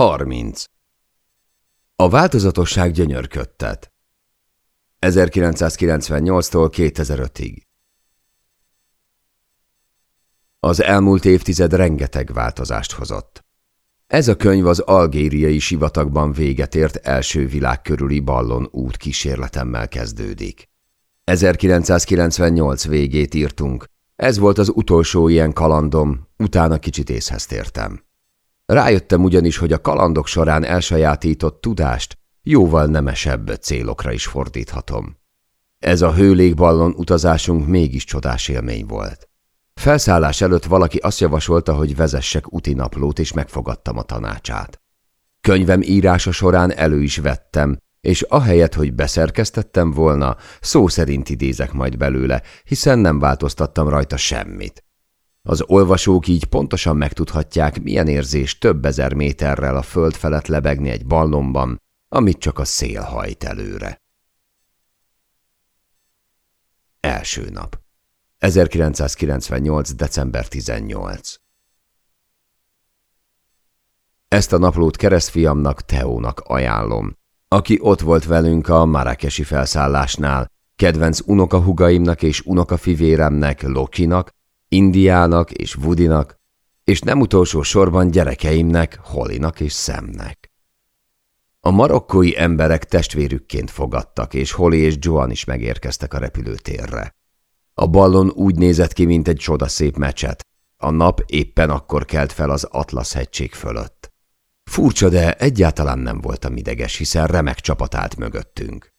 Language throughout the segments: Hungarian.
30. A változatosság gyönyörködtet. 1998-tól 2005-ig. Az elmúlt évtized rengeteg változást hozott. Ez a könyv az algériai sivatagban véget ért első világ körüli ballon út kísérletemmel kezdődik. 1998 végét írtunk. Ez volt az utolsó ilyen kalandom, utána kicsit észhez tértem. Rájöttem ugyanis, hogy a kalandok során elsajátított tudást jóval nemesebb célokra is fordíthatom. Ez a hőlégballon utazásunk mégis csodás élmény volt. Felszállás előtt valaki azt javasolta, hogy vezessek utinaplót, és megfogadtam a tanácsát. Könyvem írása során elő is vettem, és ahelyett, hogy beszerkesztettem volna, szó szerint idézek majd belőle, hiszen nem változtattam rajta semmit. Az olvasók így pontosan megtudhatják, milyen érzés több ezer méterrel a föld felett lebegni egy ballonban, amit csak a szél hajt előre. Első nap 1998. december 18 Ezt a naplót keresztfiamnak, Teónak ajánlom, aki ott volt velünk a marakesi felszállásnál, kedvenc unokahugaimnak és unokafivéremnek, Lokinak, Indiának és Vudinak, és nem utolsó sorban gyerekeimnek, Holinak és Szemnek. A marokkói emberek testvérükként fogadtak, és Holly és Joan is megérkeztek a repülőtérre. A ballon úgy nézett ki, mint egy csodaszép mecset. A nap éppen akkor kelt fel az Atlasz hegység fölött. Furcsa, de egyáltalán nem voltam ideges, hiszen remek csapat állt mögöttünk.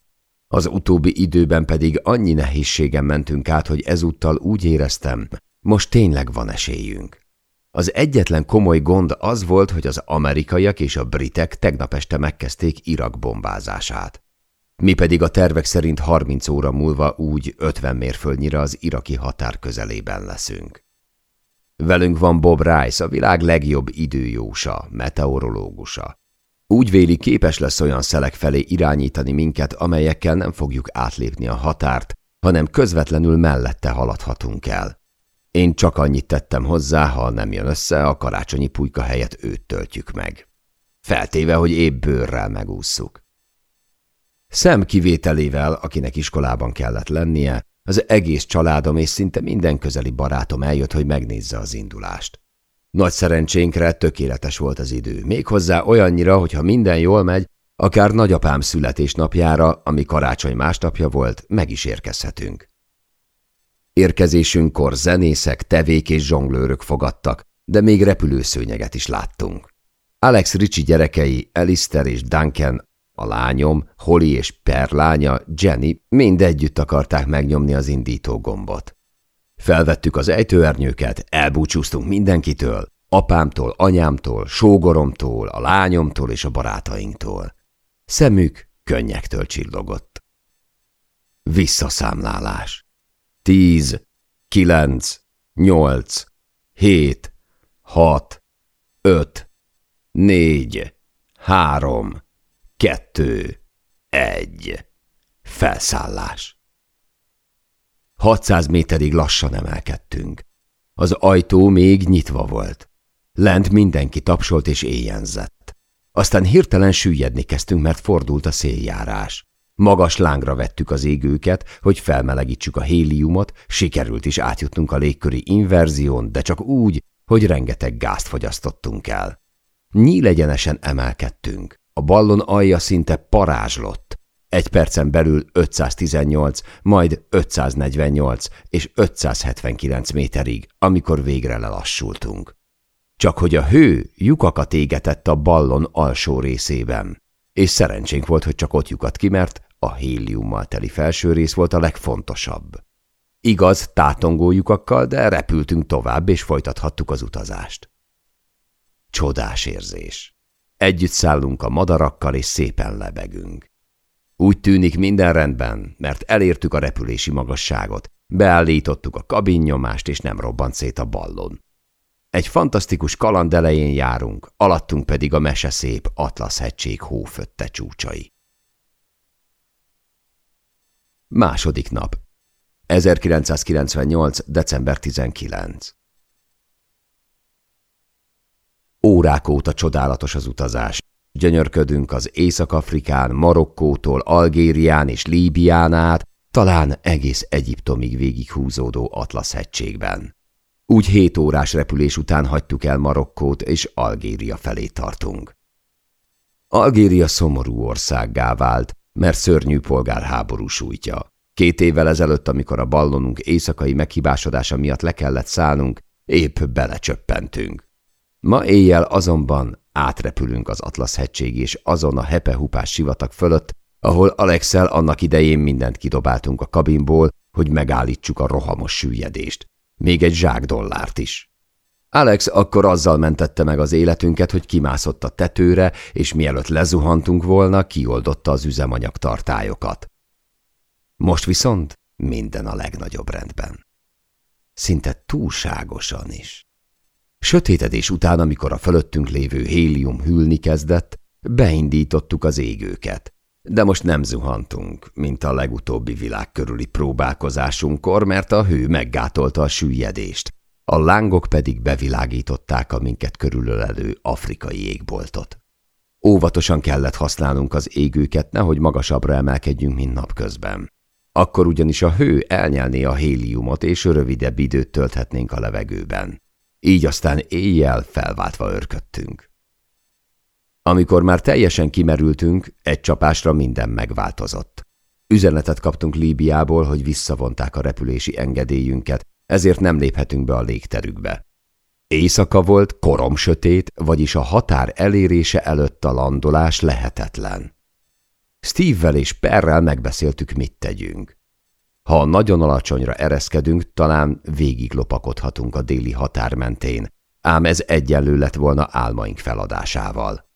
Az utóbbi időben pedig annyi nehézségen mentünk át, hogy ezúttal úgy éreztem, most tényleg van esélyünk. Az egyetlen komoly gond az volt, hogy az amerikaiak és a britek tegnap este megkezdték Irak bombázását. Mi pedig a tervek szerint 30 óra múlva úgy 50 mérföldnyire az iraki határ közelében leszünk. Velünk van Bob Rice, a világ legjobb időjósa, meteorológusa. Úgy véli, képes lesz olyan szelek felé irányítani minket, amelyekkel nem fogjuk átlépni a határt, hanem közvetlenül mellette haladhatunk el. Én csak annyit tettem hozzá, ha nem jön össze, a karácsonyi pulyka helyett őt töltjük meg. Feltéve, hogy épp bőrrel megússzuk. Szem kivételével, akinek iskolában kellett lennie, az egész családom és szinte minden közeli barátom eljött, hogy megnézze az indulást. Nagy szerencsénkre tökéletes volt az idő, méghozzá olyannyira, hogy ha minden jól megy, akár nagyapám születésnapjára, ami karácsony másnapja volt, meg is érkezhetünk. Érkezésünkkor zenészek, tevék és zsonglőrök fogadtak, de még repülőszőnyeget is láttunk. Alex Ricci gyerekei, Elister és Duncan, a lányom, Holly és Per lánya, Jenny mind együtt akarták megnyomni az indító gombot. Felvettük az ejtőernyőket, elbúcsúztunk mindenkitől, apámtól, anyámtól, sógoromtól, a lányomtól és a barátainktól. Szemük könnyektől csillogott. Visszaszámlálás. Tíz, kilenc, nyolc, hét, hat, öt, négy, három, kettő, egy. Felszállás. 600 méterig lassan emelkedtünk. Az ajtó még nyitva volt. Lent mindenki tapsolt és éjjenzett. Aztán hirtelen süllyedni kezdtünk, mert fordult a széljárás. Magas lángra vettük az égőket, hogy felmelegítsük a héliumot, sikerült is átjutnunk a légköri inverzión, de csak úgy, hogy rengeteg gázt fogyasztottunk el. Nyílegyenesen emelkedtünk. A ballon alja szinte parázslott. Egy percen belül 518, majd 548 és 579 méterig, amikor végre lelassultunk. Csak hogy a hő lyukakat égetett a ballon alsó részében. És szerencsénk volt, hogy csak ott lyukat ki, mert a héliummal teli felső rész volt a legfontosabb. Igaz, tátongó lyukakkal, de repültünk tovább, és folytathattuk az utazást. Csodás érzés. Együtt szállunk a madarakkal, és szépen lebegünk. Úgy tűnik minden rendben, mert elértük a repülési magasságot, beállítottuk a kabinnyomást, és nem robbant szét a ballon. Egy fantasztikus kaland elején járunk, alattunk pedig a meseszép Atlasz-hegység hófötte csúcsai. Második nap. 1998. december 19. Órák óta csodálatos az utazás. Gyönyörködünk az Észak-Afrikán, Marokkótól, Algérián és Líbián át, talán egész Egyiptomig végighúzódó Atlasz-hegységben. Úgy hét órás repülés után hagytuk el Marokkót, és Algéria felé tartunk. Algéria szomorú országgá vált, mert szörnyű polgárháború sújtja. Két évvel ezelőtt, amikor a ballonunk éjszakai meghibásodása miatt le kellett szállnunk, épp belecsöppentünk. Ma éjjel azonban átrepülünk az Atlasz-hegység és azon a hepehupás sivatag fölött, ahol Alexel annak idején mindent kidobáltunk a kabinból, hogy megállítsuk a rohamos süllyedést. Még egy zsák dollárt is. Alex akkor azzal mentette meg az életünket, hogy kimászott a tetőre, és mielőtt lezuhantunk volna, kioldotta az üzemanyag tartályokat. Most viszont minden a legnagyobb rendben. Szinte túlságosan is. Sötétedés után, amikor a fölöttünk lévő hélium hűlni kezdett, beindítottuk az égőket. De most nem zuhantunk, mint a legutóbbi világ körüli próbálkozásunkkor, mert a hő meggátolta a süllyedést, a lángok pedig bevilágították a minket körülölelő afrikai égboltot. Óvatosan kellett használnunk az égőket, nehogy magasabbra emelkedjünk, mint napközben. Akkor ugyanis a hő elnyelné a héliumot, és rövidebb időt tölthetnénk a levegőben. Így aztán éjjel felváltva örködtünk. Amikor már teljesen kimerültünk, egy csapásra minden megváltozott. Üzenetet kaptunk Líbiából, hogy visszavonták a repülési engedélyünket, ezért nem léphetünk be a légterükbe. Éjszaka volt, korom sötét, vagyis a határ elérése előtt a landolás lehetetlen. Steve-vel és Perrel megbeszéltük, mit tegyünk. Ha nagyon alacsonyra ereszkedünk, talán végig lopakodhatunk a déli határ mentén, ám ez egyenlő lett volna álmaink feladásával.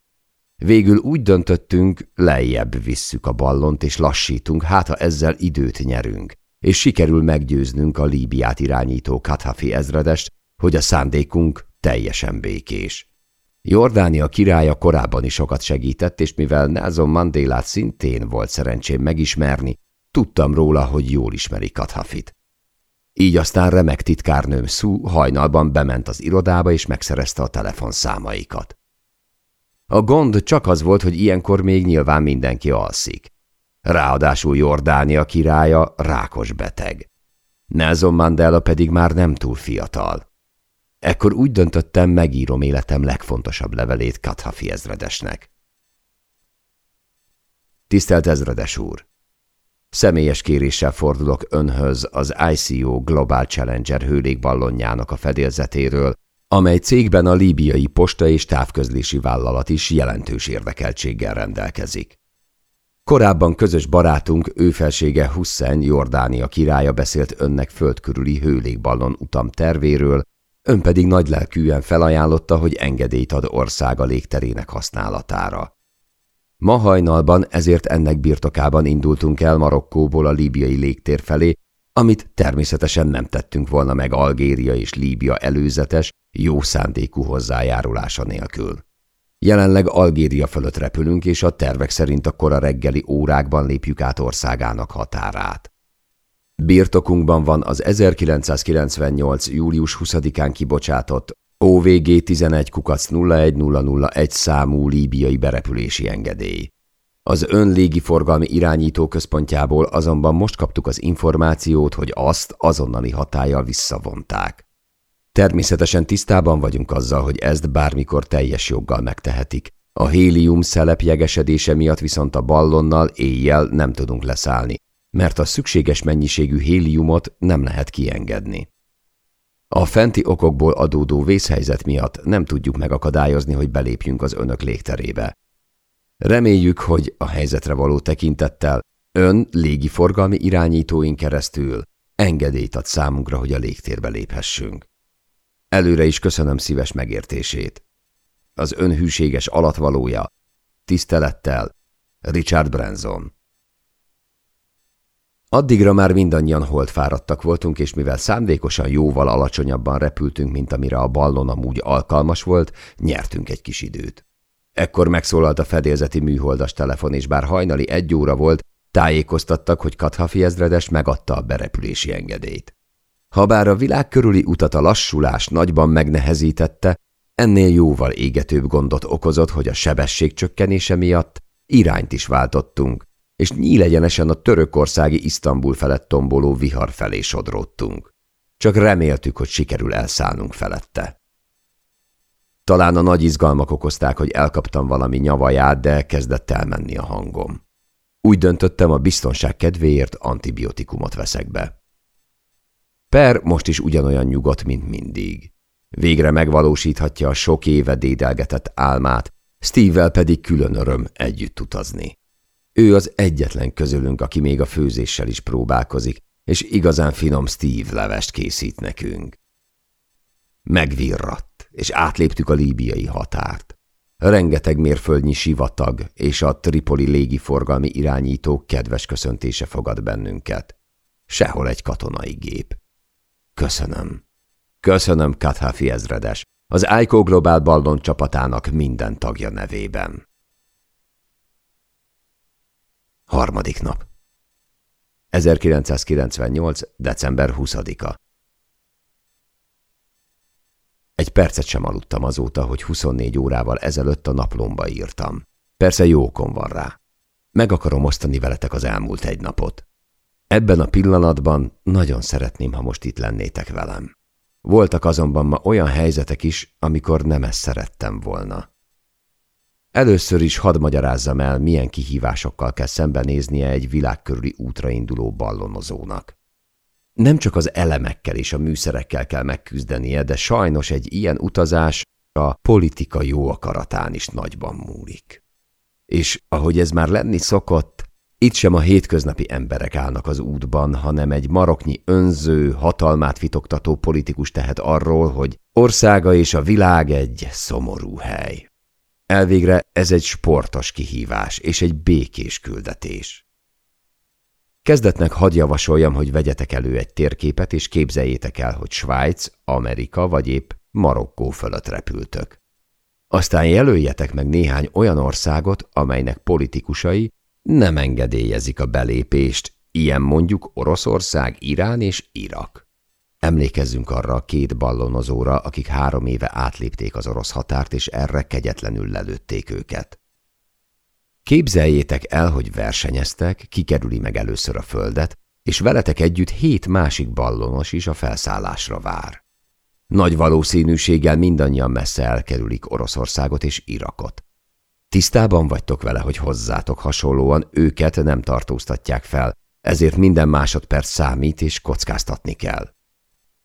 Végül úgy döntöttünk, lejjebb visszük a ballont és lassítunk, hát ha ezzel időt nyerünk, és sikerül meggyőznünk a Líbiát irányító Kathafi ezredest, hogy a szándékunk teljesen békés. Jordánia királya korábban is sokat segített, és mivel Nelson Mandélát szintén volt szerencsém megismerni, tudtam róla, hogy jól ismeri Kathafit. Így aztán remek titkárnőm Szú hajnalban bement az irodába, és megszerezte a telefonszámaikat. A gond csak az volt, hogy ilyenkor még nyilván mindenki alszik. Ráadásul Jordánia királya rákos beteg. Nelson Mandela pedig már nem túl fiatal. Ekkor úgy döntöttem, megírom életem legfontosabb levelét Kathafi ezredesnek. Tisztelt ezredes úr! Személyes kéréssel fordulok önhöz az ICO Global Challenger hőlégballonjának a fedélzetéről, amely cégben a líbiai posta és távközlési vállalat is jelentős érdekeltséggel rendelkezik. Korábban közös barátunk, őfelsége Hussein Jordánia királya beszélt önnek földkörüli hőlégballon utam tervéről, ön pedig nagylelkűen felajánlotta, hogy engedélyt ad országa légterének használatára. Ma hajnalban ezért ennek birtokában indultunk el Marokkóból a líbiai légtér felé, amit természetesen nem tettünk volna meg Algéria és Líbia előzetes, jó szándékú hozzájárulása nélkül. Jelenleg Algéria fölött repülünk, és a tervek szerint a kora reggeli órákban lépjük át országának határát. Birtokunkban van az 1998. július 20-án kibocsátott OVG 11 kukac 01001 számú líbiai berepülési engedély. Az ön légiforgalmi irányító központjából azonban most kaptuk az információt, hogy azt azonnali hatállyal visszavonták. Természetesen tisztában vagyunk azzal, hogy ezt bármikor teljes joggal megtehetik. A hélium szelep jegesedése miatt viszont a ballonnal éjjel nem tudunk leszállni, mert a szükséges mennyiségű héliumot nem lehet kiengedni. A fenti okokból adódó vészhelyzet miatt nem tudjuk megakadályozni, hogy belépjünk az önök légterébe. Reméljük, hogy a helyzetre való tekintettel ön légiforgalmi irányítóink keresztül engedélyt ad számunkra, hogy a légtérbe léphessünk. Előre is köszönöm szíves megértését. Az önhűséges alatvalója, tisztelettel, Richard Branson. Addigra már mindannyian holdfáradtak voltunk, és mivel szándékosan jóval alacsonyabban repültünk, mint amire a ballon amúgy alkalmas volt, nyertünk egy kis időt. Ekkor megszólalt a fedélzeti műholdas telefon, és bár hajnali egy óra volt, tájékoztattak, hogy Kathafi ezredes megadta a berepülési engedélyt. Habár a világ körüli utat a lassulás nagyban megnehezítette, Ennél jóval égetőbb gondot okozott, hogy a sebesség csökkenése miatt irányt is váltottunk, és nyílegyenesen a törökországi Isztambul felett tomboló vihar felé sodródtunk. Csak reméltük, hogy sikerül elszállnunk felette. Talán a nagy izgalmak okozták, hogy elkaptam valami nyavaját, de kezdett elmenni a hangom. Úgy döntöttem, a biztonság kedvéért antibiotikumot veszek be. Per most is ugyanolyan nyugodt, mint mindig. Végre megvalósíthatja a sok éve dédelgetett álmát, Steve-vel pedig külön öröm együtt utazni. Ő az egyetlen közülünk, aki még a főzéssel is próbálkozik, és igazán finom Steve levest készít nekünk. Megvirratt, és átléptük a líbiai határt. Rengeteg mérföldnyi sivatag és a tripoli légiforgalmi irányító kedves köszöntése fogad bennünket. Sehol egy katonai gép. Köszönöm. Köszönöm, Kathafi ezredes, az ICO Global Ballon csapatának minden tagja nevében. Harmadik nap 1998. december 20-a Egy percet sem aludtam azóta, hogy 24 órával ezelőtt a naplomba írtam. Persze jókon van rá. Meg akarom osztani veletek az elmúlt egy napot. Ebben a pillanatban nagyon szeretném, ha most itt lennétek velem. Voltak azonban ma olyan helyzetek is, amikor nem ezt szerettem volna. Először is hadd magyarázzam el, milyen kihívásokkal kell szembenéznie egy világkörüli útra induló ballonozónak. Nem csak az elemekkel és a műszerekkel kell megküzdenie, de sajnos egy ilyen utazás a politika jó akaratán is nagyban múlik. És ahogy ez már lenni szokott, itt sem a hétköznapi emberek állnak az útban, hanem egy maroknyi önző, hatalmát fitoktató politikus tehet arról, hogy országa és a világ egy szomorú hely. Elvégre ez egy sportos kihívás és egy békés küldetés. Kezdetnek hadd javasoljam, hogy vegyetek elő egy térképet, és képzeljétek el, hogy Svájc, Amerika vagy épp Marokkó fölött repültök. Aztán jelöljetek meg néhány olyan országot, amelynek politikusai nem engedélyezik a belépést, ilyen mondjuk Oroszország, Irán és Irak. Emlékezzünk arra a két ballonozóra, akik három éve átlépték az orosz határt, és erre kegyetlenül lelőtték őket. Képzeljétek el, hogy versenyeztek, kikerüli meg először a földet, és veletek együtt hét másik ballonos is a felszállásra vár. Nagy valószínűséggel mindannyian messze elkerülik Oroszországot és Irakot. Tisztában vagytok vele, hogy hozzátok hasonlóan őket nem tartóztatják fel, ezért minden másodperc számít és kockáztatni kell.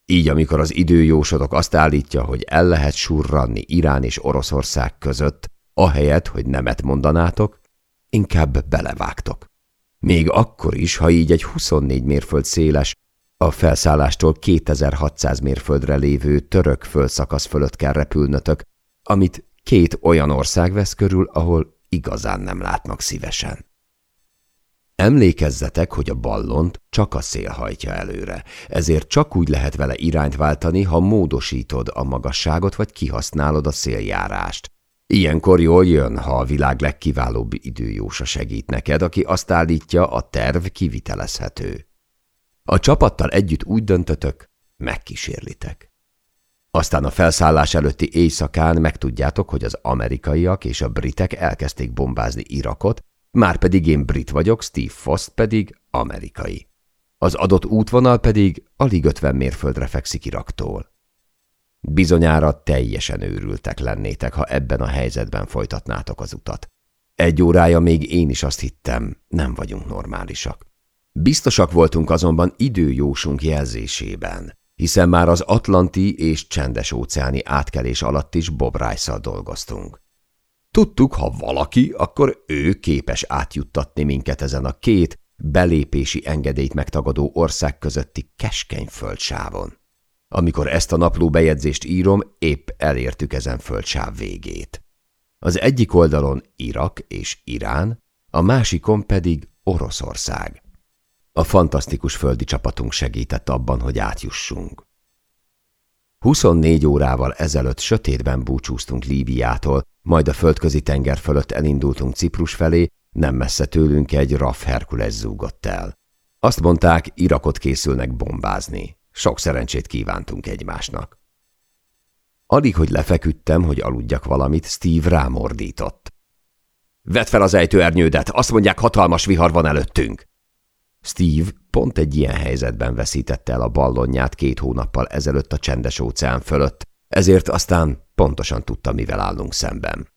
Így, amikor az időjósodok azt állítja, hogy el lehet surranni Irán és Oroszország között, ahelyett, hogy nemet mondanátok, inkább belevágtok. Még akkor is, ha így egy 24 mérföld széles, a felszállástól 2600 mérföldre lévő török földszakasz fölött kell repülnötök, amit két olyan ország vesz körül, ahol igazán nem látnak szívesen. Emlékezzetek, hogy a ballont csak a szél hajtja előre, ezért csak úgy lehet vele irányt váltani, ha módosítod a magasságot vagy kihasználod a széljárást. Ilyenkor jól jön, ha a világ legkiválóbb időjósa segít neked, aki azt állítja, a terv kivitelezhető. A csapattal együtt úgy döntötök, megkísérlitek. Aztán a felszállás előtti éjszakán megtudjátok, hogy az amerikaiak és a britek elkezdték bombázni Irakot, már pedig én brit vagyok, Steve Foss pedig amerikai. Az adott útvonal pedig alig 50 mérföldre fekszik Iraktól. Bizonyára teljesen őrültek lennétek, ha ebben a helyzetben folytatnátok az utat. Egy órája még én is azt hittem, nem vagyunk normálisak. Biztosak voltunk azonban időjósunk jelzésében hiszen már az Atlanti és csendes óceáni átkelés alatt is Bob rice dolgoztunk. Tudtuk, ha valaki, akkor ő képes átjuttatni minket ezen a két belépési engedélyt megtagadó ország közötti keskeny földsávon. Amikor ezt a napló bejegyzést írom, épp elértük ezen földsáv végét. Az egyik oldalon Irak és Irán, a másikon pedig Oroszország. A fantasztikus földi csapatunk segített abban, hogy átjussunk. 24 órával ezelőtt sötétben búcsúztunk Líbiától, majd a földközi tenger fölött elindultunk Ciprus felé, nem messze tőlünk egy RAF Herkules zúgott el. Azt mondták, Irakot készülnek bombázni. Sok szerencsét kívántunk egymásnak. Alig, hogy lefeküdtem, hogy aludjak valamit, Steve rámordított. Vedd fel az ejtőernyődet, azt mondják, hatalmas vihar van előttünk. Steve pont egy ilyen helyzetben veszítette el a ballonját két hónappal ezelőtt a csendes óceán fölött, ezért aztán pontosan tudta, mivel állunk szemben.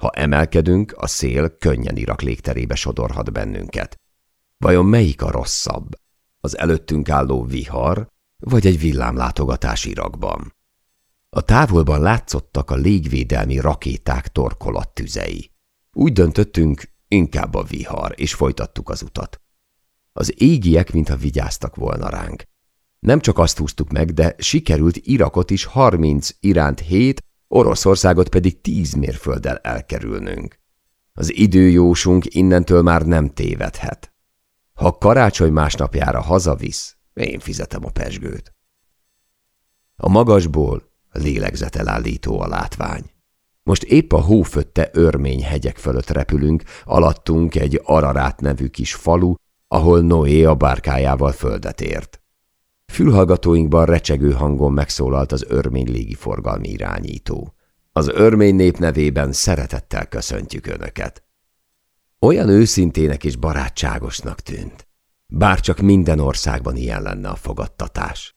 Ha emelkedünk, a szél könnyen Irak légterébe sodorhat bennünket. Vajon melyik a rosszabb? Az előttünk álló vihar, vagy egy villámlátogatás Irakban? A távolban látszottak a légvédelmi rakéták torkolat tüzei. Úgy döntöttünk, inkább a vihar, és folytattuk az utat. Az égiek, mintha vigyáztak volna ránk. Nem csak azt húztuk meg, de sikerült Irakot is 30, Iránt 7, Oroszországot pedig 10 mérfölddel elkerülnünk. Az időjósunk innentől már nem tévedhet. Ha karácsony másnapjára hazavisz, én fizetem a pesgőt. A magasból lélegzetelállító a látvány. Most épp a hófötte örmény hegyek fölött repülünk, alattunk egy Ararát nevű kis falu, ahol Noé a bárkájával földet ért. Fülhallgatóinkban recsegő hangon megszólalt az örmény légiforgalmi irányító. Az örmény nép nevében szeretettel köszöntjük Önöket. Olyan őszintének és barátságosnak tűnt. Bár csak minden országban ilyen lenne a fogadtatás.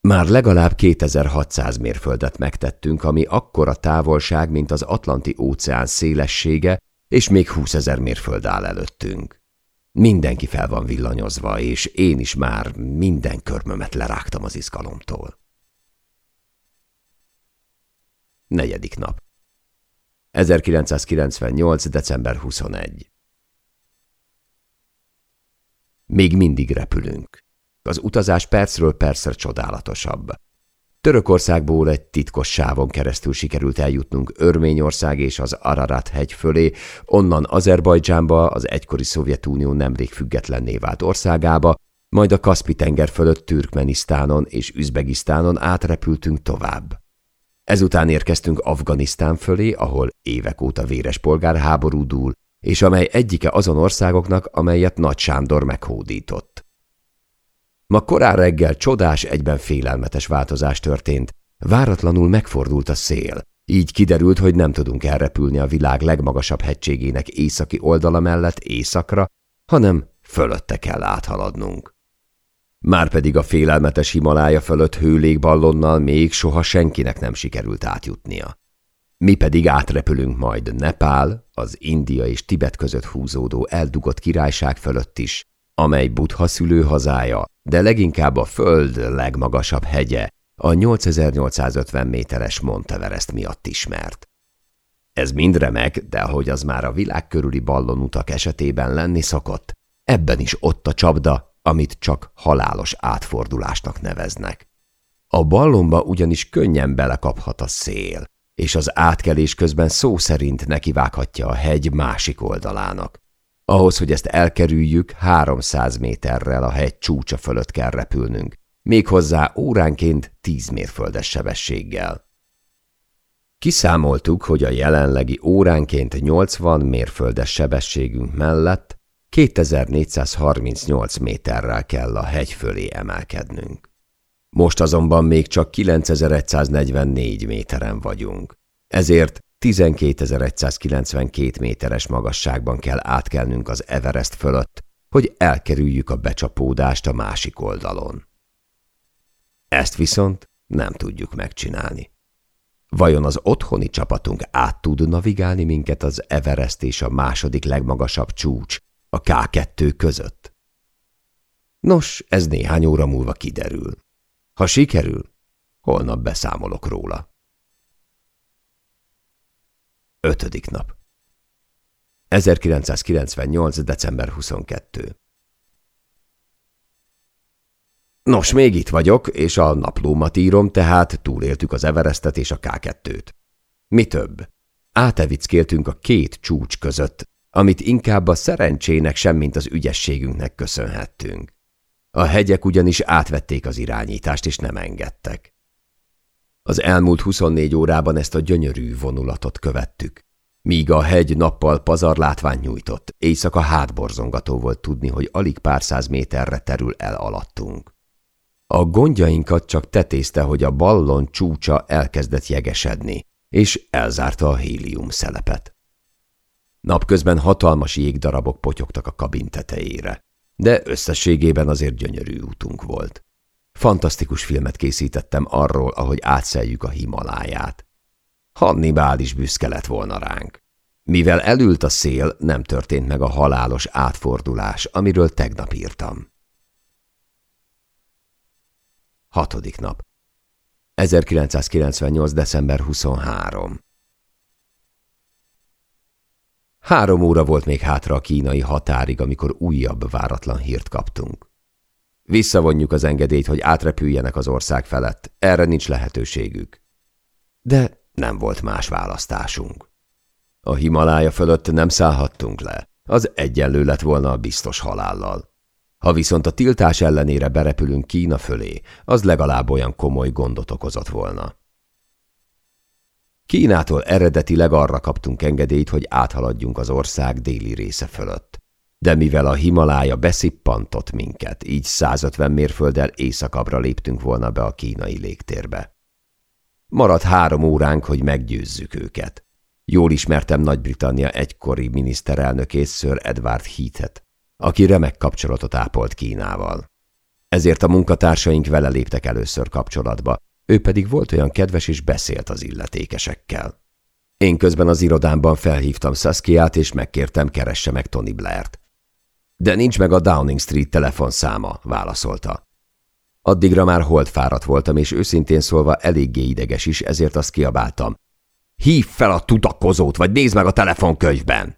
Már legalább 2600 mérföldet megtettünk, ami akkora távolság, mint az Atlanti óceán szélessége, és még 20 ezer mérföld áll előttünk. Mindenki fel van villanyozva, és én is már minden körmömet lerágtam az izgalomtól. Negyedik nap 1998. december 21 Még mindig repülünk. Az utazás percről percre csodálatosabb. Törökországból egy titkos sávon keresztül sikerült eljutnunk Örményország és az Ararat hegy fölé, onnan Azerbajdzsánba, az egykori Szovjetunió nemrég függetlenné vált országába, majd a Kaspi-tenger fölött Türkmenisztánon és Üzbegisztánon átrepültünk tovább. Ezután érkeztünk Afganisztán fölé, ahol évek óta véres polgárháború dúl, és amely egyike azon országoknak, amelyet Nagy Sándor meghódított. Ma korán reggel csodás, egyben félelmetes változás történt. Váratlanul megfordult a szél. Így kiderült, hogy nem tudunk elrepülni a világ legmagasabb hegységének északi oldala mellett északra, hanem fölötte kell áthaladnunk. Márpedig a félelmetes Himalája fölött hőlégballonnal még soha senkinek nem sikerült átjutnia. Mi pedig átrepülünk majd Nepál, az India és Tibet között húzódó eldugott királyság fölött is, amely Buddha szülőhazája, de leginkább a föld legmagasabb hegye, a 8850 méteres Monteverest miatt ismert. Ez mind remek, de ahogy az már a világ körüli ballonutak esetében lenni szokott, ebben is ott a csapda, amit csak halálos átfordulásnak neveznek. A ballonba ugyanis könnyen belekaphat a szél, és az átkelés közben szó szerint nekivághatja a hegy másik oldalának. Ahhoz, hogy ezt elkerüljük, 300 méterrel a hegy csúcsa fölött kell repülnünk, méghozzá óránként 10 mérföldes sebességgel. Kiszámoltuk, hogy a jelenlegi óránként 80 mérföldes sebességünk mellett 2438 méterrel kell a hegy fölé emelkednünk. Most azonban még csak 9144 méteren vagyunk. Ezért 12.192 méteres magasságban kell átkelnünk az Everest fölött, hogy elkerüljük a becsapódást a másik oldalon. Ezt viszont nem tudjuk megcsinálni. Vajon az otthoni csapatunk át tud navigálni minket az Everest és a második legmagasabb csúcs, a K2 között? Nos, ez néhány óra múlva kiderül. Ha sikerül, holnap beszámolok róla. Ötödik nap 1998. december 22 Nos, még itt vagyok, és a naplómat írom, tehát túléltük az Everestet és a K2-t. Mi több? Átevickéltünk a két csúcs között, amit inkább a szerencsének semmint az ügyességünknek köszönhettünk. A hegyek ugyanis átvették az irányítást, és nem engedtek. Az elmúlt 24 órában ezt a gyönyörű vonulatot követtük. Míg a hegy nappal pazar látvány nyújtott, éjszaka hátborzongató volt tudni, hogy alig pár száz méterre terül el alattunk. A gondjainkat csak tetézte, hogy a ballon csúcsa elkezdett jegesedni, és elzárta a hélium szelepet. Napközben hatalmas jégdarabok potyogtak a kabin tetejére, de összességében azért gyönyörű útunk volt. Fantasztikus filmet készítettem arról, ahogy átszeljük a Himaláját. Hannibál is büszke lett volna ránk. Mivel elült a szél, nem történt meg a halálos átfordulás, amiről tegnap írtam. Hatodik nap. 1998. december 23. Három óra volt még hátra a kínai határig, amikor újabb váratlan hírt kaptunk. Visszavonjuk az engedélyt, hogy átrepüljenek az ország felett. Erre nincs lehetőségük. De nem volt más választásunk. A Himalája fölött nem szállhattunk le. Az egyenlő lett volna a biztos halállal. Ha viszont a tiltás ellenére berepülünk Kína fölé, az legalább olyan komoly gondot okozott volna. Kínától eredetileg arra kaptunk engedélyt, hogy áthaladjunk az ország déli része fölött. De mivel a Himalája beszippantott minket, így 150 mérfölddel északabbra léptünk volna be a kínai légtérbe. Maradt három óránk, hogy meggyőzzük őket. Jól ismertem Nagy-Britannia egykori miniszterelnökét Sir Edward Heath-et, aki remek kapcsolatot ápolt Kínával. Ezért a munkatársaink vele léptek először kapcsolatba, ő pedig volt olyan kedves és beszélt az illetékesekkel. Én közben az irodámban felhívtam Saskiát, és megkértem, keresse meg Tony Blair-t. De nincs meg a Downing Street telefonszáma, válaszolta. Addigra már holt fáradt voltam, és őszintén szólva eléggé ideges is, ezért azt kiabáltam. Hív fel a tudakozót, vagy nézd meg a telefonkönyvben!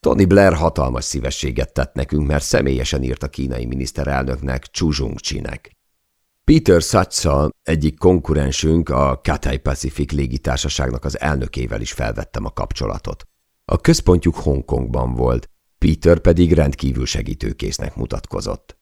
Tony Blair hatalmas szívességet tett nekünk, mert személyesen írt a kínai miniszterelnöknek, Chu Zhongcsinek. Peter Satchal, egyik konkurensünk, a Cathay Pacific légitársaságnak az elnökével is felvettem a kapcsolatot. A központjuk Hongkongban volt, Peter pedig rendkívül segítőkésznek mutatkozott.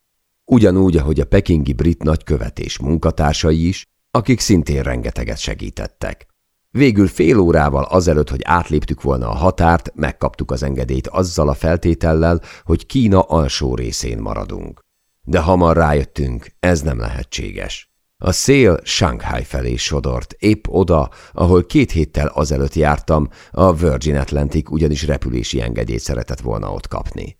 Ugyanúgy, ahogy a pekingi brit nagykövet és munkatársai is, akik szintén rengeteget segítettek. Végül fél órával azelőtt, hogy átléptük volna a határt, megkaptuk az engedélyt azzal a feltétellel, hogy Kína alsó részén maradunk. De hamar rájöttünk, ez nem lehetséges. A szél Shanghai felé sodort, épp oda, ahol két héttel azelőtt jártam, a Virgin Atlantic ugyanis repülési engedélyt szeretett volna ott kapni.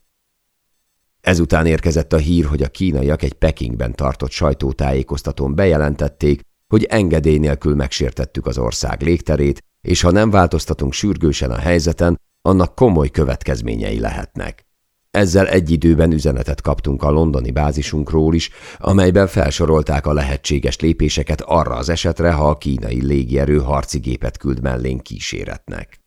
Ezután érkezett a hír, hogy a kínaiak egy Pekingben tartott sajtótájékoztatón bejelentették, hogy engedély nélkül megsértettük az ország légterét, és ha nem változtatunk sürgősen a helyzeten, annak komoly következményei lehetnek. Ezzel egy időben üzenetet kaptunk a londoni bázisunkról is, amelyben felsorolták a lehetséges lépéseket arra az esetre, ha a kínai légierő harci gépet küld mellénk kíséretnek.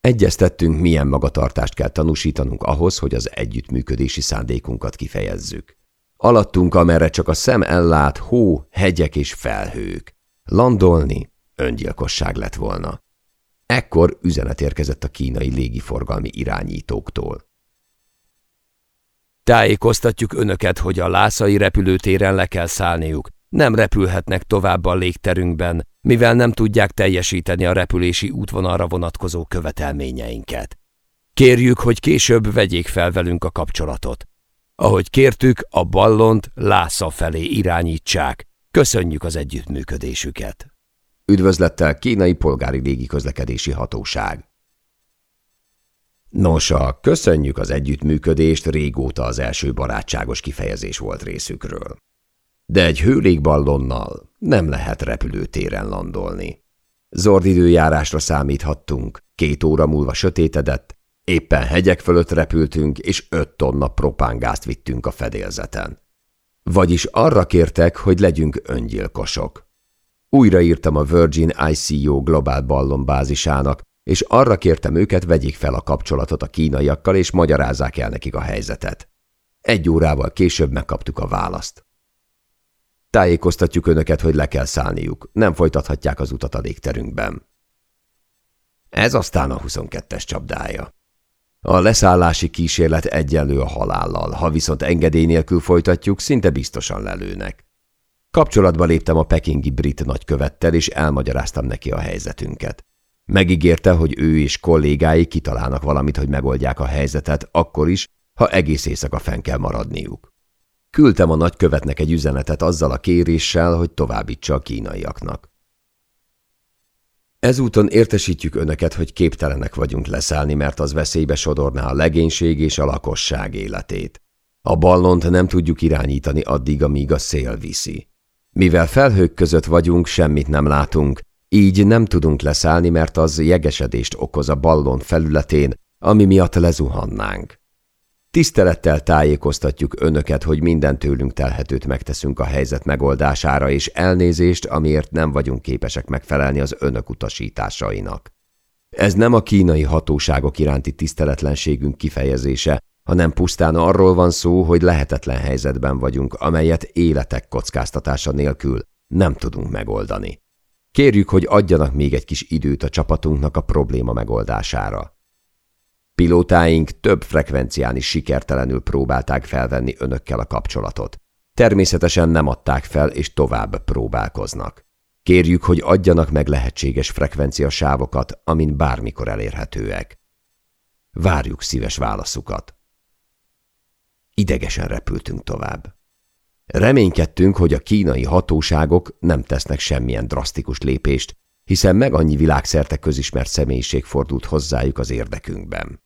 Egyeztettünk, milyen magatartást kell tanúsítanunk ahhoz, hogy az együttműködési szándékunkat kifejezzük. Alattunk, amerre csak a szem ellát, hó, hegyek és felhők. Landolni öngyilkosság lett volna. Ekkor üzenet érkezett a kínai légiforgalmi irányítóktól. Tájékoztatjuk önöket, hogy a lászai repülőtéren le kell szállniuk. Nem repülhetnek tovább a légterünkben, mivel nem tudják teljesíteni a repülési útvonalra vonatkozó követelményeinket. Kérjük, hogy később vegyék fel velünk a kapcsolatot. Ahogy kértük, a ballont Lásza felé irányítsák. Köszönjük az együttműködésüket. Üdvözlettel Kínai Polgári Légiközlekedési Hatóság. Nos, a köszönjük az együttműködést régóta az első barátságos kifejezés volt részükről. De egy hőlégballonnal nem lehet repülőtéren landolni. Zord időjárásra számíthattunk, két óra múlva sötétedett, Éppen hegyek fölött repültünk, és öt tonna propángázt vittünk a fedélzeten. Vagyis arra kértek, hogy legyünk öngyilkosok. Újraírtam a Virgin ICO Global Ballon bázisának, és arra kértem őket, vegyék fel a kapcsolatot a kínaiakkal, és magyarázzák el nekik a helyzetet. Egy órával később megkaptuk a választ. Tájékoztatjuk önöket, hogy le kell szállniuk, nem folytathatják az utat a légterünkben. Ez aztán a 22-es csapdája. A leszállási kísérlet egyenlő a halállal, ha viszont engedély nélkül folytatjuk, szinte biztosan lelőnek. Kapcsolatba léptem a pekingi brit nagykövettel, és elmagyaráztam neki a helyzetünket. Megígérte, hogy ő és kollégái kitalálnak valamit, hogy megoldják a helyzetet, akkor is, ha egész éjszaka fenn kell maradniuk. Küldtem a nagykövetnek egy üzenetet azzal a kéréssel, hogy továbbítsa a kínaiaknak. Ezúton értesítjük önöket, hogy képtelenek vagyunk leszállni, mert az veszélybe sodorná a legénység és a lakosság életét. A ballont nem tudjuk irányítani addig, amíg a szél viszi. Mivel felhők között vagyunk, semmit nem látunk, így nem tudunk leszállni, mert az jegesedést okoz a ballon felületén, ami miatt lezuhannánk. Tisztelettel tájékoztatjuk önöket, hogy minden tőlünk telhetőt megteszünk a helyzet megoldására, és elnézést, amiért nem vagyunk képesek megfelelni az önök utasításainak. Ez nem a kínai hatóságok iránti tiszteletlenségünk kifejezése, hanem pusztán arról van szó, hogy lehetetlen helyzetben vagyunk, amelyet életek kockáztatása nélkül nem tudunk megoldani. Kérjük, hogy adjanak még egy kis időt a csapatunknak a probléma megoldására. Pilótáink több frekvencián is sikertelenül próbálták felvenni önökkel a kapcsolatot. Természetesen nem adták fel, és tovább próbálkoznak. Kérjük, hogy adjanak meg lehetséges frekvenciasávokat, amin bármikor elérhetőek. Várjuk szíves válaszukat. Idegesen repültünk tovább. Reménykedtünk, hogy a kínai hatóságok nem tesznek semmilyen drasztikus lépést, hiszen meg annyi világszerte közismert személyiség fordult hozzájuk az érdekünkben.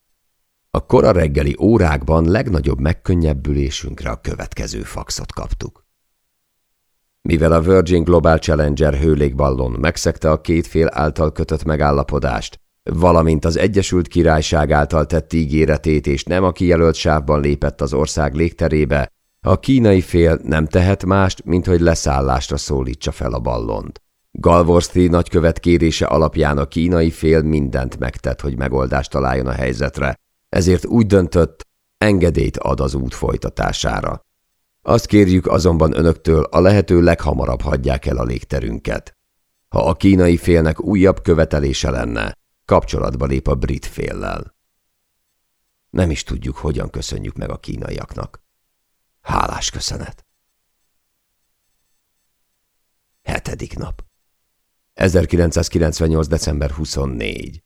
A kora reggeli órákban legnagyobb megkönnyebbülésünkre a következő faxot kaptuk. Mivel a Virgin Global Challenger hőlégballon megszegte a két fél által kötött megállapodást, valamint az Egyesült Királyság által tett ígéretét és nem a kijelölt sávban lépett az ország légterébe, a kínai fél nem tehet mást, mint hogy leszállásra szólítsa fel a ballont. Galvorszti nagykövet kérése alapján a kínai fél mindent megtett, hogy megoldást találjon a helyzetre, ezért úgy döntött, engedélyt ad az út folytatására. Azt kérjük azonban önöktől, a lehető leghamarabb hagyják el a légterünket. Ha a kínai félnek újabb követelése lenne, kapcsolatba lép a brit féllel. Nem is tudjuk, hogyan köszönjük meg a kínaiaknak. Hálás köszönet. Hetedik nap. 1998. december 24.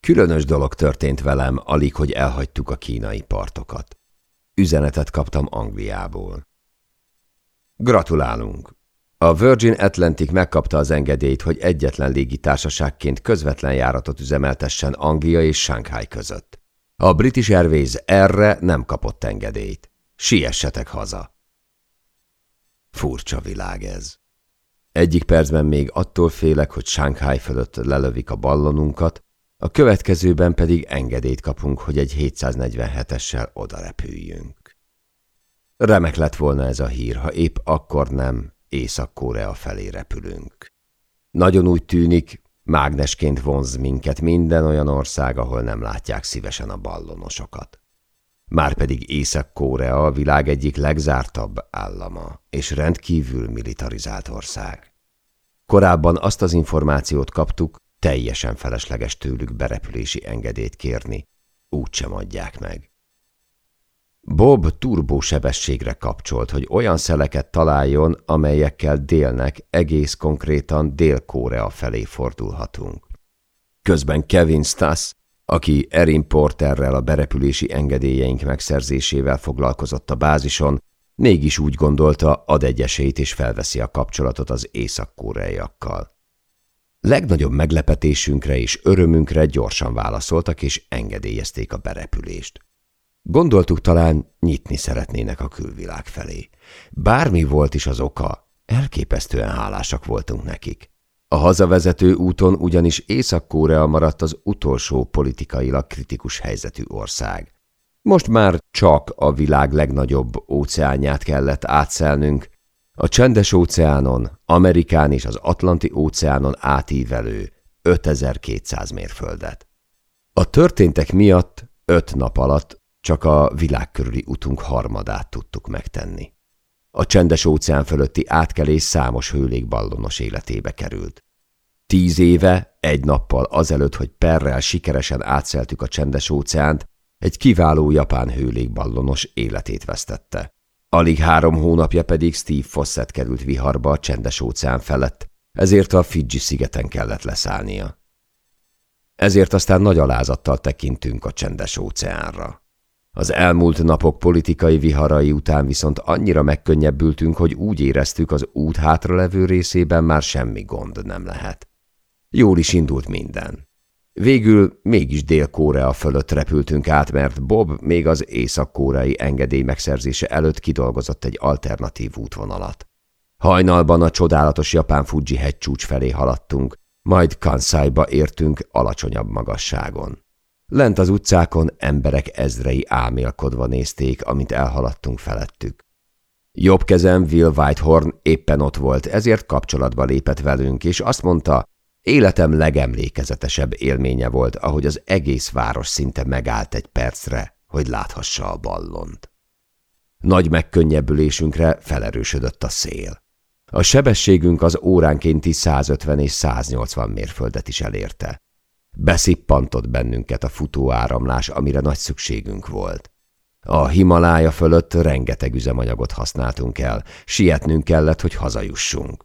Különös dolog történt velem, alig, hogy elhagytuk a kínai partokat. Üzenetet kaptam Angliából. Gratulálunk! A Virgin Atlantic megkapta az engedélyt, hogy egyetlen légitársaságként közvetlen járatot üzemeltessen Anglia és Shanghai között. A British Airways erre nem kapott engedélyt. Siessetek haza! Furcsa világ ez. Egyik percben még attól félek, hogy Shanghai fölött lelövik a ballonunkat, a következőben pedig engedélyt kapunk, hogy egy 747-essel oda repüljünk. Remek lett volna ez a hír, ha épp akkor nem Észak-Korea felé repülünk. Nagyon úgy tűnik, mágnesként vonz minket minden olyan ország, ahol nem látják szívesen a ballonosokat. Márpedig Észak-Korea a világ egyik legzártabb állama, és rendkívül militarizált ország. Korábban azt az információt kaptuk, Teljesen felesleges tőlük berepülési engedélyt kérni, úgysem adják meg. Bob turbósebességre kapcsolt, hogy olyan szeleket találjon, amelyekkel délnek egész konkrétan Dél-Korea felé fordulhatunk. Közben Kevin Stass, aki Erin Porterrel a berepülési engedélyeink megszerzésével foglalkozott a bázison, mégis úgy gondolta, ad egy esélyt és felveszi a kapcsolatot az észak-koreaiakkal. Legnagyobb meglepetésünkre és örömünkre gyorsan válaszoltak és engedélyezték a berepülést. Gondoltuk talán nyitni szeretnének a külvilág felé. Bármi volt is az oka, elképesztően hálásak voltunk nekik. A hazavezető úton ugyanis Észak-Korea maradt az utolsó politikailag kritikus helyzetű ország. Most már csak a világ legnagyobb óceánját kellett átszelnünk, a csendes óceánon, Amerikán és az Atlanti óceánon átívelő 5200 mérföldet. A történtek miatt öt nap alatt csak a világkörüli utunk harmadát tudtuk megtenni. A csendes óceán fölötti átkelés számos hőlégballonos életébe került. Tíz éve, egy nappal azelőtt, hogy perrel sikeresen átszeltük a csendes óceánt, egy kiváló japán hőlégballonos életét vesztette. Alig három hónapja pedig Steve Fossett került viharba a csendes óceán felett, ezért a Fidzsi szigeten kellett leszállnia. Ezért aztán nagy alázattal tekintünk a csendes óceánra. Az elmúlt napok politikai viharai után viszont annyira megkönnyebbültünk, hogy úgy éreztük, az út hátralevő részében már semmi gond nem lehet. Jól is indult minden. Végül mégis Dél-Korea fölött repültünk át, mert Bob még az észak-koreai engedély megszerzése előtt kidolgozott egy alternatív útvonalat. Hajnalban a csodálatos japán Fuji hegycsúcs felé haladtunk, majd Kansaiba értünk alacsonyabb magasságon. Lent az utcákon emberek ezrei ámélkodva nézték, amint elhaladtunk felettük. Jobb kezem Will Whitehorn éppen ott volt, ezért kapcsolatba lépett velünk, és azt mondta, életem legemlékezetesebb élménye volt, ahogy az egész város szinte megállt egy percre, hogy láthassa a ballont. Nagy megkönnyebbülésünkre felerősödött a szél. A sebességünk az óránkénti 150 és 180 mérföldet is elérte. Beszippantott bennünket a futóáramlás, amire nagy szükségünk volt. A Himalája fölött rengeteg üzemanyagot használtunk el, sietnünk kellett, hogy hazajussunk.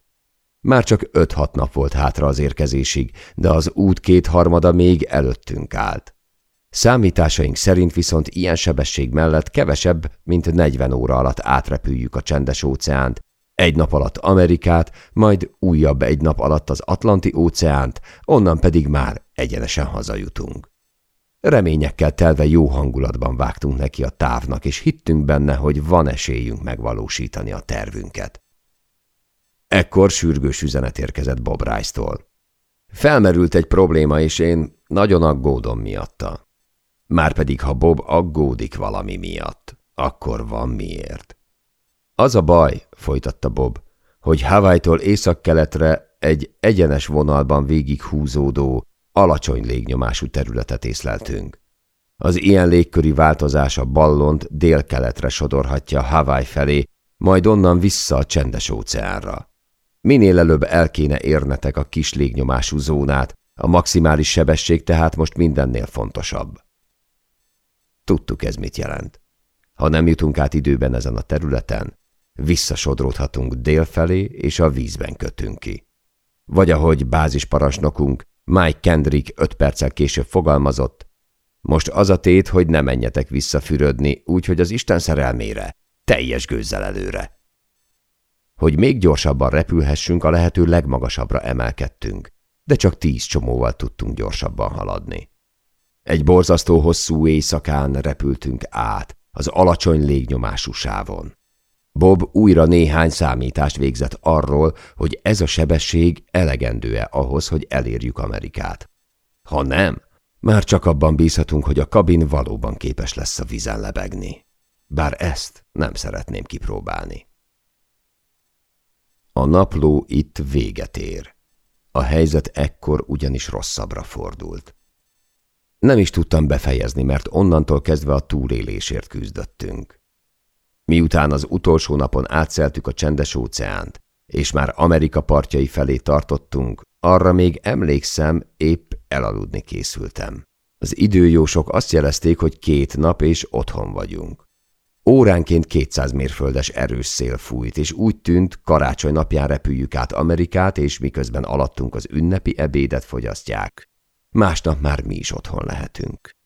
Már csak öt-hat nap volt hátra az érkezésig, de az út kétharmada még előttünk állt. Számításaink szerint viszont ilyen sebesség mellett kevesebb, mint 40 óra alatt átrepüljük a csendes óceánt, egy nap alatt Amerikát, majd újabb egy nap alatt az Atlanti óceánt, onnan pedig már egyenesen hazajutunk. Reményekkel telve jó hangulatban vágtunk neki a távnak, és hittünk benne, hogy van esélyünk megvalósítani a tervünket. Ekkor sürgős üzenet érkezett Bob Rice-tól. Felmerült egy probléma, és én nagyon aggódom miatta. Márpedig, ha Bob aggódik valami miatt, akkor van miért. Az a baj, folytatta Bob, hogy Hawaii-tól északkeletre egy egyenes vonalban végig húzódó, alacsony légnyomású területet észleltünk. Az ilyen légköri változás a ballont délkeletre sodorhatja Hawaii felé, majd onnan vissza a csendes óceánra. Minél előbb el kéne érnetek a kis légnyomású zónát, a maximális sebesség tehát most mindennél fontosabb. Tudtuk ez mit jelent. Ha nem jutunk át időben ezen a területen, visszasodródhatunk délfelé, és a vízben kötünk ki. Vagy ahogy bázisparancsnokunk Mike Kendrick öt perccel később fogalmazott, most az a tét, hogy ne menjetek visszafürödni, úgyhogy az Isten szerelmére, teljes gőzzel előre. Hogy még gyorsabban repülhessünk, a lehető legmagasabbra emelkedtünk, de csak tíz csomóval tudtunk gyorsabban haladni. Egy borzasztó hosszú éjszakán repültünk át, az alacsony légnyomású sávon. Bob újra néhány számítást végzett arról, hogy ez a sebesség elegendő-e ahhoz, hogy elérjük Amerikát. Ha nem, már csak abban bízhatunk, hogy a kabin valóban képes lesz a vízen lebegni. Bár ezt nem szeretném kipróbálni. A napló itt véget ér. A helyzet ekkor ugyanis rosszabbra fordult. Nem is tudtam befejezni, mert onnantól kezdve a túlélésért küzdöttünk. Miután az utolsó napon átszeltük a csendes óceánt, és már Amerika partjai felé tartottunk, arra még emlékszem, épp elaludni készültem. Az időjósok azt jelezték, hogy két nap és otthon vagyunk. Óránként 200 mérföldes erős szél fújt, és úgy tűnt, karácsony napján repüljük át Amerikát, és miközben alattunk az ünnepi ebédet fogyasztják. Másnap már mi is otthon lehetünk.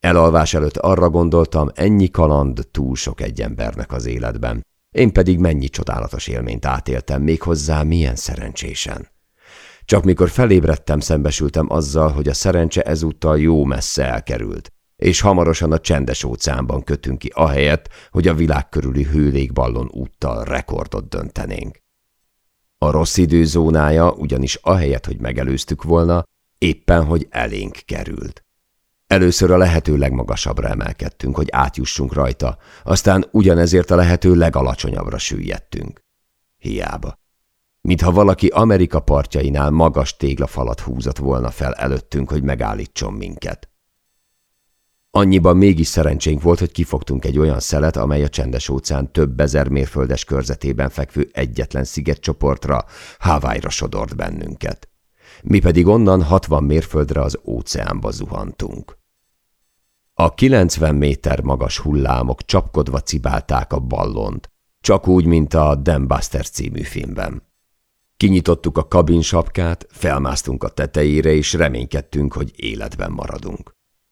Elalvás előtt arra gondoltam, ennyi kaland túl sok egy embernek az életben. Én pedig mennyi csodálatos élményt átéltem, méghozzá milyen szerencsésen. Csak mikor felébredtem, szembesültem azzal, hogy a szerencse ezúttal jó messze elkerült, és hamarosan a csendes óceánban kötünk ki ahelyett, hogy a világ körüli hőlégballon úttal rekordot döntenénk. A rossz időzónája ugyanis ahelyett, hogy megelőztük volna, éppen, hogy elénk került. Először a lehető legmagasabbra emelkedtünk, hogy átjussunk rajta, aztán ugyanezért a lehető legalacsonyabbra süllyedtünk. Hiába. Mintha valaki Amerika partjainál magas téglafalat húzott volna fel előttünk, hogy megállítson minket. Annyiban mégis szerencsénk volt, hogy kifogtunk egy olyan szelet, amely a csendes óceán több ezer mérföldes körzetében fekvő egyetlen szigetcsoportra, Hawaii-ra sodort bennünket. Mi pedig onnan 60 mérföldre az óceánba zuhantunk. A 90 méter magas hullámok csapkodva cibálták a ballont, csak úgy, mint a Dan Buster című filmben. Kinyitottuk a kabinsapkát, felmásztunk a tetejére, és reménykedtünk, hogy életben maradunk.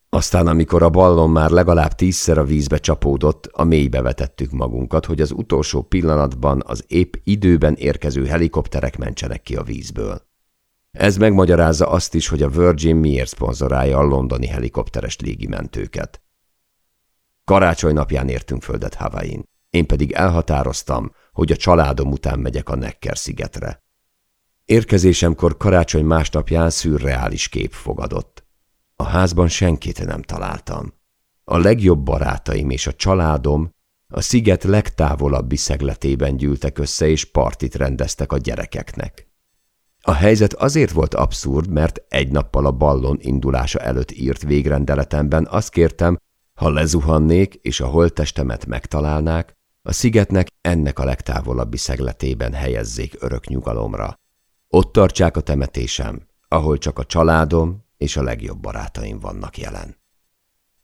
Aztán, amikor a ballon már legalább tízszer a vízbe csapódott, a mélybe vetettük magunkat, hogy az utolsó pillanatban az épp időben érkező helikopterek mentsenek ki a vízből. Ez megmagyarázza azt is, hogy a Virgin miért szponzorálja a londoni helikopteres légimentőket. Karácsony napján értünk földet Havain. Én pedig elhatároztam, hogy a családom után megyek a Necker szigetre. Érkezésemkor karácsony másnapján szürreális kép fogadott. A házban senkit nem találtam. A legjobb barátaim és a családom a sziget legtávolabbi szegletében gyűltek össze és partit rendeztek a gyerekeknek. A helyzet azért volt abszurd, mert egy nappal a ballon indulása előtt írt végrendeletemben azt kértem, ha lezuhannék és a holttestemet megtalálnák, a szigetnek ennek a legtávolabbi szegletében helyezzék örök nyugalomra. Ott tartsák a temetésem, ahol csak a családom és a legjobb barátaim vannak jelen.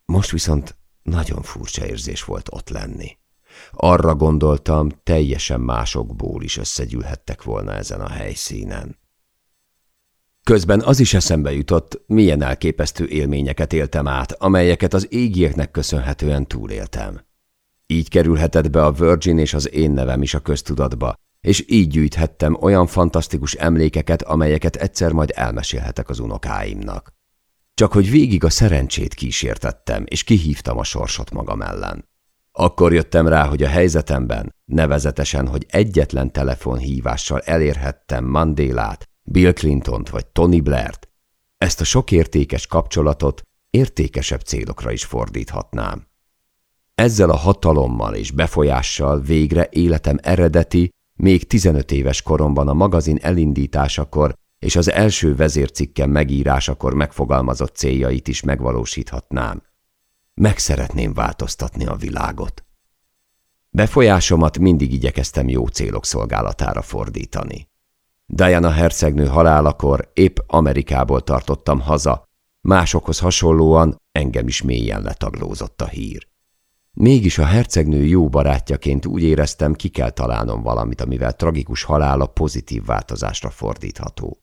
Most viszont nagyon furcsa érzés volt ott lenni. Arra gondoltam, teljesen másokból is összegyűlhettek volna ezen a helyszínen. Közben az is eszembe jutott, milyen elképesztő élményeket éltem át, amelyeket az égieknek köszönhetően túléltem. Így kerülhetett be a Virgin és az én nevem is a köztudatba, és így gyűjthettem olyan fantasztikus emlékeket, amelyeket egyszer majd elmesélhetek az unokáimnak. Csak hogy végig a szerencsét kísértettem, és kihívtam a sorsot magam ellen. Akkor jöttem rá, hogy a helyzetemben, nevezetesen, hogy egyetlen telefonhívással elérhettem Mandélát, Bill Clintont vagy Tony Blair-t, ezt a sok értékes kapcsolatot értékesebb célokra is fordíthatnám. Ezzel a hatalommal és befolyással végre életem eredeti, még 15 éves koromban a magazin elindításakor és az első vezércikkem megírásakor megfogalmazott céljait is megvalósíthatnám. Meg szeretném változtatni a világot. Befolyásomat mindig igyekeztem jó célok szolgálatára fordítani. Diana hercegnő halálakor épp Amerikából tartottam haza, másokhoz hasonlóan engem is mélyen letaglózott a hír. Mégis a hercegnő jó barátjaként úgy éreztem, ki kell találnom valamit, amivel tragikus halála pozitív változásra fordítható.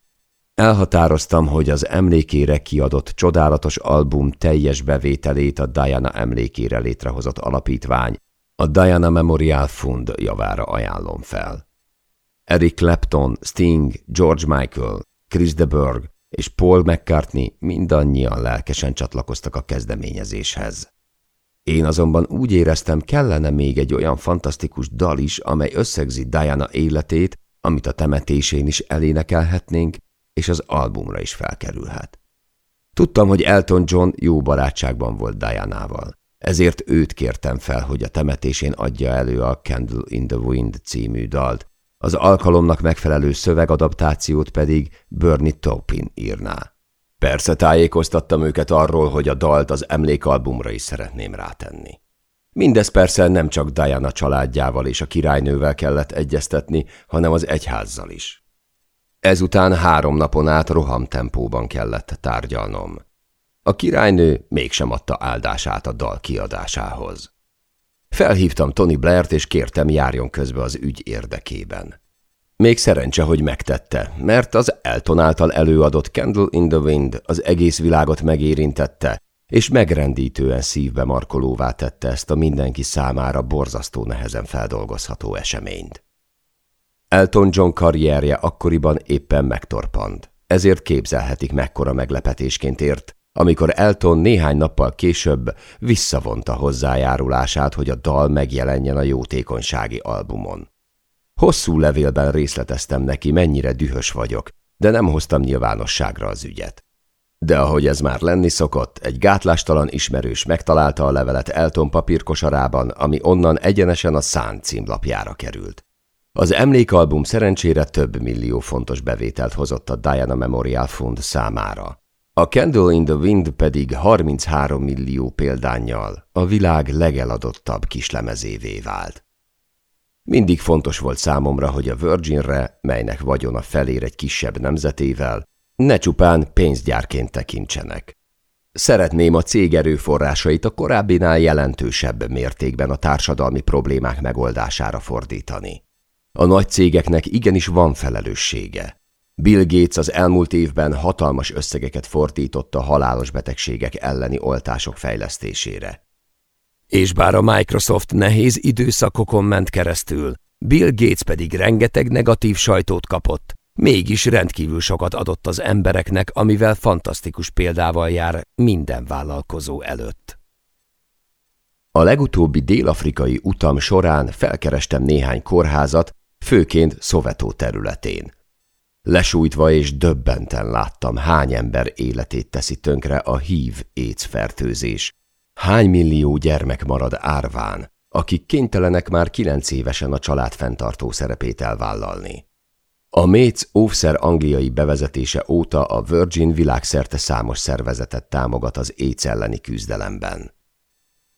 Elhatároztam, hogy az emlékére kiadott csodálatos album teljes bevételét a Diana emlékére létrehozott alapítvány, a Diana Memorial Fund javára ajánlom fel. Eric Clapton, Sting, George Michael, Chris de Burgh és Paul McCartney mindannyian lelkesen csatlakoztak a kezdeményezéshez. Én azonban úgy éreztem, kellene még egy olyan fantasztikus dal is, amely összegzi Diana életét, amit a temetésén is elénekelhetnénk, és az albumra is felkerülhet. Tudtam, hogy Elton John jó barátságban volt Diana-val, ezért őt kértem fel, hogy a temetésén adja elő a Candle in the Wind című dalt, az alkalomnak megfelelő szövegadaptációt pedig Bernie Taupin írná. Persze tájékoztattam őket arról, hogy a dalt az emlékalbumra is szeretném rátenni. Mindez persze nem csak Diana családjával és a királynővel kellett egyeztetni, hanem az egyházzal is. Ezután három napon át rohamtempóban kellett tárgyalnom. A királynő mégsem adta áldását a dal kiadásához. Felhívtam Tony Blair-t, és kértem járjon közbe az ügy érdekében. Még szerencse, hogy megtette, mert az Elton által előadott Candle in the Wind az egész világot megérintette, és megrendítően szívbe markolóvá tette ezt a mindenki számára borzasztó nehezen feldolgozható eseményt. Elton John karrierje akkoriban éppen megtorpant, ezért képzelhetik mekkora meglepetésként ért, amikor Elton néhány nappal később visszavonta hozzájárulását, hogy a dal megjelenjen a jótékonysági albumon. Hosszú levélben részleteztem neki, mennyire dühös vagyok, de nem hoztam nyilvánosságra az ügyet. De ahogy ez már lenni szokott, egy gátlástalan ismerős megtalálta a levelet Elton papírkosarában, ami onnan egyenesen a Szán címlapjára került. Az emlékalbum szerencsére több millió fontos bevételt hozott a Diana Memorial Fund számára. A Candle in the Wind pedig 33 millió példányjal a világ legeladottabb kislemezévé vált. Mindig fontos volt számomra, hogy a Virginre, melynek vagyona felér egy kisebb nemzetével, ne csupán pénzgyárként tekintsenek. Szeretném a cég erőforrásait a korábbinál jelentősebb mértékben a társadalmi problémák megoldására fordítani. A nagy cégeknek igenis van felelőssége. Bill Gates az elmúlt évben hatalmas összegeket fordított a halálos betegségek elleni oltások fejlesztésére. És bár a Microsoft nehéz időszakokon ment keresztül, Bill Gates pedig rengeteg negatív sajtót kapott, mégis rendkívül sokat adott az embereknek, amivel fantasztikus példával jár minden vállalkozó előtt. A legutóbbi dél-afrikai utam során felkerestem néhány kórházat, főként Szovetó területén. Lesújtva és döbbenten láttam, hány ember életét teszi tönkre a hív AIDS fertőzés. Hány millió gyermek marad árván, akik kénytelenek már kilenc évesen a család fenntartó szerepét elvállalni. A Mécs óvszer angliai bevezetése óta a Virgin világszerte számos szervezetet támogat az AIDS elleni küzdelemben.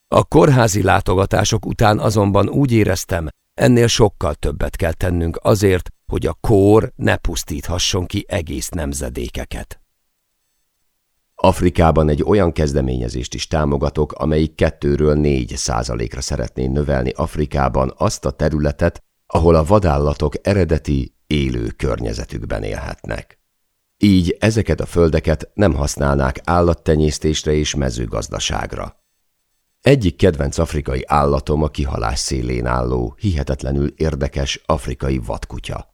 A kórházi látogatások után azonban úgy éreztem, ennél sokkal többet kell tennünk azért, hogy a kór ne pusztíthasson ki egész nemzedékeket. Afrikában egy olyan kezdeményezést is támogatok, amelyik kettőről négy százalékra szeretné növelni Afrikában azt a területet, ahol a vadállatok eredeti, élő környezetükben élhetnek. Így ezeket a földeket nem használnák állattenyésztésre és mezőgazdaságra. Egyik kedvenc afrikai állatom a kihalás szélén álló, hihetetlenül érdekes afrikai vadkutya.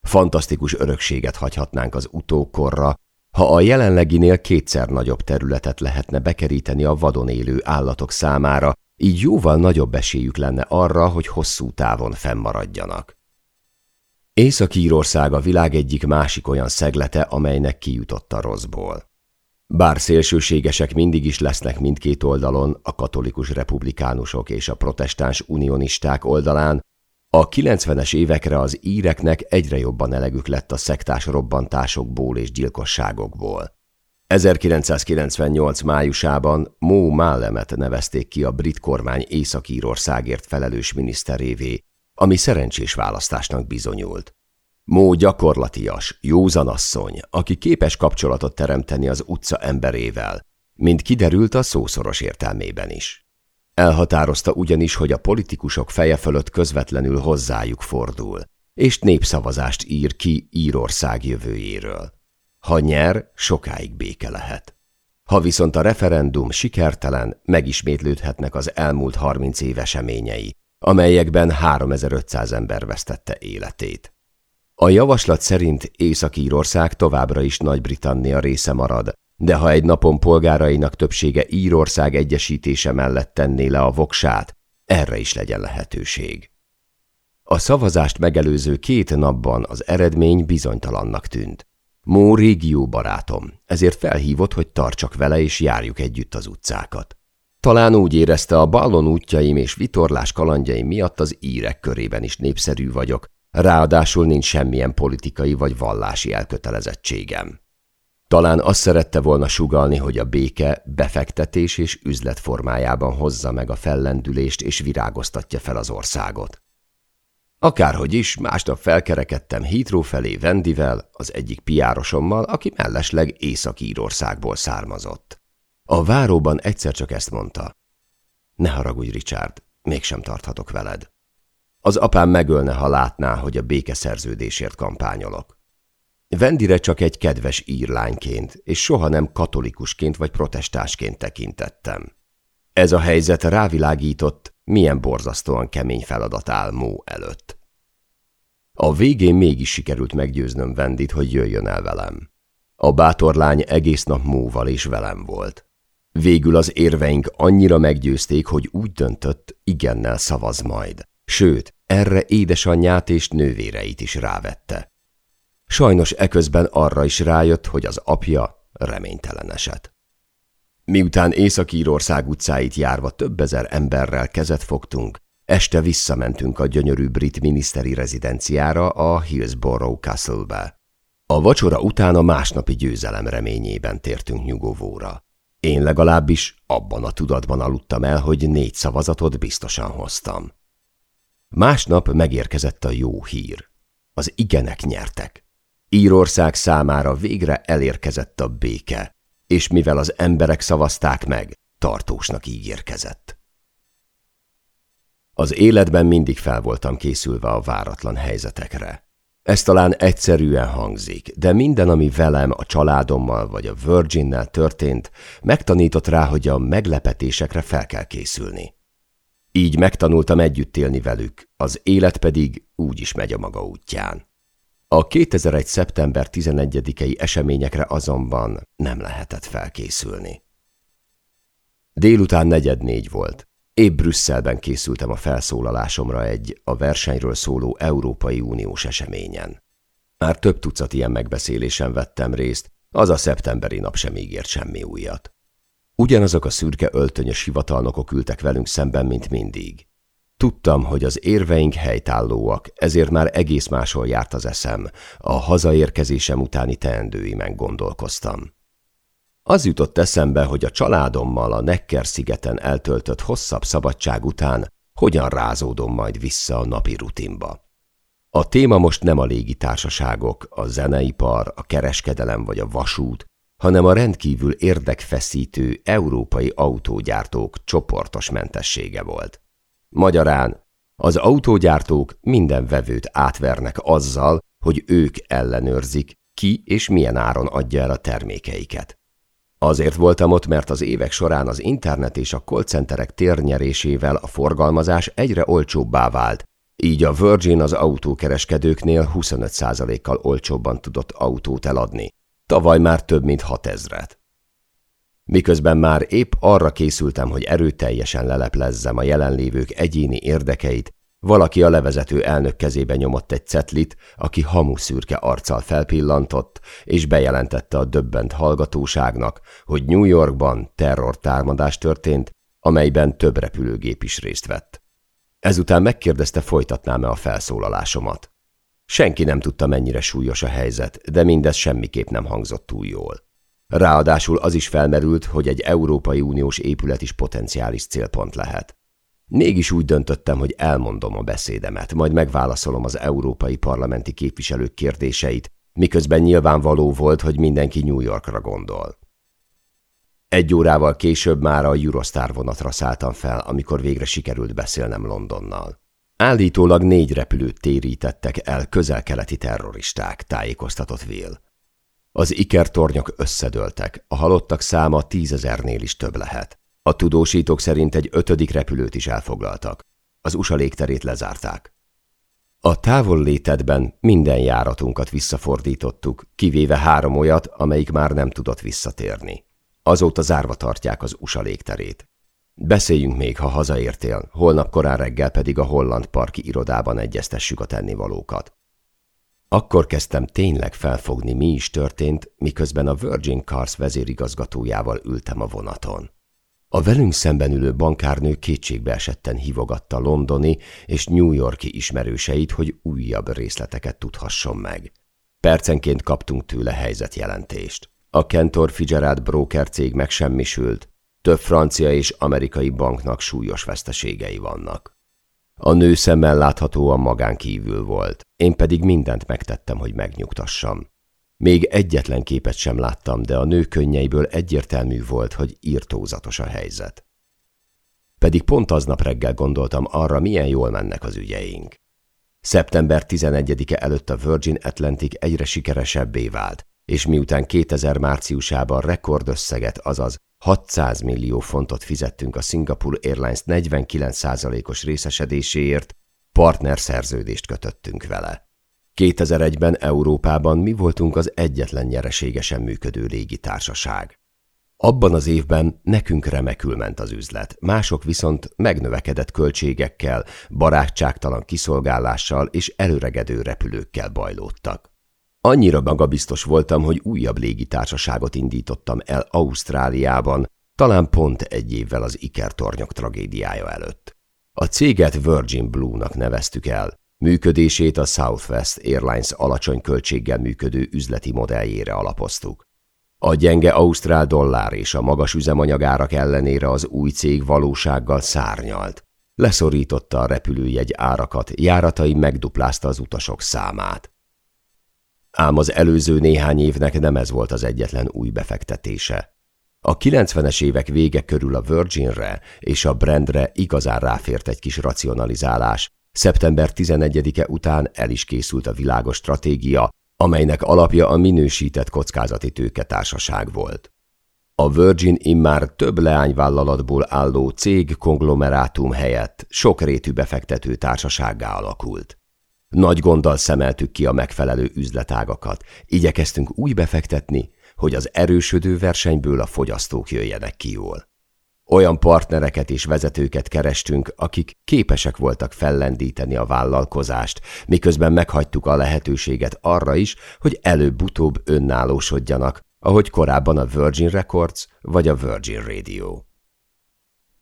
Fantasztikus örökséget hagyhatnánk az utókorra, ha a jelenleginél kétszer nagyobb területet lehetne bekeríteni a vadon élő állatok számára, így jóval nagyobb esélyük lenne arra, hogy hosszú távon fennmaradjanak. Észak-Írország a világ egyik másik olyan szeglete, amelynek kijutott a rosszból. Bár szélsőségesek mindig is lesznek mindkét oldalon, a katolikus republikánusok és a protestáns unionisták oldalán, a 90-es évekre az íreknek egyre jobban elegük lett a szektás robbantásokból és gyilkosságokból. 1998 májusában Mó Málemet nevezték ki a brit kormány Észak-Írországért felelős miniszterévé, ami szerencsés választásnak bizonyult. Mó gyakorlatias, józanasszony, aki képes kapcsolatot teremteni az utca emberével, mint kiderült a szószoros értelmében is. Elhatározta ugyanis, hogy a politikusok feje fölött közvetlenül hozzájuk fordul, és népszavazást ír ki Írország jövőjéről. Ha nyer, sokáig béke lehet. Ha viszont a referendum sikertelen, megismétlődhetnek az elmúlt 30 év eseményei, amelyekben 3500 ember vesztette életét. A javaslat szerint Észak-Írország továbbra is Nagy-Britannia része marad, de ha egy napon polgárainak többsége Írország egyesítése mellett tenné le a voksát, erre is legyen lehetőség. A szavazást megelőző két napban az eredmény bizonytalannak tűnt. Mó régió barátom, ezért felhívott, hogy tartsak vele és járjuk együtt az utcákat. Talán úgy érezte, a ballon útjaim és vitorlás kalandjaim miatt az írek körében is népszerű vagyok, ráadásul nincs semmilyen politikai vagy vallási elkötelezettségem. Talán azt szerette volna sugalni, hogy a béke befektetés és üzlet formájában hozza meg a fellendülést és virágoztatja fel az országot. Akárhogy is, másnap felkerekedtem Heathrow felé Vendivel, az egyik piárosommal, aki mellesleg Észak-Írországból származott. A váróban egyszer csak ezt mondta. Ne haragudj, Richard, mégsem tarthatok veled. Az apám megölne, ha látná, hogy a békeszerződésért kampányolok. Vendire csak egy kedves írlányként, és soha nem katolikusként vagy protestásként tekintettem. Ez a helyzet rávilágított, milyen borzasztóan kemény feladat áll Mó előtt. A végén mégis sikerült meggyőznöm Vendit, hogy jöjjön el velem. A bátor lány egész nap Móval is velem volt. Végül az érveink annyira meggyőzték, hogy úgy döntött, igennel szavaz majd. Sőt, erre édesanyját és nővéreit is rávette. Sajnos eközben arra is rájött, hogy az apja reménytelen eset. Miután Észak-Írország utcáit járva több ezer emberrel kezet fogtunk, este visszamentünk a gyönyörű brit miniszteri rezidenciára, a Hillsborough Castle-be. A vacsora után a másnapi győzelem reményében tértünk nyugovóra. Én legalábbis abban a tudatban aludtam el, hogy négy szavazatot biztosan hoztam. Másnap megérkezett a jó hír. Az igenek nyertek. Írország számára végre elérkezett a béke, és mivel az emberek szavazták meg, tartósnak ígérkezett. Az életben mindig fel voltam készülve a váratlan helyzetekre. Ez talán egyszerűen hangzik, de minden, ami velem, a családommal vagy a Virginnel történt, megtanított rá, hogy a meglepetésekre fel kell készülni. Így megtanultam együtt élni velük, az élet pedig úgy is megy a maga útján. A 2001. szeptember 11-i eseményekre azonban nem lehetett felkészülni. Délután negyed négy volt. Épp Brüsszelben készültem a felszólalásomra egy a versenyről szóló Európai Uniós eseményen. Már több tucat ilyen megbeszélésen vettem részt, az a szeptemberi nap sem ígért semmi újat. Ugyanazok a szürke öltönyös hivatalnokok ültek velünk szemben, mint mindig. Tudtam, hogy az érveink helytállóak, ezért már egész máshol járt az eszem, a hazaérkezésem utáni teendőimen gondolkoztam. Az jutott eszembe, hogy a családommal a Necker-szigeten eltöltött hosszabb szabadság után hogyan rázódom majd vissza a napi rutinba. A téma most nem a légitársaságok, a zeneipar, a kereskedelem vagy a vasút, hanem a rendkívül érdekfeszítő európai autógyártók csoportos mentessége volt. Magyarán az autógyártók minden vevőt átvernek azzal, hogy ők ellenőrzik, ki és milyen áron adja el a termékeiket. Azért voltam ott, mert az évek során az internet és a callcenterek térnyerésével a forgalmazás egyre olcsóbbá vált, így a Virgin az autókereskedőknél 25%-kal olcsóbban tudott autót eladni. Tavaly már több mint 6000-et. Miközben már épp arra készültem, hogy erőteljesen leleplezzem a jelenlévők egyéni érdekeit, valaki a levezető elnök kezébe nyomott egy cetlit, aki hamuszürke arccal felpillantott, és bejelentette a döbbent hallgatóságnak, hogy New Yorkban terrortámadás történt, amelyben több repülőgép is részt vett. Ezután megkérdezte, folytatnám-e a felszólalásomat. Senki nem tudta, mennyire súlyos a helyzet, de mindez semmiképp nem hangzott túl jól. Ráadásul az is felmerült, hogy egy Európai Uniós épület is potenciális célpont lehet. Mégis úgy döntöttem, hogy elmondom a beszédemet, majd megválaszolom az európai parlamenti képviselők kérdéseit, miközben nyilvánvaló volt, hogy mindenki New Yorkra gondol. Egy órával később már a Eurostar vonatra szálltam fel, amikor végre sikerült beszélnem Londonnal. Állítólag négy repülőt térítettek el közel-keleti terroristák, tájékoztatott Will. Az ikertornyok összedőltek, a halottak száma tízezernél is több lehet. A tudósítók szerint egy ötödik repülőt is elfoglaltak. Az USA légterét lezárták. A távol létedben minden járatunkat visszafordítottuk, kivéve három olyat, amelyik már nem tudott visszatérni. Azóta zárva tartják az USA légterét. Beszéljünk még, ha hazaértél, holnap korán reggel pedig a holland parki irodában egyeztessük a tennivalókat. Akkor kezdtem tényleg felfogni, mi is történt, miközben a Virgin Cars vezérigazgatójával ültem a vonaton. A velünk szemben ülő bankárnő kétségbe esetten hívogatta londoni és New Yorki ismerőseit, hogy újabb részleteket tudhasson meg. Percenként kaptunk tőle helyzetjelentést. A Kentor Fitzgerald broker cég megsemmisült, több francia és amerikai banknak súlyos veszteségei vannak. A nő szemmel láthatóan magán kívül volt, én pedig mindent megtettem, hogy megnyugtassam. Még egyetlen képet sem láttam, de a nő könnyeiből egyértelmű volt, hogy írtózatos a helyzet. Pedig pont aznap reggel gondoltam arra, milyen jól mennek az ügyeink. Szeptember 11-e előtt a Virgin Atlantic egyre sikeresebbé vált, és miután 2000 márciusában rekordösszeget, azaz 600 millió fontot fizettünk a Singapore Airlines 49%-os részesedéséért, partnerszerződést kötöttünk vele. 2001-ben Európában mi voltunk az egyetlen nyereségesen működő légitársaság. Abban az évben nekünk remekül ment az üzlet, mások viszont megnövekedett költségekkel, barátságtalan kiszolgálással és előregedő repülőkkel bajlódtak. Annyira magabiztos voltam, hogy újabb légitársaságot indítottam el Ausztráliában, talán pont egy évvel az ikertornyok tragédiája előtt. A céget Virgin Blue-nak neveztük el, Működését a Southwest Airlines alacsony költséggel működő üzleti modelljére alapoztuk. A gyenge ausztrál dollár és a magas üzemanyagárak ellenére az új cég valósággal szárnyalt. Leszorította a repülőjegy árakat, járatai megduplázta az utasok számát. Ám az előző néhány évnek nem ez volt az egyetlen új befektetése. A 90-es évek vége körül a Virginre és a Brandre igazán ráfért egy kis racionalizálás, Szeptember 11-e után el is készült a világos stratégia, amelynek alapja a minősített kockázati tőketársaság volt. A Virgin immár több leányvállalatból álló cég konglomerátum helyett sokrétű befektető társasággá alakult. Nagy gonddal szemeltük ki a megfelelő üzletágakat, igyekeztünk úgy befektetni, hogy az erősödő versenyből a fogyasztók jöjjenek ki jól. Olyan partnereket és vezetőket kerestünk, akik képesek voltak fellendíteni a vállalkozást, miközben meghagytuk a lehetőséget arra is, hogy előbb-utóbb önállósodjanak, ahogy korábban a Virgin Records vagy a Virgin Radio.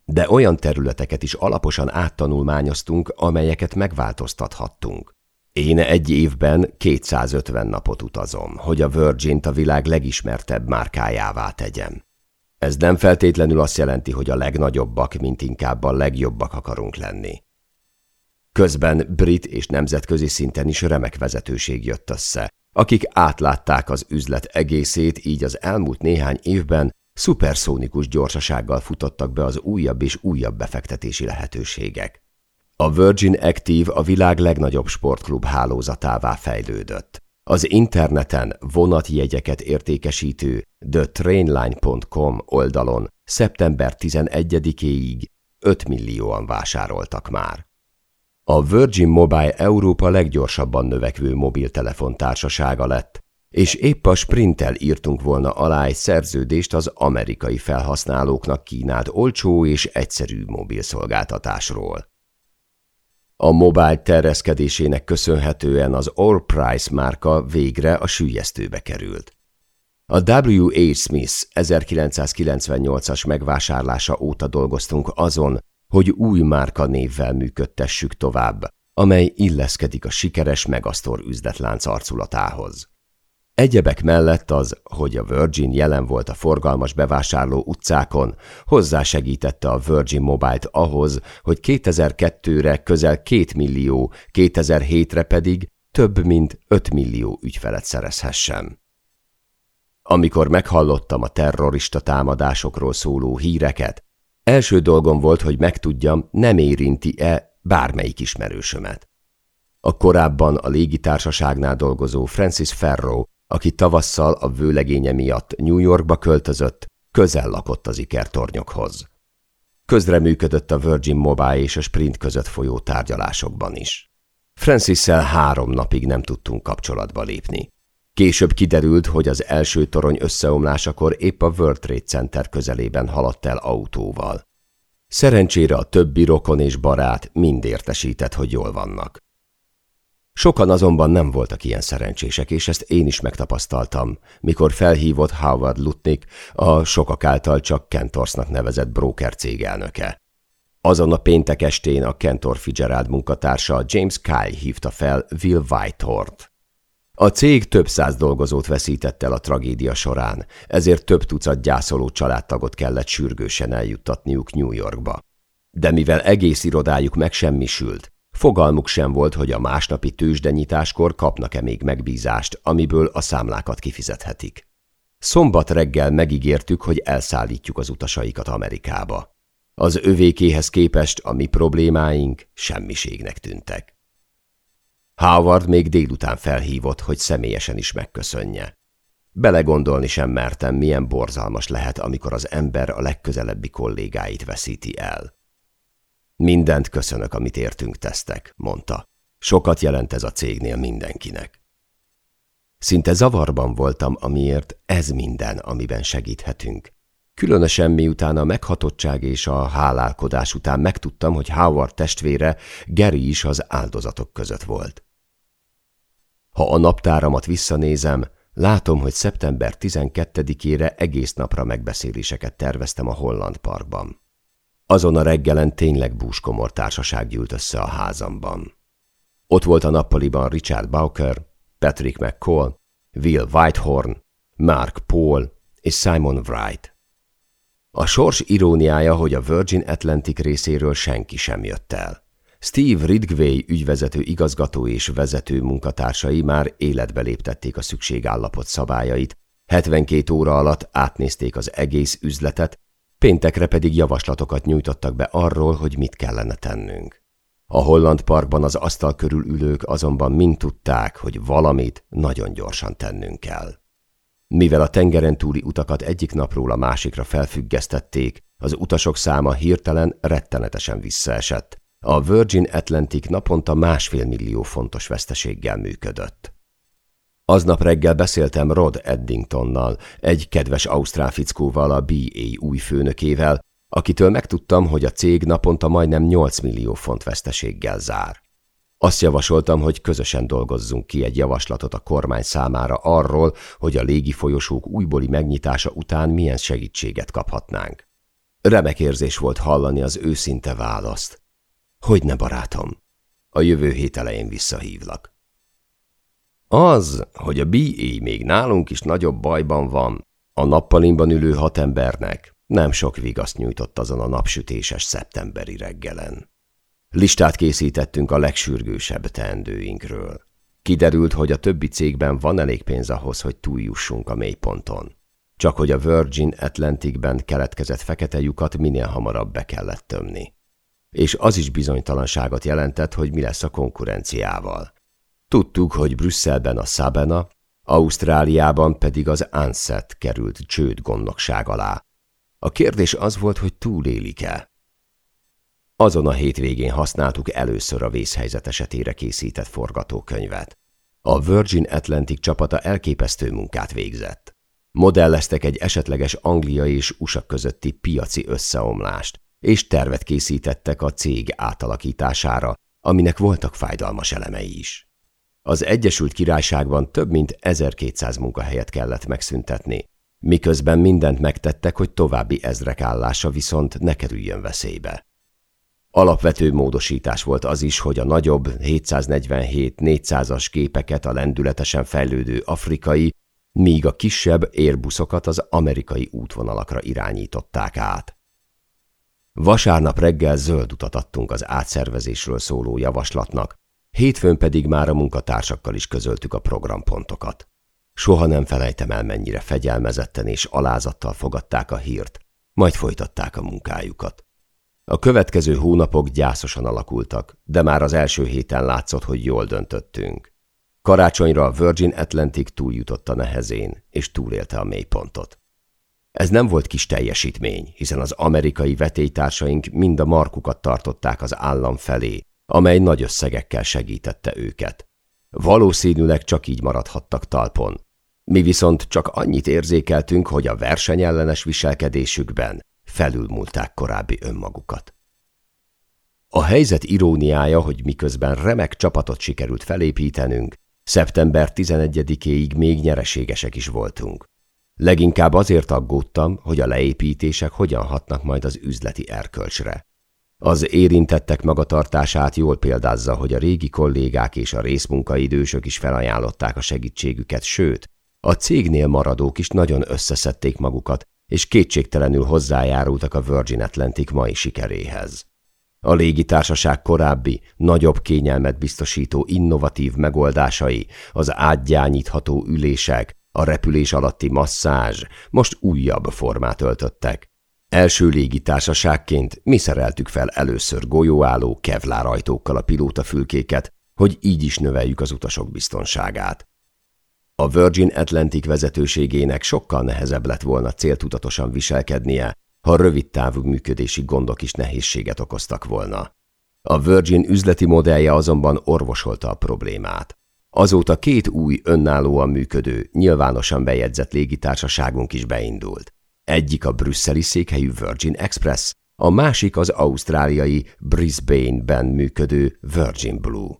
De olyan területeket is alaposan áttanulmányoztunk, amelyeket megváltoztathattunk. Én egy évben 250 napot utazom, hogy a Virgin-t a világ legismertebb márkájává tegyem. Ez nem feltétlenül azt jelenti, hogy a legnagyobbak, mint inkább a legjobbak akarunk lenni. Közben brit és nemzetközi szinten is remek vezetőség jött össze, akik átlátták az üzlet egészét, így az elmúlt néhány évben szuperszónikus gyorsasággal futottak be az újabb és újabb befektetési lehetőségek. A Virgin Active a világ legnagyobb sportklub hálózatává fejlődött. Az interneten vonatjegyeket értékesítő thetrainline.com oldalon szeptember 11-éig 5 millióan vásároltak már. A Virgin Mobile Európa leggyorsabban növekvő mobiltelefontársasága lett, és épp a Sprinttel írtunk volna alá egy szerződést az amerikai felhasználóknak kínált olcsó és egyszerű mobilszolgáltatásról. A mobile terjeszkedésének köszönhetően az All Price márka végre a sülyeztőbe került. A W.H. Smith 1998-as megvásárlása óta dolgoztunk azon, hogy új márka névvel működtessük tovább, amely illeszkedik a sikeres Megasztor üzletlánc arculatához. Egyebek mellett az, hogy a Virgin jelen volt a forgalmas bevásárló utcákon, hozzásegítette a Virgin Mobile-t ahhoz, hogy 2002-re közel 2 millió, 2007-re pedig több mint 5 millió ügyfelet szerezhessen. Amikor meghallottam a terrorista támadásokról szóló híreket, első dolgom volt, hogy megtudjam, nem érinti-e bármelyik ismerősömet. A korábban a légitársaságnál dolgozó Francis Ferro aki tavasszal a vőlegénye miatt New Yorkba költözött, közel lakott az ikertornyokhoz. Közreműködött a Virgin Mobile és a Sprint között folyó tárgyalásokban is. francis három napig nem tudtunk kapcsolatba lépni. Később kiderült, hogy az első torony összeomlásakor épp a World Trade Center közelében haladt el autóval. Szerencsére a többi rokon és barát mind értesített, hogy jól vannak. Sokan azonban nem voltak ilyen szerencsések, és ezt én is megtapasztaltam, mikor felhívott Howard Lutnick, a sokak által csak Kentorsnak nevezett broker cég elnöke. Azon a péntek estén a Kentor Fitzgerald munkatársa James Kyle hívta fel Will Whitehort. A cég több száz dolgozót veszített el a tragédia során, ezért több tucat gyászoló családtagot kellett sürgősen eljuttatniuk New Yorkba. De mivel egész irodájuk megsemmisült, Fogalmuk sem volt, hogy a másnapi tőzsdenyitáskor kapnak-e még megbízást, amiből a számlákat kifizethetik. Szombat reggel megígértük, hogy elszállítjuk az utasaikat Amerikába. Az övékéhez képest a mi problémáink semmiségnek tűntek. Howard még délután felhívott, hogy személyesen is megköszönje. Belegondolni sem mertem, milyen borzalmas lehet, amikor az ember a legközelebbi kollégáit veszíti el. Mindent köszönök, amit értünk tesztek, mondta. Sokat jelent ez a cégnél mindenkinek. Szinte zavarban voltam, amiért ez minden, amiben segíthetünk. Különösen miután a meghatottság és a hálálkodás után megtudtam, hogy Howard testvére Gary is az áldozatok között volt. Ha a naptáramat visszanézem, látom, hogy szeptember 12-ére egész napra megbeszéléseket terveztem a Holland Parkban. Azon a reggelen tényleg búskomor társaság gyűlt össze a házamban. Ott volt a nappaliban Richard Bowker, Patrick McCall, Will Whitehorn, Mark Paul és Simon Wright. A sors iróniája, hogy a Virgin Atlantic részéről senki sem jött el. Steve Ridgway ügyvezető igazgató és vezető munkatársai már életbe léptették a szükségállapot szabályait, 72 óra alatt átnézték az egész üzletet, Péntekre pedig javaslatokat nyújtottak be arról, hogy mit kellene tennünk. A holland parkban az asztal körül ülők azonban mind tudták, hogy valamit nagyon gyorsan tennünk kell. Mivel a tengeren túli utakat egyik napról a másikra felfüggesztették, az utasok száma hirtelen rettenetesen visszaesett. A Virgin Atlantic naponta másfél millió fontos veszteséggel működött. Aznap reggel beszéltem Rod Eddingtonnal, egy kedves ausztrál fickóval, a BA új főnökével, akitől megtudtam, hogy a cég naponta majdnem 8 millió font veszteséggel zár. Azt javasoltam, hogy közösen dolgozzunk ki egy javaslatot a kormány számára arról, hogy a légi folyosók újbóli megnyitása után milyen segítséget kaphatnánk. Remek érzés volt hallani az őszinte választ. Hogy ne barátom? A jövő hét elején visszahívlak. Az, hogy a BA még nálunk is nagyobb bajban van, a nappalimban ülő hat embernek nem sok vigaszt nyújtott azon a napsütéses szeptemberi reggelen. Listát készítettünk a legsürgősebb teendőinkről. Kiderült, hogy a többi cégben van elég pénz ahhoz, hogy túljussunk a mélyponton. Csak hogy a Virgin Atlanticben keletkezett fekete lyukat minél hamarabb be kellett tömni. És az is bizonytalanságot jelentett, hogy mi lesz a konkurenciával. Tudtuk, hogy Brüsszelben a Sabena, Ausztráliában pedig az Anset került csőd gondnokság alá. A kérdés az volt, hogy túlélik-e. Azon a hétvégén használtuk először a vészhelyzet esetére készített forgatókönyvet. A Virgin Atlantic csapata elképesztő munkát végzett. Modelleztek egy esetleges Anglia és USA közötti piaci összeomlást, és tervet készítettek a cég átalakítására, aminek voltak fájdalmas elemei is. Az Egyesült Királyságban több mint 1200 munkahelyet kellett megszüntetni, miközben mindent megtettek, hogy további ezrek állása viszont ne kerüljön veszélybe. Alapvető módosítás volt az is, hogy a nagyobb 747-400-as gépeket a lendületesen fejlődő afrikai, míg a kisebb érbuszokat az amerikai útvonalakra irányították át. Vasárnap reggel zöld utat adtunk az átszervezésről szóló javaslatnak, hétfőn pedig már a munkatársakkal is közöltük a programpontokat. Soha nem felejtem el, mennyire fegyelmezetten és alázattal fogadták a hírt, majd folytatták a munkájukat. A következő hónapok gyászosan alakultak, de már az első héten látszott, hogy jól döntöttünk. Karácsonyra a Virgin Atlantic túljutott a nehezén, és túlélte a mélypontot. Ez nem volt kis teljesítmény, hiszen az amerikai vetélytársaink mind a markukat tartották az állam felé, amely nagy összegekkel segítette őket. Valószínűleg csak így maradhattak talpon. Mi viszont csak annyit érzékeltünk, hogy a versenyellenes viselkedésükben felülmúlták korábbi önmagukat. A helyzet iróniája, hogy miközben remek csapatot sikerült felépítenünk, szeptember 11-éig még nyereségesek is voltunk. Leginkább azért aggódtam, hogy a leépítések hogyan hatnak majd az üzleti erkölcsre. Az érintettek magatartását jól példázza, hogy a régi kollégák és a részmunkaidősök is felajánlották a segítségüket, sőt, a cégnél maradók is nagyon összeszedték magukat, és kétségtelenül hozzájárultak a Virgin Atlantic mai sikeréhez. A légitársaság korábbi, nagyobb kényelmet biztosító innovatív megoldásai, az átgyányítható ülések, a repülés alatti masszázs most újabb formát öltöttek. Első légitársaságként mi szereltük fel először golyóálló kevlár ajtókkal a pilótafülkéket, hogy így is növeljük az utasok biztonságát. A Virgin Atlantic vezetőségének sokkal nehezebb lett volna céltudatosan viselkednie, ha rövid távú működési gondok is nehézséget okoztak volna. A Virgin üzleti modellje azonban orvosolta a problémát. Azóta két új, önállóan működő, nyilvánosan bejegyzett légitársaságunk is beindult. Egyik a brüsszeli székhelyű Virgin Express, a másik az ausztráliai Brisbane-ben működő Virgin Blue.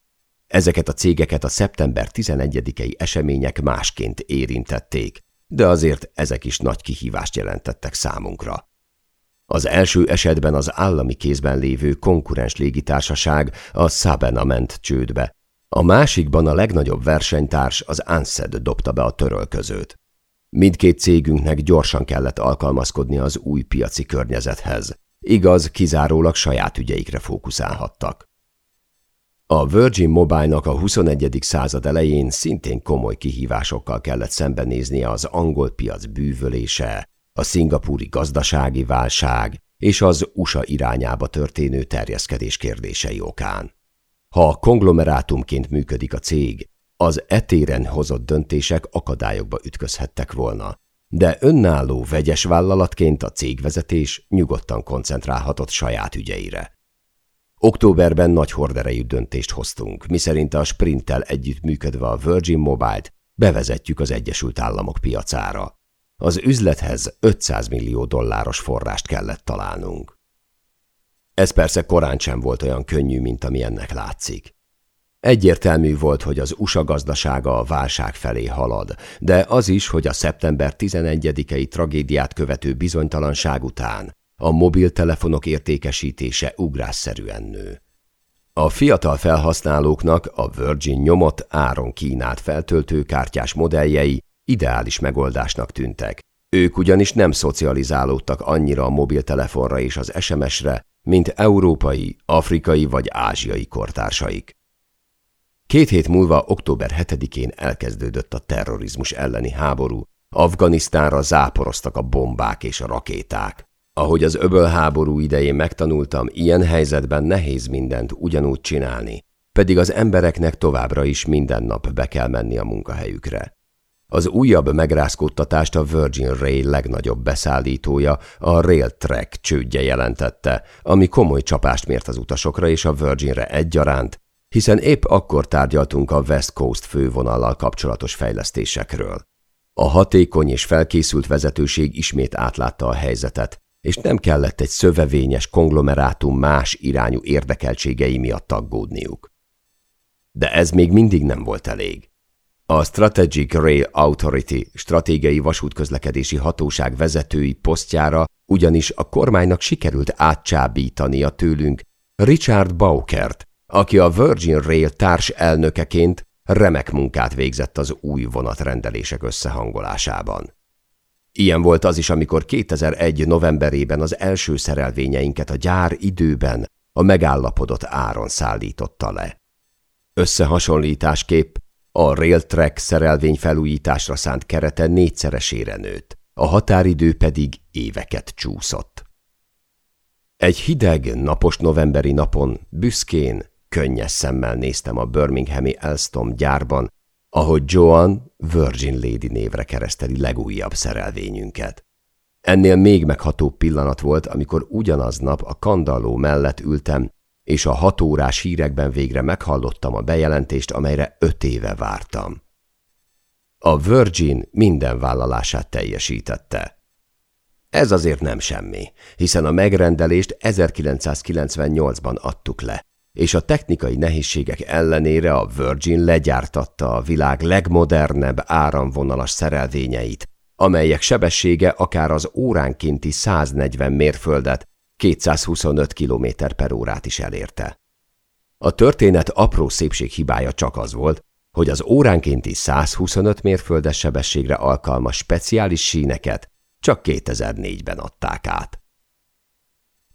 Ezeket a cégeket a szeptember 11-i események másként érintették, de azért ezek is nagy kihívást jelentettek számunkra. Az első esetben az állami kézben lévő konkurens légitársaság a Sabena ment csődbe, a másikban a legnagyobb versenytárs az Ansed dobta be a törölközőt. Mindkét cégünknek gyorsan kellett alkalmazkodni az új piaci környezethez. Igaz, kizárólag saját ügyeikre fókuszálhattak. A Virgin Mobile-nak a 21. század elején szintén komoly kihívásokkal kellett szembenéznie az angol piac bűvölése, a szingapúri gazdasági válság és az USA irányába történő terjeszkedés kérdései okán. Ha konglomerátumként működik a cég, az etéren hozott döntések akadályokba ütközhettek volna, de önálló vegyes vállalatként a cégvezetés nyugodtan koncentrálhatott saját ügyeire. Októberben nagy horderejű döntést hoztunk, miszerint a Sprinttel együttműködve a Virgin Mobile-t bevezetjük az Egyesült Államok piacára. Az üzlethez 500 millió dolláros forrást kellett találnunk. Ez persze korán sem volt olyan könnyű, mint ami ennek látszik. Egyértelmű volt, hogy az USA gazdasága a válság felé halad, de az is, hogy a szeptember 11-i tragédiát követő bizonytalanság után a mobiltelefonok értékesítése ugrásszerűen nő. A fiatal felhasználóknak a Virgin nyomott áron kínált feltöltőkártyás modelljei ideális megoldásnak tűntek. Ők ugyanis nem szocializálódtak annyira a mobiltelefonra és az SMS-re, mint európai, afrikai vagy ázsiai kortársaik. Két hét múlva, október 7-én elkezdődött a terrorizmus elleni háború, Afganisztánra záporoztak a bombák és a rakéták. Ahogy az öbölháború idején megtanultam, ilyen helyzetben nehéz mindent ugyanúgy csinálni, pedig az embereknek továbbra is minden nap be kell menni a munkahelyükre. Az újabb megrázkódtatást a Virgin Rail legnagyobb beszállítója, a Railtrack csődje jelentette, ami komoly csapást mért az utasokra és a Virginre egyaránt, hiszen épp akkor tárgyaltunk a West Coast fővonallal kapcsolatos fejlesztésekről. A hatékony és felkészült vezetőség ismét átlátta a helyzetet, és nem kellett egy szövevényes konglomerátum más irányú érdekeltségei miatt aggódniuk. De ez még mindig nem volt elég. A Strategic Rail Authority stratégiai vasútközlekedési hatóság vezetői posztjára ugyanis a kormánynak sikerült átcsábítania tőlünk Richard Baukert, aki a Virgin Rail társ elnökeként remek munkát végzett az új vonatrendelések összehangolásában. Ilyen volt az is, amikor 2001. novemberében az első szerelvényeinket a gyár időben a megállapodott áron szállította le. Összehasonlításképp a Railtrack szerelvény felújításra szánt kerete négyszeresére nőtt, a határidő pedig éveket csúszott. Egy hideg, napos novemberi napon büszkén, könnyes szemmel néztem a Birminghami Alstom gyárban, ahogy Joan Virgin Lady névre kereszteli legújabb szerelvényünket. Ennél még meghatóbb pillanat volt, amikor ugyanaznap a kandalló mellett ültem, és a hatórás hírekben végre meghallottam a bejelentést, amelyre öt éve vártam. A Virgin minden vállalását teljesítette. Ez azért nem semmi, hiszen a megrendelést 1998-ban adtuk le, és a technikai nehézségek ellenére a Virgin legyártatta a világ legmodernebb áramvonalas szerelvényeit, amelyek sebessége akár az óránkénti 140 mérföldet, 225 km per órát is elérte. A történet apró szépség hibája csak az volt, hogy az óránkénti 125 mérföldes sebességre alkalmas speciális síneket csak 2004-ben adták át.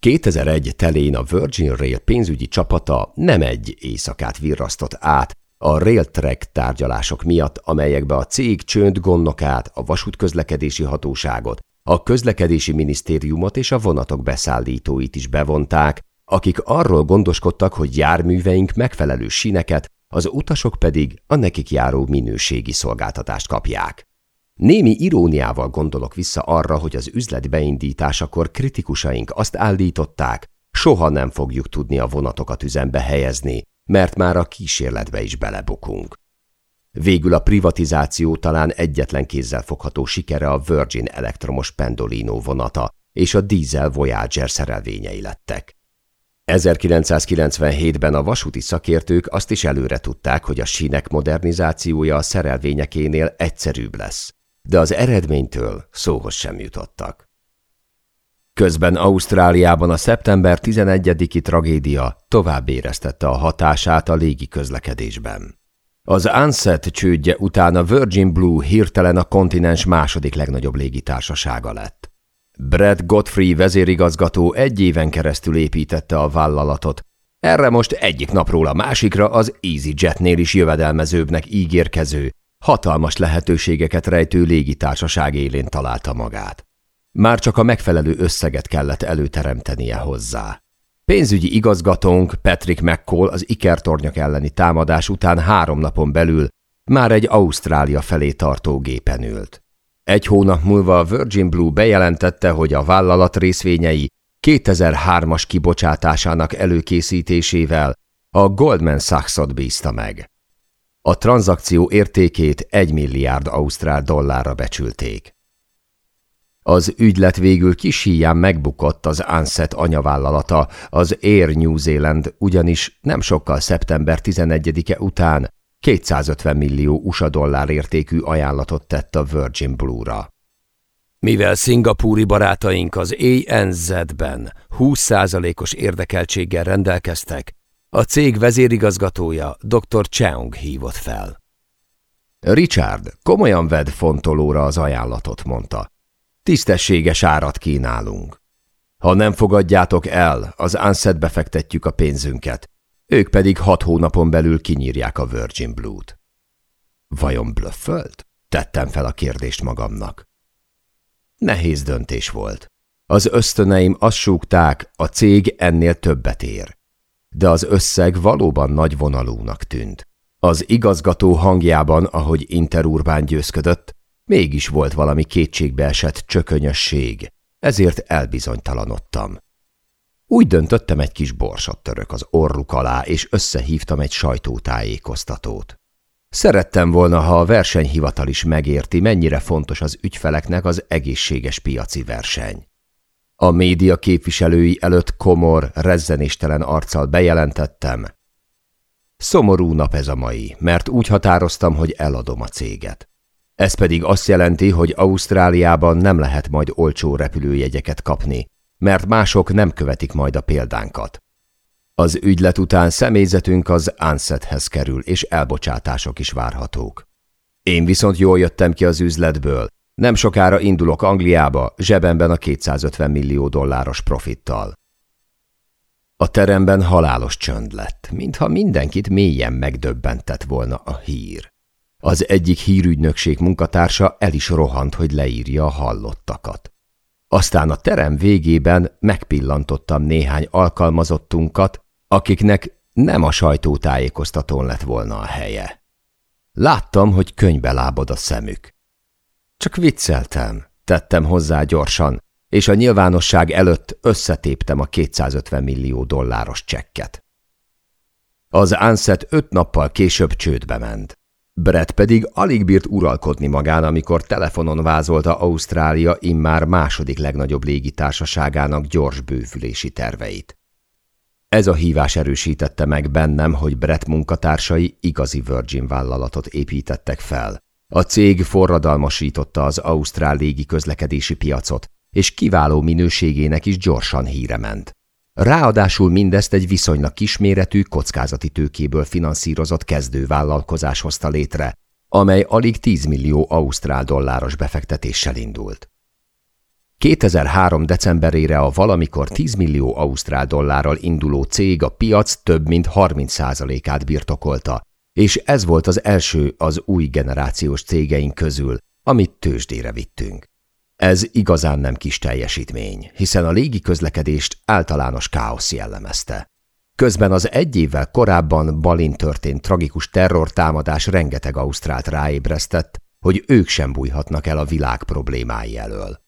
2001 telén a Virgin Rail pénzügyi csapata nem egy éjszakát virrasztott át a Railtrack tárgyalások miatt, amelyekbe a cég csönd gondnokát, a vasútközlekedési hatóságot, a közlekedési minisztériumot és a vonatok beszállítóit is bevonták, akik arról gondoskodtak, hogy járműveink megfelelő sineket, az utasok pedig a nekik járó minőségi szolgáltatást kapják. Némi iróniával gondolok vissza arra, hogy az üzlet beindításakor kritikusaink azt állították, soha nem fogjuk tudni a vonatokat üzembe helyezni, mert már a kísérletbe is belebukunk. Végül a privatizáció talán egyetlen kézzel fogható sikere a Virgin elektromos Pendolino vonata és a Diesel Voyager szerelvényei lettek. 1997-ben a vasúti szakértők azt is előre tudták, hogy a sínek modernizációja a szerelvényekénél egyszerűbb lesz de az eredménytől szóhoz sem jutottak. Közben Ausztráliában a szeptember 11-i tragédia tovább éreztette a hatását a légi közlekedésben. Az Ansett csődje után a Virgin Blue hirtelen a kontinens második legnagyobb légitársasága lett. Brad Godfrey vezérigazgató egy éven keresztül építette a vállalatot, erre most egyik napról a másikra az EasyJetnél is jövedelmezőbbnek ígérkező, hatalmas lehetőségeket rejtő légitársaság élén találta magát. Már csak a megfelelő összeget kellett előteremtenie hozzá. Pénzügyi igazgatónk Patrick McCall az ikertornyok elleni támadás után három napon belül már egy Ausztrália felé tartó gépen ült. Egy hónap múlva a Virgin Blue bejelentette, hogy a vállalat részvényei 2003-as kibocsátásának előkészítésével a Goldman Sachs-ot bízta meg. A tranzakció értékét 1 milliárd ausztrál dollárra becsülték. Az ügylet végül kis híján megbukott az Anset anyavállalata, az Air New Zealand ugyanis nem sokkal szeptember 11-e után 250 millió USA dollár értékű ajánlatot tett a Virgin Blue-ra. Mivel szingapúri barátaink az ANZ-ben 20%-os érdekeltséggel rendelkeztek, a cég vezérigazgatója dr. Cheung hívott fel. Richard, komolyan vedd fontolóra az ajánlatot, mondta. Tisztességes árat kínálunk. Ha nem fogadjátok el, az Ansetbe fektetjük a pénzünket, ők pedig hat hónapon belül kinyírják a Virgin Blue-t. Vajon blöffölt? Tettem fel a kérdést magamnak. Nehéz döntés volt. Az ösztöneim azt súgták, a cég ennél többet ér. De az összeg valóban nagy vonalúnak tűnt. Az igazgató hangjában, ahogy Interurbán győzködött, mégis volt valami kétségbeesett csökönyösség, ezért elbizonytalanodtam. Úgy döntöttem, egy kis borsot török az orruk alá, és összehívtam egy sajtótájékoztatót. Szerettem volna, ha a versenyhivatal is megérti, mennyire fontos az ügyfeleknek az egészséges piaci verseny. A média képviselői előtt komor, rezzenéstelen arccal bejelentettem. Szomorú nap ez a mai, mert úgy határoztam, hogy eladom a céget. Ez pedig azt jelenti, hogy Ausztráliában nem lehet majd olcsó repülőjegyeket kapni, mert mások nem követik majd a példánkat. Az ügylet után személyzetünk az Ansethez kerül, és elbocsátások is várhatók. Én viszont jól jöttem ki az üzletből. Nem sokára indulok Angliába, zsebemben a 250 millió dolláros profittal. A teremben halálos csönd lett, mintha mindenkit mélyen megdöbbentett volna a hír. Az egyik hírügynökség munkatársa el is rohant, hogy leírja a hallottakat. Aztán a terem végében megpillantottam néhány alkalmazottunkat, akiknek nem a sajtótájékoztatón lett volna a helye. Láttam, hogy könybe lábod a szemük. Csak vicceltem, tettem hozzá gyorsan, és a nyilvánosság előtt összetéptem a 250 millió dolláros csekket. Az Anset öt nappal később csődbe ment. Brett pedig alig bírt uralkodni magán, amikor telefonon vázolta Ausztrália immár második legnagyobb légitársaságának gyors bővülési terveit. Ez a hívás erősítette meg bennem, hogy Brett munkatársai igazi Virgin vállalatot építettek fel. A cég forradalmasította az ausztrál légi közlekedési piacot, és kiváló minőségének is gyorsan híre ment. Ráadásul mindezt egy viszonylag kisméretű, kockázati tőkéből finanszírozott kezdővállalkozás hozta létre, amely alig 10 millió ausztrál dolláros befektetéssel indult. 2003. decemberére a valamikor 10 millió ausztrál dollárral induló cég a piac több mint 30%-át birtokolta, és ez volt az első az új generációs cégeink közül, amit tőzsdére vittünk. Ez igazán nem kis teljesítmény, hiszen a légi közlekedést általános káosz jellemezte. Közben az egy évvel korábban Balin történt tragikus terrortámadás rengeteg ausztrált ráébresztett, hogy ők sem bújhatnak el a világ problémái elől.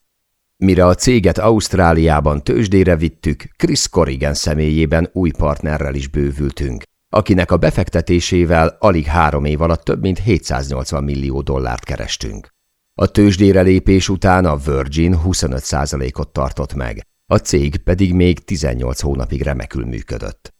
Mire a céget Ausztráliában tőzsdére vittük, Chris Corrigan személyében új partnerrel is bővültünk, akinek a befektetésével alig három év alatt több mint 780 millió dollárt kerestünk. A tőzsdére lépés után a Virgin 25%-ot tartott meg, a cég pedig még 18 hónapig remekül működött.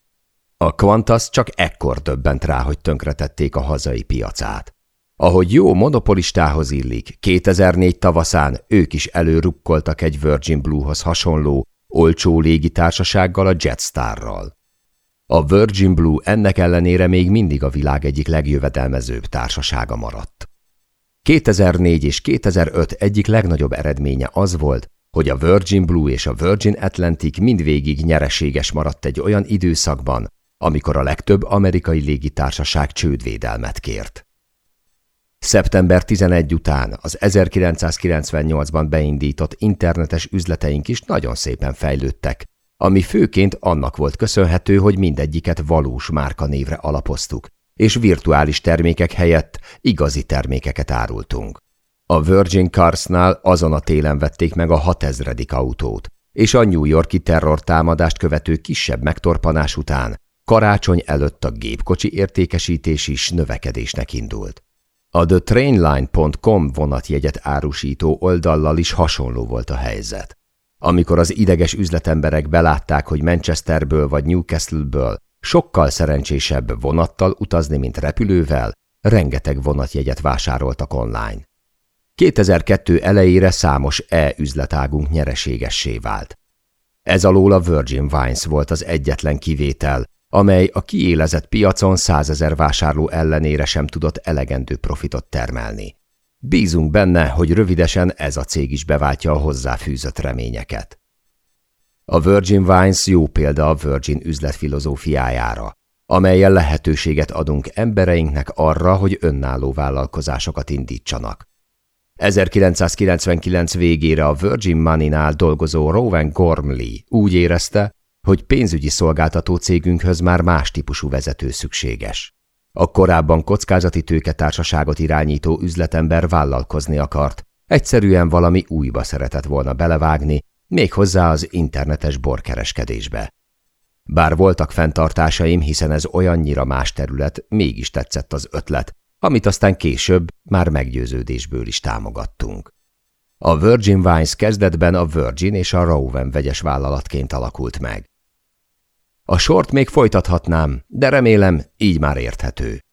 A Qantas csak ekkor döbbent rá, hogy tönkretették a hazai piacát. Ahogy jó monopolistához illik, 2004 tavaszán ők is előrukkoltak egy Virgin Bluehoz hasonló, olcsó légitársasággal a Jetstarral. A Virgin Blue ennek ellenére még mindig a világ egyik legjövedelmezőbb társasága maradt. 2004 és 2005 egyik legnagyobb eredménye az volt, hogy a Virgin Blue és a Virgin Atlantic mindvégig nyereséges maradt egy olyan időszakban, amikor a legtöbb amerikai légitársaság csődvédelmet kért. Szeptember 11 után az 1998-ban beindított internetes üzleteink is nagyon szépen fejlődtek, ami főként annak volt köszönhető, hogy mindegyiket valós márkanévre alapoztuk, és virtuális termékek helyett igazi termékeket árultunk. A Virgin Carsnál azon a télen vették meg a 6000. autót, és a New Yorki terrortámadást követő kisebb megtorpanás után karácsony előtt a gépkocsi értékesítés is növekedésnek indult. A TheTrainline.com vonatjegyet árusító oldallal is hasonló volt a helyzet. Amikor az ideges üzletemberek belátták, hogy Manchesterből vagy Newcastleből sokkal szerencsésebb vonattal utazni, mint repülővel, rengeteg vonatjegyet vásároltak online. 2002 elejére számos e-üzletágunk nyereségessé vált. Ez alól a Virgin Wines volt az egyetlen kivétel, amely a kiélezett piacon százezer vásárló ellenére sem tudott elegendő profitot termelni. Bízunk benne, hogy rövidesen ez a cég is beváltja a hozzáfűzött reményeket. A Virgin Wines jó példa a Virgin üzletfilozófiájára, amelyen lehetőséget adunk embereinknek arra, hogy önálló vállalkozásokat indítsanak. 1999 végére a Virgin Money-nál dolgozó Rowan Gormley úgy érezte, hogy pénzügyi szolgáltató cégünkhöz már más típusú vezető szükséges. A korábban kockázati tőketársaságot irányító üzletember vállalkozni akart, egyszerűen valami újba szeretett volna belevágni, méghozzá az internetes borkereskedésbe. Bár voltak fenntartásaim, hiszen ez olyannyira más terület, mégis tetszett az ötlet, amit aztán később már meggyőződésből is támogattunk. A Virgin Wines kezdetben a Virgin és a Rowan vegyes vállalatként alakult meg. A sort még folytathatnám, de remélem, így már érthető.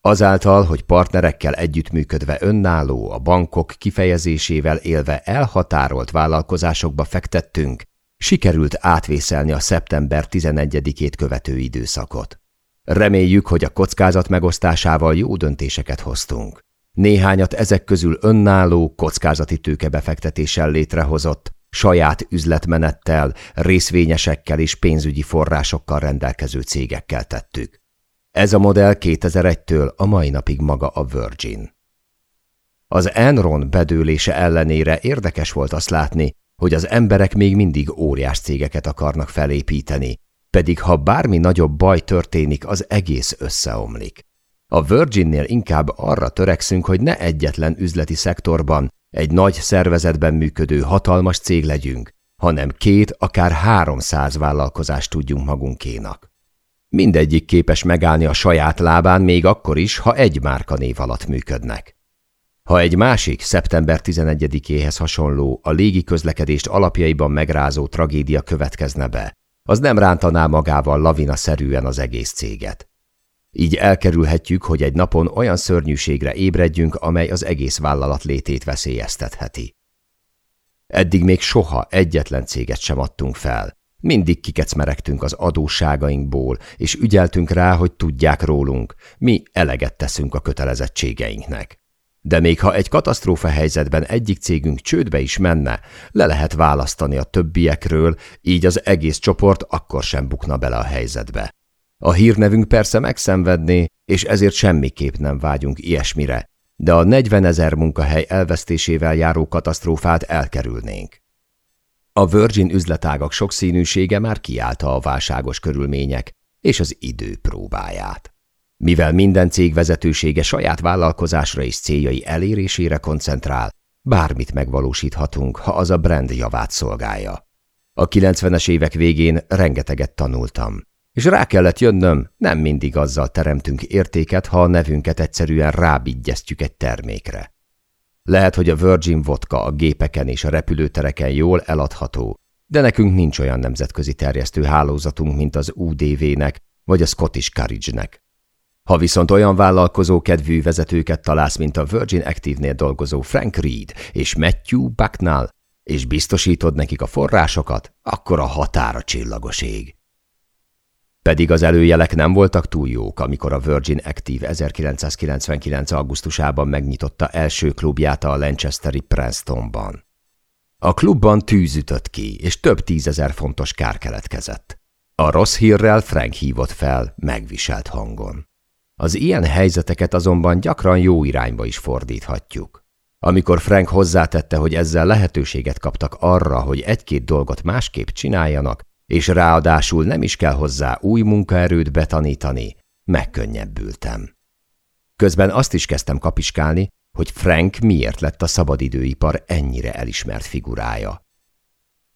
Azáltal, hogy partnerekkel együttműködve önálló, a bankok kifejezésével élve elhatárolt vállalkozásokba fektettünk, sikerült átvészelni a szeptember 11-ét követő időszakot. Reméljük, hogy a kockázat megosztásával jó döntéseket hoztunk. Néhányat ezek közül önálló, kockázati tőkebefektetéssel létrehozott, saját üzletmenettel, részvényesekkel és pénzügyi forrásokkal rendelkező cégekkel tettük. Ez a modell 2001-től a mai napig maga a Virgin. Az Enron bedőlése ellenére érdekes volt azt látni, hogy az emberek még mindig óriás cégeket akarnak felépíteni, pedig ha bármi nagyobb baj történik, az egész összeomlik. A Virginnél inkább arra törekszünk, hogy ne egyetlen üzleti szektorban, egy nagy szervezetben működő hatalmas cég legyünk, hanem két, akár háromszáz vállalkozást tudjunk magunkénak. Mindegyik képes megállni a saját lábán még akkor is, ha egy márka név alatt működnek. Ha egy másik, szeptember 11-éhez hasonló, a légi közlekedést alapjaiban megrázó tragédia következne be, az nem rántaná magával lavina-szerűen az egész céget. Így elkerülhetjük, hogy egy napon olyan szörnyűségre ébredjünk, amely az egész vállalat létét veszélyeztetheti. Eddig még soha egyetlen céget sem adtunk fel. Mindig kikecmeregtünk az adósságainkból, és ügyeltünk rá, hogy tudják rólunk, mi eleget teszünk a kötelezettségeinknek. De még ha egy katasztrófa helyzetben egyik cégünk csődbe is menne, le lehet választani a többiekről, így az egész csoport akkor sem bukna bele a helyzetbe. A hírnevünk persze megszenvedné, és ezért semmiképp nem vágyunk ilyesmire, de a 40 ezer munkahely elvesztésével járó katasztrófát elkerülnénk. A Virgin üzletágak sokszínűsége már kiállta a válságos körülmények és az idő próbáját. Mivel minden cég vezetősége saját vállalkozásra és céljai elérésére koncentrál, bármit megvalósíthatunk, ha az a brand javát szolgálja. A 90-es évek végén rengeteget tanultam, és rá kellett jönnöm, nem mindig azzal teremtünk értéket, ha a nevünket egyszerűen rábigyeztjük egy termékre. Lehet, hogy a Virgin Vodka a gépeken és a repülőtereken jól eladható, de nekünk nincs olyan nemzetközi terjesztő hálózatunk, mint az UDV-nek vagy a Scottish Courage-nek. Ha viszont olyan vállalkozó kedvű vezetőket találsz, mint a Virgin Active-nél dolgozó Frank Reed és Matthew Bucknell, és biztosítod nekik a forrásokat, akkor a határa csillagos ég. Pedig az előjelek nem voltak túl jók, amikor a Virgin Active 1999. augusztusában megnyitotta első klubját a Lanchesteri Prestonban. A klubban tűz ütött ki, és több tízezer fontos kár keletkezett. A rossz hírrel Frank hívott fel, megviselt hangon. Az ilyen helyzeteket azonban gyakran jó irányba is fordíthatjuk. Amikor Frank hozzátette, hogy ezzel lehetőséget kaptak arra, hogy egy-két dolgot másképp csináljanak, és ráadásul nem is kell hozzá új munkaerőt betanítani, megkönnyebbültem. Közben azt is kezdtem kapiskálni, hogy Frank miért lett a szabadidőipar ennyire elismert figurája.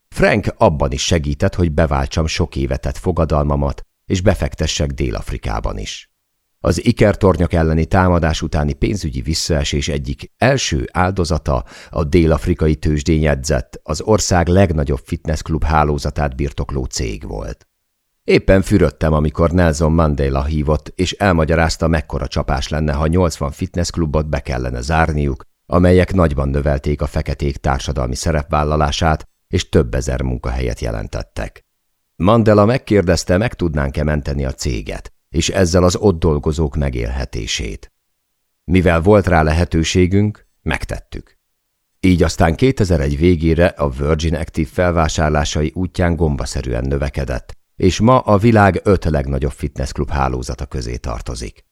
Frank abban is segített, hogy beváltsam sok évetett fogadalmamat, és befektessek Dél-Afrikában is. Az ikertornyok elleni támadás utáni pénzügyi visszaesés egyik első áldozata a dél-afrikai tőzsdén jegyzett, az ország legnagyobb fitnessklub hálózatát birtokló cég volt. Éppen fürödtem, amikor Nelson Mandela hívott, és elmagyarázta, mekkora csapás lenne, ha 80 fitnessklubot be kellene zárniuk, amelyek nagyban növelték a feketék társadalmi szerepvállalását, és több ezer munkahelyet jelentettek. Mandela megkérdezte, meg tudnánk-e menteni a céget, és ezzel az ott dolgozók megélhetését. Mivel volt rá lehetőségünk, megtettük. Így aztán 2001 végére a Virgin Active felvásárlásai útján gombaszerűen növekedett, és ma a világ öt legnagyobb fitnessklub hálózata közé tartozik.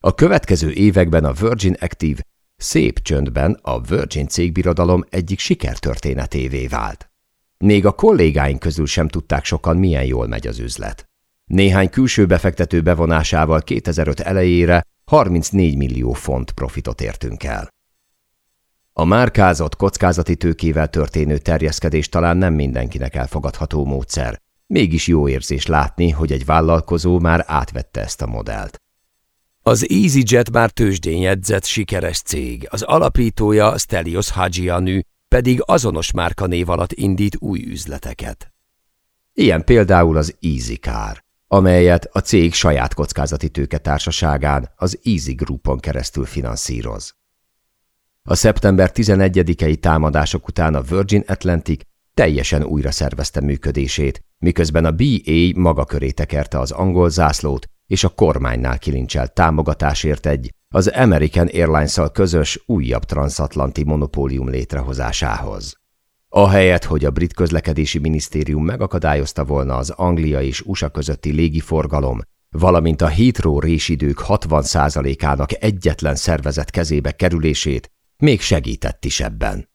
A következő években a Virgin Active szép csöndben a Virgin cégbirodalom egyik sikertörténetévé vált. Még a kollégáink közül sem tudták sokan, milyen jól megy az üzlet. Néhány külső befektető bevonásával 2005 elejére 34 millió font profitot értünk el. A márkázott kockázati tőkével történő terjeszkedés talán nem mindenkinek elfogadható módszer, mégis jó érzés látni, hogy egy vállalkozó már átvette ezt a modellt. Az EasyJet már tőzsdén jegyzett sikeres cég, az alapítója Stelios Hajianu pedig azonos márkanév alatt indít új üzleteket. Ilyen például az EasyCar, amelyet a cég saját kockázati tőketársaságán, az Easy Groupon keresztül finanszíroz. A szeptember 11-i támadások után a Virgin Atlantic teljesen újra szervezte működését, miközben a BA maga köré tekerte az angol zászlót, és a kormánynál kilincselt támogatásért egy az American Airlines-szal közös újabb transatlanti monopólium létrehozásához. Ahelyett, hogy a brit közlekedési minisztérium megakadályozta volna az Anglia és USA közötti légiforgalom, valamint a Heathrow résidők 60%-ának egyetlen szervezet kezébe kerülését, még segített is ebben.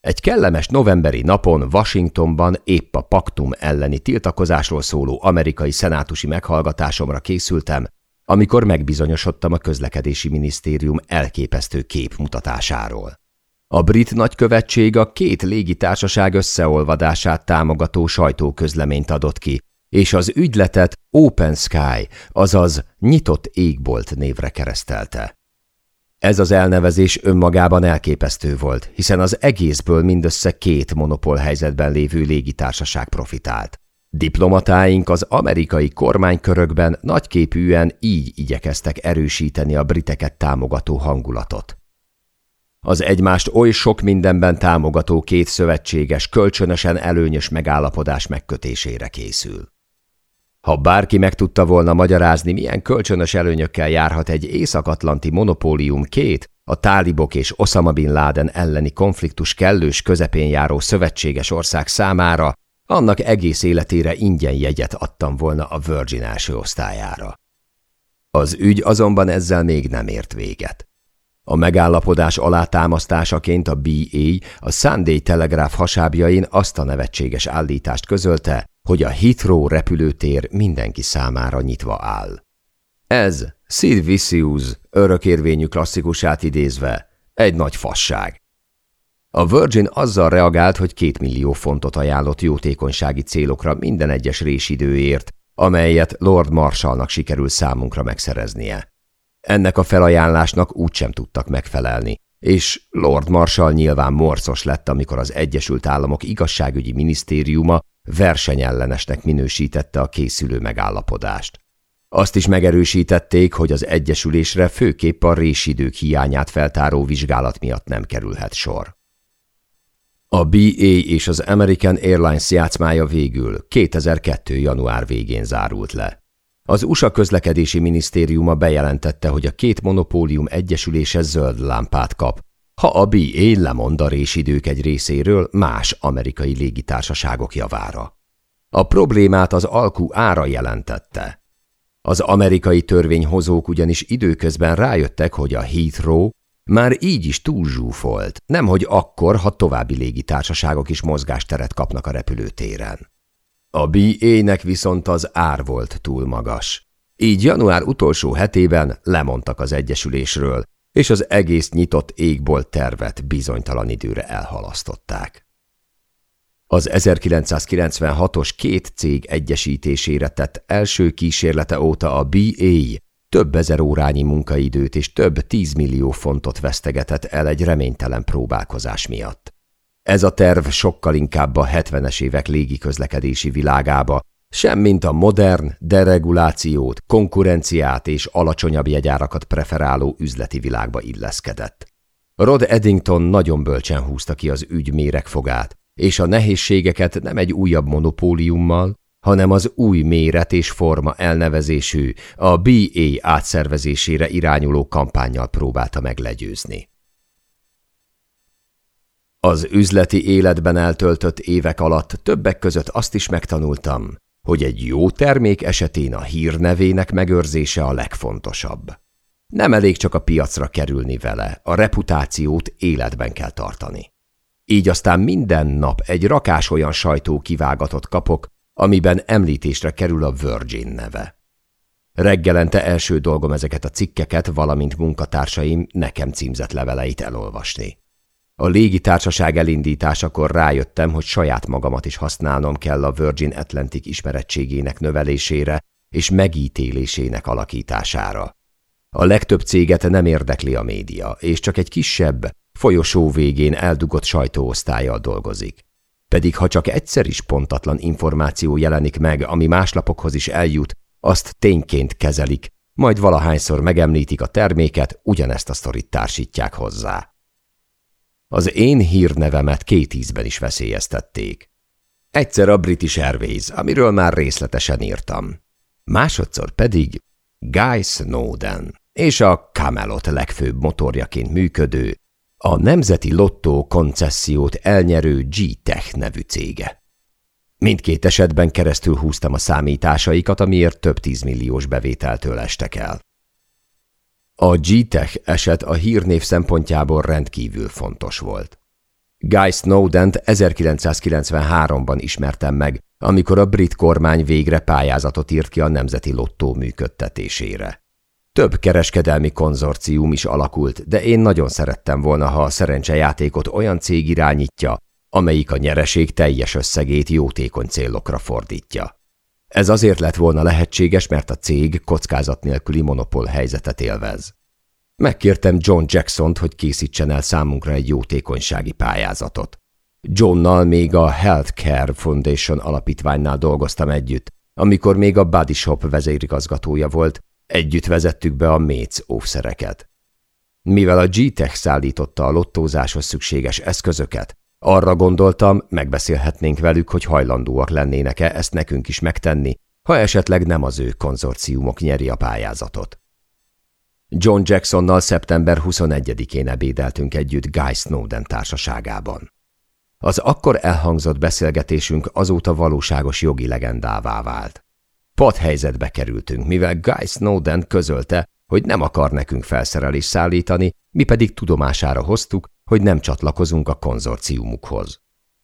Egy kellemes novemberi napon Washingtonban épp a paktum elleni tiltakozásról szóló amerikai szenátusi meghallgatásomra készültem, amikor megbizonyosodtam a közlekedési minisztérium elképesztő képmutatásáról. A brit nagykövetség a két légitársaság összeolvadását támogató sajtóközleményt adott ki, és az ügyletet Open Sky, azaz nyitott égbolt névre keresztelte. Ez az elnevezés önmagában elképesztő volt, hiszen az egészből mindössze két monopól helyzetben lévő légitársaság profitált. Diplomatáink az amerikai kormánykörökben nagyképűen így igyekeztek erősíteni a briteket támogató hangulatot. Az egymást oly sok mindenben támogató két szövetséges kölcsönösen előnyös megállapodás megkötésére készül. Ha bárki meg tudta volna magyarázni, milyen kölcsönös előnyökkel járhat egy észak-atlanti monopólium két, a tálibok és Osama Bin Laden elleni konfliktus kellős közepén járó szövetséges ország számára, annak egész életére ingyen jegyet adtam volna a Virgin első osztályára. Az ügy azonban ezzel még nem ért véget. A megállapodás alátámasztásaként a BA a Sunday Telegraph hasábjain azt a nevetséges állítást közölte, hogy a Heathrow repülőtér mindenki számára nyitva áll. Ez, Sid Vicious örökérvényű klasszikusát idézve, egy nagy fasság. A Virgin azzal reagált, hogy két millió fontot ajánlott jótékonysági célokra minden egyes résidőért, amelyet Lord Marshallnak sikerül számunkra megszereznie. Ennek a felajánlásnak úgysem tudtak megfelelni, és Lord Marshall nyilván morcos lett, amikor az Egyesült Államok igazságügyi minisztériuma versenyellenesnek minősítette a készülő megállapodást. Azt is megerősítették, hogy az Egyesülésre főképp a résidők hiányát feltáró vizsgálat miatt nem kerülhet sor. A BA és az American Airlines játszmája végül 2002. január végén zárult le. Az USA közlekedési minisztériuma bejelentette, hogy a két monopólium egyesülése zöld lámpát kap, ha a BA lemond a résidők egy részéről más amerikai légitársaságok javára. A problémát az alkú ára jelentette. Az amerikai törvényhozók ugyanis időközben rájöttek, hogy a Heathrow már így is túl zsúfolt, nemhogy akkor, ha további légitársaságok is mozgásteret kapnak a repülőtéren. A BA-nek viszont az ár volt túl magas. Így január utolsó hetében lemondtak az egyesülésről, és az egész nyitott égbolt tervet bizonytalan időre elhalasztották. Az 1996-os két cég egyesítésére tett első kísérlete óta a BA több ezer órányi munkaidőt és több tízmillió fontot vesztegetett el egy reménytelen próbálkozás miatt. Ez a terv sokkal inkább a 70-es évek légiközlekedési világába, semmint a modern, deregulációt, konkurenciát és alacsonyabb jegyárakat preferáló üzleti világba illeszkedett. Rod Eddington nagyon bölcsen húzta ki az ügy méregfogát, és a nehézségeket nem egy újabb monopóliummal, hanem az új méret és forma elnevezésű, a BA átszervezésére irányuló kampányjal próbálta meg legyőzni. Az üzleti életben eltöltött évek alatt többek között azt is megtanultam, hogy egy jó termék esetén a hírnevének megőrzése a legfontosabb. Nem elég csak a piacra kerülni vele, a reputációt életben kell tartani. Így aztán minden nap egy rakás olyan sajtó kivágatot kapok, amiben említésre kerül a Virgin neve. Reggelente első dolgom ezeket a cikkeket, valamint munkatársaim nekem címzett leveleit elolvasni. A légitársaság elindításakor rájöttem, hogy saját magamat is használnom kell a Virgin Atlantic ismerettségének növelésére és megítélésének alakítására. A legtöbb céget nem érdekli a média, és csak egy kisebb, folyosó végén eldugott sajtóosztályjal dolgozik. Pedig ha csak egyszer is pontatlan információ jelenik meg, ami máslapokhoz is eljut, azt tényként kezelik, majd valahányszor megemlítik a terméket, ugyanezt a sztorit társítják hozzá. Az én hírnevemet két ízben is veszélyeztették. Egyszer a British Airways, amiről már részletesen írtam. Másodszor pedig Guy Snowden és a Camelot legfőbb motorjaként működő, a Nemzeti Lottó koncesziót elnyerő G-Tech nevű cége. Mindkét esetben keresztül húztam a számításaikat, amiért több tízmilliós bevételtől estek el. A G-Tech eset a hírnév szempontjából rendkívül fontos volt. Guy Snowden-t 1993-ban ismertem meg, amikor a brit kormány végre pályázatot írt ki a Nemzeti Lottó működtetésére. Több kereskedelmi konzorcium is alakult, de én nagyon szerettem volna, ha a szerencsejátékot olyan cég irányítja, amelyik a nyereség teljes összegét jótékony célokra fordítja. Ez azért lett volna lehetséges, mert a cég kockázat nélküli monopól helyzetet élvez. Megkértem John Jackson-t, hogy készítsen el számunkra egy jótékonysági pályázatot. Johnnal még a Healthcare Foundation alapítványnál dolgoztam együtt, amikor még a Body Shop vezérigazgatója volt, együtt vezettük be a Méc óvszereket. Mivel a G-Tech szállította a lottózáshoz szükséges eszközöket, arra gondoltam, megbeszélhetnénk velük, hogy hajlandóak lennének-e ezt nekünk is megtenni, ha esetleg nem az ő konzorciumok nyeri a pályázatot. John Jacksonnal szeptember 21-én ebédeltünk együtt Guy Snowden társaságában. Az akkor elhangzott beszélgetésünk azóta valóságos jogi legendává vált. Pad helyzetbe kerültünk, mivel Guy Snowden közölte, hogy nem akar nekünk felszerelést szállítani, mi pedig tudomására hoztuk, hogy nem csatlakozunk a konzorciumukhoz.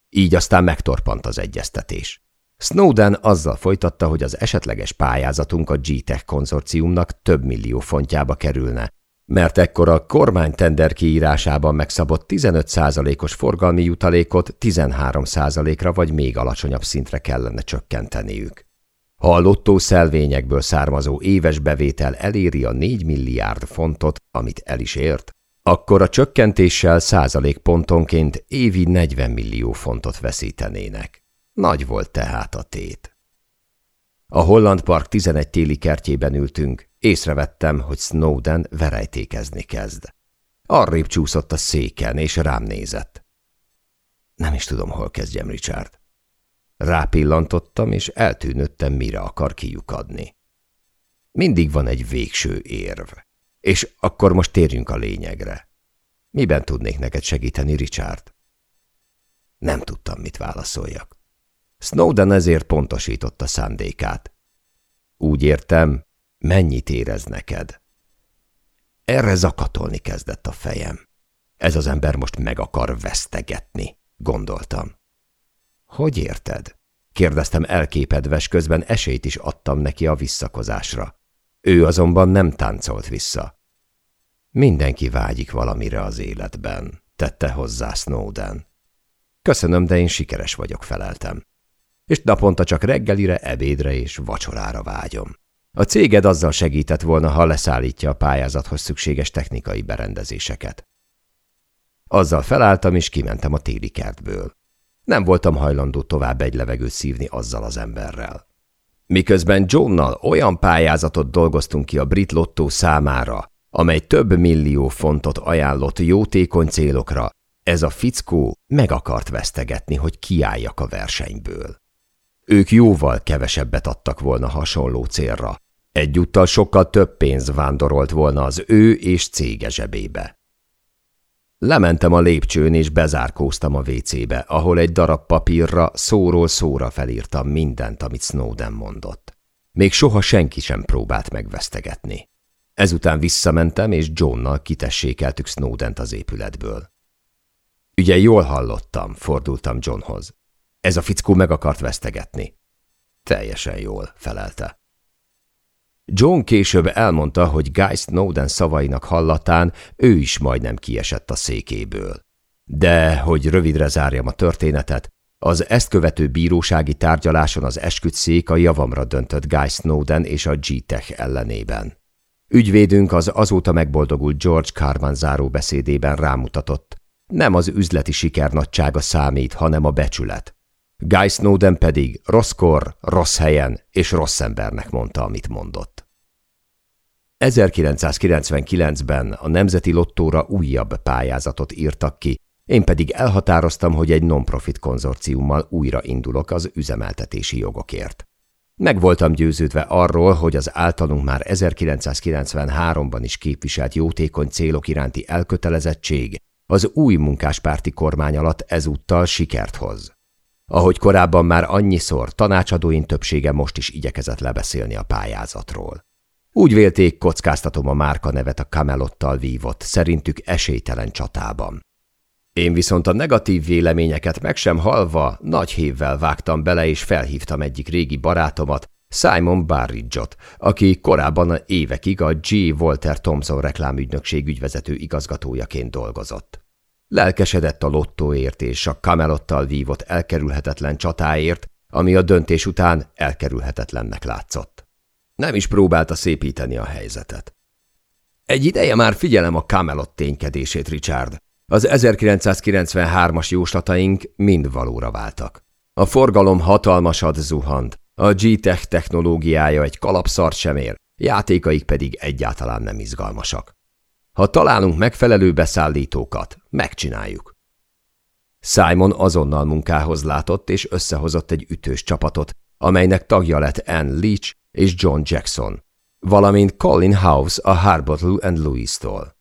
Így aztán megtorpant az egyeztetés. Snowden azzal folytatta, hogy az esetleges pályázatunk a G-Tech konzorciumnak több millió fontjába kerülne, mert ekkor a kormány tender kiírásában megszabott 15%-os forgalmi jutalékot 13%-ra vagy még alacsonyabb szintre kellene csökkenteniük. Ha a lottó szelvényekből származó éves bevétel eléri a 4 milliárd fontot, amit el is ért, akkor a csökkentéssel százalékpontonként évi 40 millió fontot veszítenének. Nagy volt tehát a tét. A Holland Park 11 téli kertjében ültünk, észrevettem, hogy Snowden verejtékezni kezd. Arrébb csúszott a széken, és rám nézett. Nem is tudom, hol kezdjem, Richard. Rápillantottam, és eltűnöttem, mire akar kiukadni. Mindig van egy végső érv. És akkor most térjünk a lényegre. Miben tudnék neked segíteni, Richard? Nem tudtam, mit válaszoljak. Snowden ezért pontosította szándékát. Úgy értem, mennyit érez neked? Erre zakatolni kezdett a fejem. Ez az ember most meg akar vesztegetni, gondoltam. Hogy érted? Kérdeztem elképedves, közben esélyt is adtam neki a visszakozásra. Ő azonban nem táncolt vissza. Mindenki vágyik valamire az életben, tette hozzá Snowden. Köszönöm, de én sikeres vagyok, feleltem. És naponta csak reggelire, ebédre és vacsorára vágyom. A céged azzal segített volna, ha leszállítja a pályázathoz szükséges technikai berendezéseket. Azzal felálltam, és kimentem a téli kertből. Nem voltam hajlandó tovább egy levegőt szívni azzal az emberrel. Miközben Johnnal olyan pályázatot dolgoztunk ki a brit lottó számára, amely több millió fontot ajánlott jótékony célokra, ez a fickó meg akart vesztegetni, hogy kiálljak a versenyből. Ők jóval kevesebbet adtak volna hasonló célra. Egyúttal sokkal több pénz vándorolt volna az ő és cége zsebébe. Lementem a lépcsőn és bezárkóztam a WC-be, ahol egy darab papírra szóról szóra felírtam mindent, amit Snowden mondott. Még soha senki sem próbált megvesztegetni. Ezután visszamentem, és Johnnal kitessékeltük Snowdent az épületből. Ugye jól hallottam, fordultam Johnhoz. Ez a fickó meg akart vesztegetni. Teljesen jól, felelte. John később elmondta, hogy Guy Snowden szavainak hallatán ő is majdnem kiesett a székéből. De, hogy rövidre zárjam a történetet, az ezt követő bírósági tárgyaláson az esküdszék a javamra döntött Guy Snowden és a G-Tech ellenében. Ügyvédünk az azóta megboldogult George Carman záró beszédében rámutatott. Nem az üzleti siker nagysága számít, hanem a becsület. Guy Snowden pedig rosszkor, rossz helyen és rossz embernek mondta, amit mondott. 1999-ben a Nemzeti Lottóra újabb pályázatot írtak ki, én pedig elhatároztam, hogy egy non-profit konzorciummal újra indulok az üzemeltetési jogokért. Meg voltam győződve arról, hogy az általunk már 1993-ban is képviselt jótékony célok iránti elkötelezettség az új munkáspárti kormány alatt ezúttal sikert hoz. Ahogy korábban már annyiszor, tanácsadóin többsége most is igyekezett lebeszélni a pályázatról. Úgy vélték, kockáztatom a márka nevet a Camelottal vívott, szerintük esélytelen csatában. Én viszont a negatív véleményeket meg sem halva nagy hévvel vágtam bele, és felhívtam egyik régi barátomat, Simon Barridge-ot, aki korábban évekig a G. Walter Thompson reklámügynökség ügyvezető igazgatójaként dolgozott. Lelkesedett a lottóért és a Camelottal vívott elkerülhetetlen csatáért, ami a döntés után elkerülhetetlennek látszott. Nem is próbálta szépíteni a helyzetet. Egy ideje már figyelem a Camelot ténykedését, Richard. Az 1993-as jóslataink mind valóra váltak. A forgalom hatalmasat zuhant, a G-Tech technológiája egy kalapszart sem ér, játékaik pedig egyáltalán nem izgalmasak. Ha találunk megfelelő beszállítókat, megcsináljuk. Simon azonnal munkához látott, és összehozott egy ütős csapatot, amelynek tagja lett Ann Leach és John Jackson, valamint Colin House a Harbottle and Louis-tól.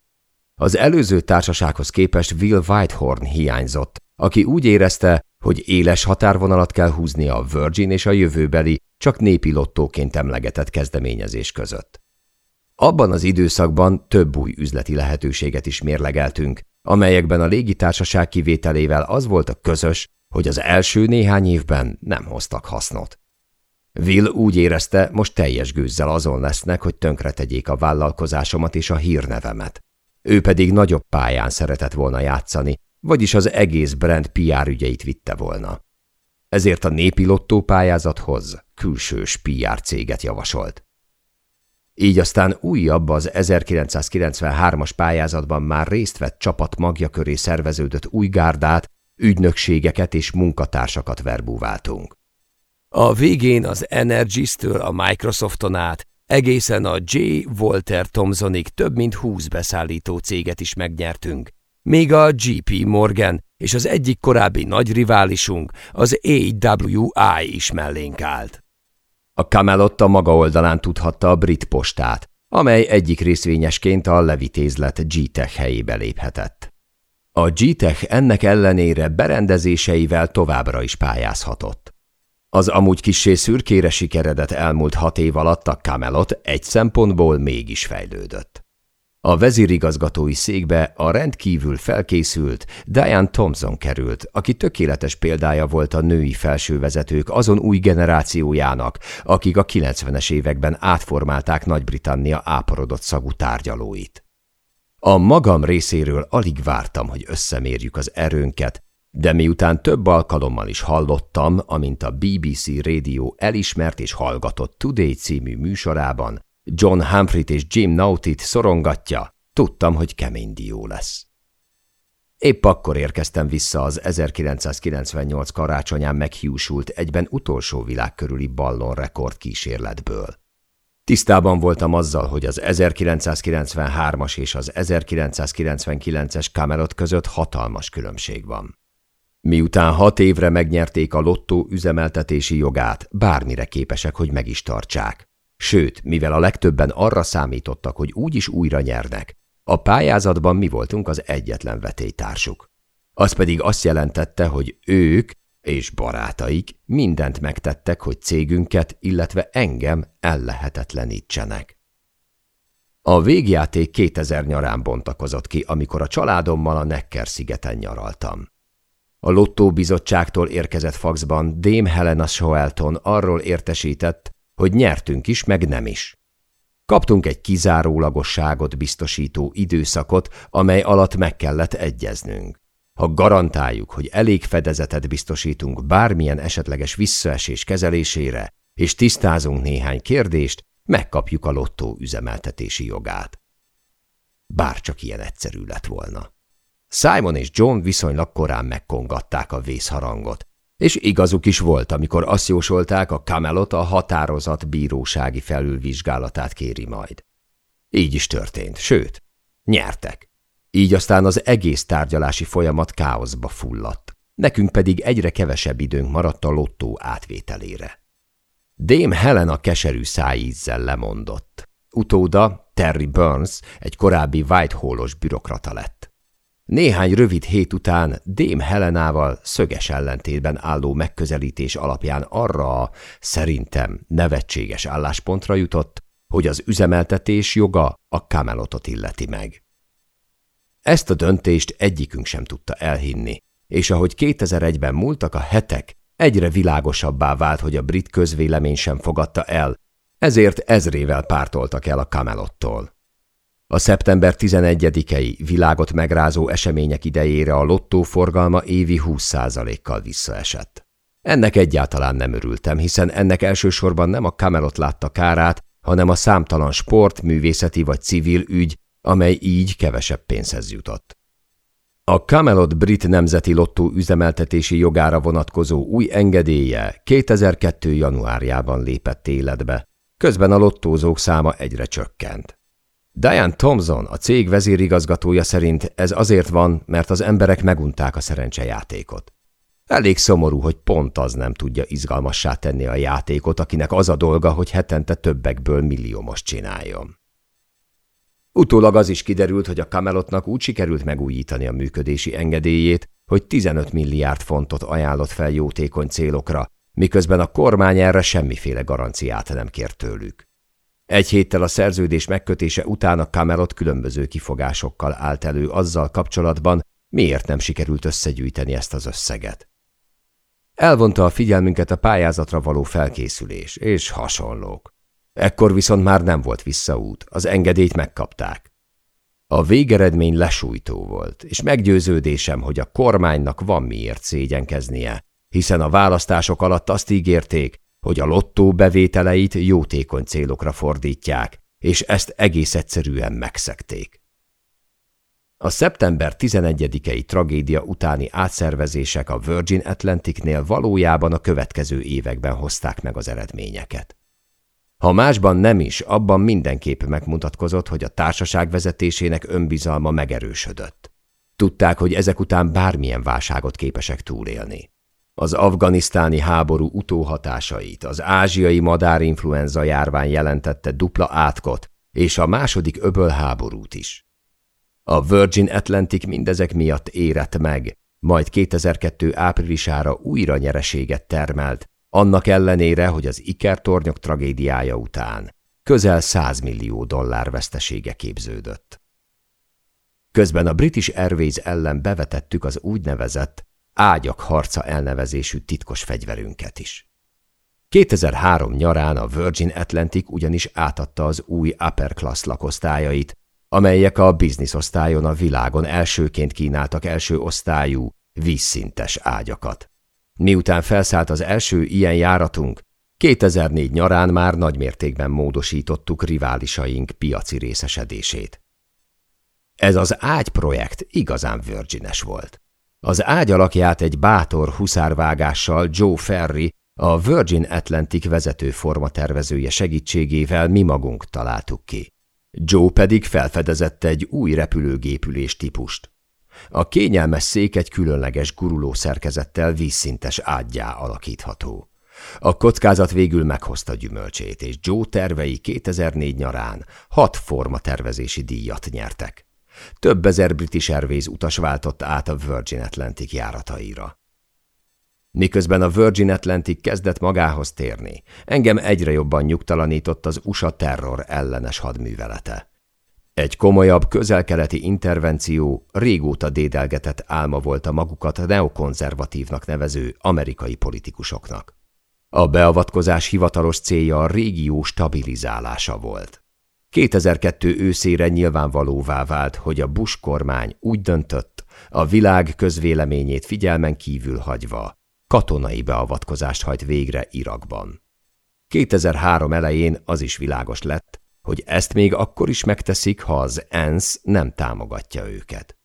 Az előző társasághoz képest Will Whitehorn hiányzott, aki úgy érezte, hogy éles határvonalat kell húzni a Virgin és a jövőbeli, csak népi lottóként emlegetett kezdeményezés között. Abban az időszakban több új üzleti lehetőséget is mérlegeltünk, amelyekben a légitársaság kivételével az volt a közös, hogy az első néhány évben nem hoztak hasznot. Will úgy érezte, most teljes gőzzel azon lesznek, hogy tönkretegyék a vállalkozásomat és a hírnevemet. Ő pedig nagyobb pályán szeretett volna játszani, vagyis az egész brand PR ügyeit vitte volna. Ezért a népi lottó pályázathoz külsős PR céget javasolt. Így aztán újabb az 1993-as pályázatban már részt vett csapat magja köré szerveződött új gárdát, ügynökségeket és munkatársakat verbúváltunk. A végén az Energis-től a Microsofton át egészen a J. Walter Thomsonig több mint 20 beszállító céget is megnyertünk. Még a GP Morgan és az egyik korábbi nagy riválisunk, az AWI is mellénk állt. A Camelot a maga oldalán tudhatta a brit postát, amely egyik részvényesként a levitézlet G-Tech helyébe léphetett. A G-Tech ennek ellenére berendezéseivel továbbra is pályázhatott. Az amúgy kissé szürkére sikeredett elmúlt hat év alatt a Camelot egy szempontból mégis fejlődött. A vezérigazgatói székbe a rendkívül felkészült Diane Thompson került, aki tökéletes példája volt a női felsővezetők azon új generációjának, akik a 90-es években átformálták Nagy-Britannia áporodott szagú tárgyalóit. A magam részéről alig vártam, hogy összemérjük az erőnket, de miután több alkalommal is hallottam, amint a BBC rádió elismert és hallgatott Today című műsorában, John Humphrey-t és Jim Naughty-t szorongatja, tudtam, hogy kemény dió lesz. Épp akkor érkeztem vissza az 1998 karácsonyán meghiúsult egyben utolsó világkörüli ballon rekord kísérletből. Tisztában voltam azzal, hogy az 1993-as és az 1999-es Camelot között hatalmas különbség van. Miután hat évre megnyerték a lottó üzemeltetési jogát, bármire képesek, hogy meg is tartsák. Sőt, mivel a legtöbben arra számítottak, hogy úgyis újra nyernek, a pályázatban mi voltunk az egyetlen vetélytársuk. Az pedig azt jelentette, hogy ők és barátaik mindent megtettek, hogy cégünket, illetve engem ellehetetlenítsenek. A végjáték 2000 nyarán bontakozott ki, amikor a családommal a Necker-szigeten nyaraltam. A Lottó bizottságtól érkezett faxban Dame Helena Shoelton arról értesített, hogy nyertünk is, meg nem is. Kaptunk egy kizárólagosságot biztosító időszakot, amely alatt meg kellett egyeznünk. Ha garantáljuk, hogy elég fedezetet biztosítunk bármilyen esetleges visszaesés kezelésére, és tisztázunk néhány kérdést, megkapjuk a lottó üzemeltetési jogát. Bárcsak ilyen egyszerű lett volna. Simon és John viszonylag korán megkongatták a vészharangot, és igazuk is volt, amikor azt jósolták, a Camelot a határozat bírósági felülvizsgálatát kéri majd. Így is történt, sőt, nyertek. Így aztán az egész tárgyalási folyamat káoszba fulladt. Nekünk pedig egyre kevesebb időnk maradt a lottó átvételére. Dame Helena keserű szájízzel lemondott. Utóda Terry Burns egy korábbi Whitehallos bürokrata lett. Néhány rövid hét után Dém Helenával szöges ellentétben álló megközelítés alapján arra a szerintem nevetséges álláspontra jutott, hogy az üzemeltetés joga a Camelotot illeti meg. Ezt a döntést egyikünk sem tudta elhinni, és ahogy 2001-ben múltak a hetek, egyre világosabbá vált, hogy a brit közvélemény sem fogadta el, ezért ezrével pártoltak el a Camelottól. A szeptember 11-i világot megrázó események idejére a lottó forgalma évi 20%-kal visszaesett. Ennek egyáltalán nem örültem, hiszen ennek elsősorban nem a Camelot látta kárát, hanem a számtalan sport, művészeti vagy civil ügy, amely így kevesebb pénzhez jutott. A Camelot brit nemzeti lottó üzemeltetési jogára vonatkozó új engedélye 2002. januárjában lépett életbe, közben a lottózók száma egyre csökkent. Diane Thompson, a cég vezérigazgatója szerint ez azért van, mert az emberek megunták a szerencsejátékot. Elég szomorú, hogy pont az nem tudja izgalmassá tenni a játékot, akinek az a dolga, hogy hetente többekből milliómos csináljon. Utólag az is kiderült, hogy a Camelotnak úgy sikerült megújítani a működési engedélyét, hogy 15 milliárd fontot ajánlott fel jótékony célokra, miközben a kormány erre semmiféle garanciát nem kért tőlük. Egy héttel a szerződés megkötése után a Camelot különböző kifogásokkal állt elő azzal kapcsolatban, miért nem sikerült összegyűjteni ezt az összeget. Elvonta a figyelmünket a pályázatra való felkészülés, és hasonlók. Ekkor viszont már nem volt visszaút, az engedélyt megkapták. A végeredmény lesújtó volt, és meggyőződésem, hogy a kormánynak van miért szégyenkeznie, hiszen a választások alatt azt ígérték, hogy a lottó bevételeit jótékony célokra fordítják, és ezt egész egyszerűen megszekték. A szeptember 11-i tragédia utáni átszervezések a Virgin Atlanticnél valójában a következő években hozták meg az eredményeket. Ha másban nem is, abban mindenképp megmutatkozott, hogy a társaság vezetésének önbizalma megerősödött. Tudták, hogy ezek után bármilyen válságot képesek túlélni az afganisztáni háború utóhatásait, az ázsiai madárinfluenza járvány jelentette dupla átkot, és a második öbölháborút is. A Virgin Atlantic mindezek miatt érett meg, majd 2002 áprilisára újra nyereséget termelt, annak ellenére, hogy az ikertornyok tragédiája után közel 100 millió dollár vesztesége képződött. Közben a British Airways ellen bevetettük az úgynevezett ágyak harca elnevezésű titkos fegyverünket is. 2003 nyarán a Virgin Atlantic ugyanis átadta az új upper class lakosztályait, amelyek a bizniszosztályon a világon elsőként kínáltak első osztályú, vízszintes ágyakat. Miután felszállt az első ilyen járatunk, 2004 nyarán már nagymértékben módosítottuk riválisaink piaci részesedését. Ez az ágyprojekt igazán virgines volt. Az ágy alakját egy bátor huszárvágással Joe Ferry, a Virgin Atlantic vezető tervezője segítségével mi magunk találtuk ki. Joe pedig felfedezett egy új repülőgépülés típust. A kényelmes szék egy különleges guruló szerkezettel vízszintes ágyjá alakítható. A kockázat végül meghozta gyümölcsét, és Joe tervei 2004 nyarán hat forma tervezési díjat nyertek. Több ezer British Airways utas váltott át a Virgin Atlantic járataira. Miközben a Virgin Atlantic kezdett magához térni, engem egyre jobban nyugtalanított az USA terror ellenes hadművelete. Egy komolyabb közelkeleti intervenció régóta dédelgetett álma volt a magukat neokonzervatívnak nevező amerikai politikusoknak. A beavatkozás hivatalos célja a régió stabilizálása volt. 2002 őszére nyilvánvalóvá vált, hogy a Bush kormány úgy döntött, a világ közvéleményét figyelmen kívül hagyva, katonai beavatkozást hajt végre Irakban. 2003 elején az is világos lett, hogy ezt még akkor is megteszik, ha az ENSZ nem támogatja őket.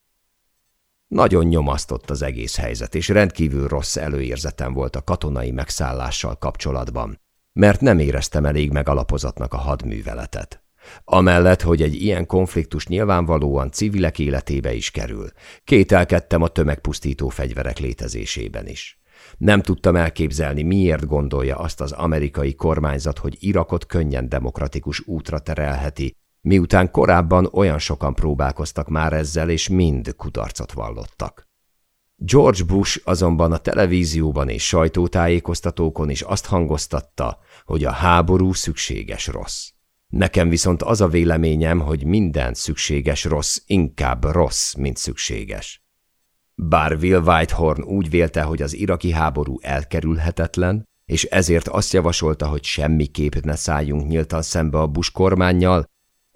Nagyon nyomasztott az egész helyzet, és rendkívül rossz előérzetem volt a katonai megszállással kapcsolatban, mert nem éreztem elég megalapozatnak a hadműveletet. Amellett, hogy egy ilyen konfliktus nyilvánvalóan civilek életébe is kerül, kételkedtem a tömegpusztító fegyverek létezésében is. Nem tudtam elképzelni, miért gondolja azt az amerikai kormányzat, hogy Irakot könnyen demokratikus útra terelheti, miután korábban olyan sokan próbálkoztak már ezzel, és mind kudarcot vallottak. George Bush azonban a televízióban és sajtótájékoztatókon is azt hangoztatta, hogy a háború szükséges rossz. Nekem viszont az a véleményem, hogy minden szükséges rossz inkább rossz, mint szükséges. Bár Will Whitehorn úgy vélte, hogy az iraki háború elkerülhetetlen, és ezért azt javasolta, hogy semmiképp ne szálljunk nyíltan szembe a Bush kormányjal,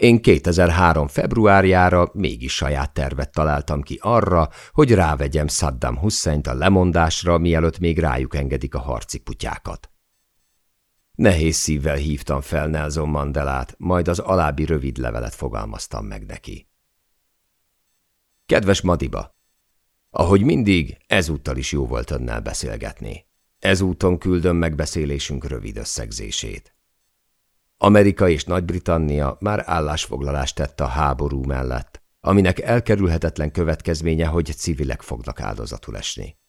én 2003. februárjára mégis saját tervet találtam ki arra, hogy rávegyem Saddam Husseint a lemondásra, mielőtt még rájuk engedik a harci kutyákat. Nehéz szívvel hívtam fel Nelson Mandelát, majd az alábbi rövid levelet fogalmaztam meg neki. Kedves Madiba! Ahogy mindig, ezúttal is jó volt önnel beszélgetni. Ezúton küldöm megbeszélésünk rövid összegzését. Amerika és Nagy-Britannia már állásfoglalást tett a háború mellett, aminek elkerülhetetlen következménye, hogy civilek fognak áldozatul esni.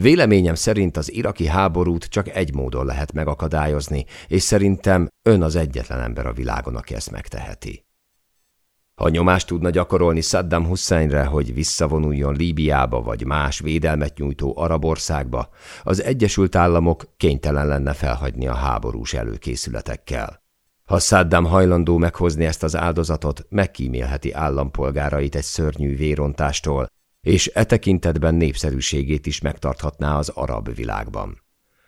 Véleményem szerint az iraki háborút csak egy módon lehet megakadályozni, és szerintem ön az egyetlen ember a világon, aki ezt megteheti. Ha nyomást tudna gyakorolni Saddam Husseinre, hogy visszavonuljon Líbiába vagy más védelmet nyújtó arab országba, az Egyesült Államok kénytelen lenne felhagyni a háborús előkészületekkel. Ha Saddam hajlandó meghozni ezt az áldozatot, megkímélheti állampolgárait egy szörnyű vérontástól, és e tekintetben népszerűségét is megtarthatná az arab világban.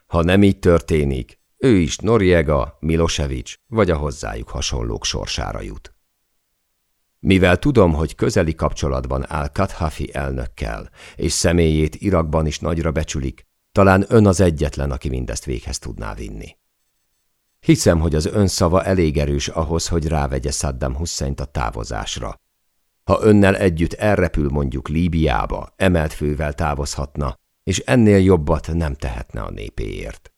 Ha nem így történik, ő is Noriega, Milosevic vagy a hozzájuk hasonlók sorsára jut. Mivel tudom, hogy közeli kapcsolatban áll Kathafi elnökkel, és személyét Irakban is nagyra becsülik, talán ön az egyetlen, aki mindezt véghez tudná vinni. Hiszem, hogy az ön szava elég erős ahhoz, hogy rávegye Saddam Husseint a távozásra. Ha önnel együtt elrepül mondjuk Líbiába, emelt fővel távozhatna, és ennél jobbat nem tehetne a népéért.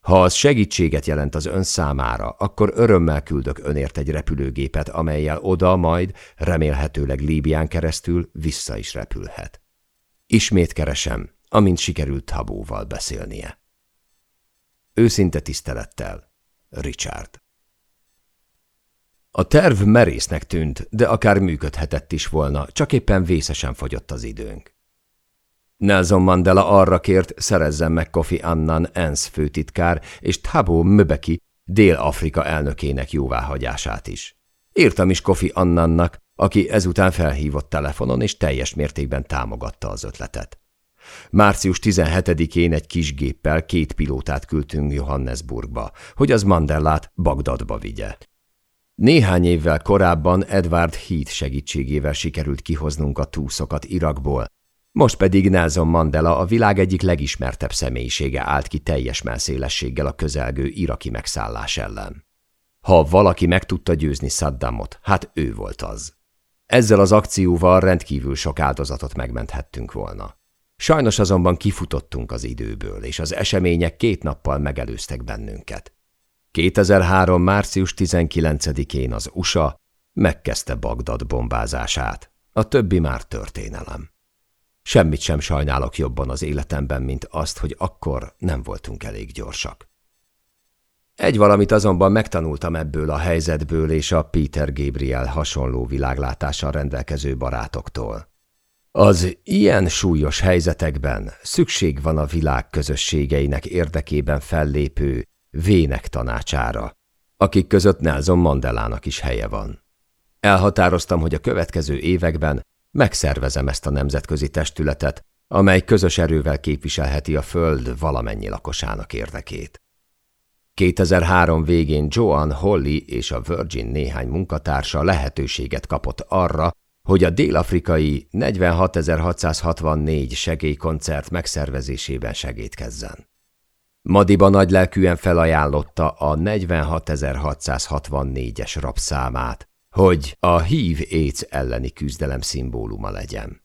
Ha az segítséget jelent az ön számára, akkor örömmel küldök önért egy repülőgépet, amelyel oda majd, remélhetőleg Líbián keresztül vissza is repülhet. Ismét keresem, amint sikerült Tabóval beszélnie. Őszinte tisztelettel, Richard. A terv merésznek tűnt, de akár működhetett is volna, csak éppen vészesen fogyott az időnk. Nelson Mandela arra kért, szerezzen meg Kofi Annan ENSZ főtitkár és Thabo Mbeki Dél-Afrika elnökének jóváhagyását is. Írtam is Kofi Annannak, aki ezután felhívott telefonon és teljes mértékben támogatta az ötletet. Március 17-én egy kis géppel két pilótát küldtünk Johannesburgba, hogy az Mandellát Bagdadba vigye. Néhány évvel korábban Edward Heath segítségével sikerült kihoznunk a túszokat Irakból, most pedig Nelson Mandela a világ egyik legismertebb személyisége állt ki teljes melszélességgel a közelgő iraki megszállás ellen. Ha valaki meg tudta győzni Saddamot, hát ő volt az. Ezzel az akcióval rendkívül sok áldozatot megmenthettünk volna. Sajnos azonban kifutottunk az időből, és az események két nappal megelőztek bennünket. 2003. március 19-én az USA megkezdte Bagdad bombázását, a többi már történelem. Semmit sem sajnálok jobban az életemben, mint azt, hogy akkor nem voltunk elég gyorsak. Egy valamit azonban megtanultam ebből a helyzetből és a Peter Gabriel hasonló világlátással rendelkező barátoktól. Az ilyen súlyos helyzetekben szükség van a világ közösségeinek érdekében fellépő vének tanácsára, akik között Nelson Mandelának is helye van. Elhatároztam, hogy a következő években megszervezem ezt a nemzetközi testületet, amely közös erővel képviselheti a Föld valamennyi lakosának érdekét. 2003 végén Joan Holly és a Virgin néhány munkatársa lehetőséget kapott arra, hogy a dél-afrikai 46664 segélykoncert megszervezésében segítkezzen. Madiba nagylelkűen felajánlotta a 46664-es rabszámát, hogy a hív AIDS elleni küzdelem szimbóluma legyen.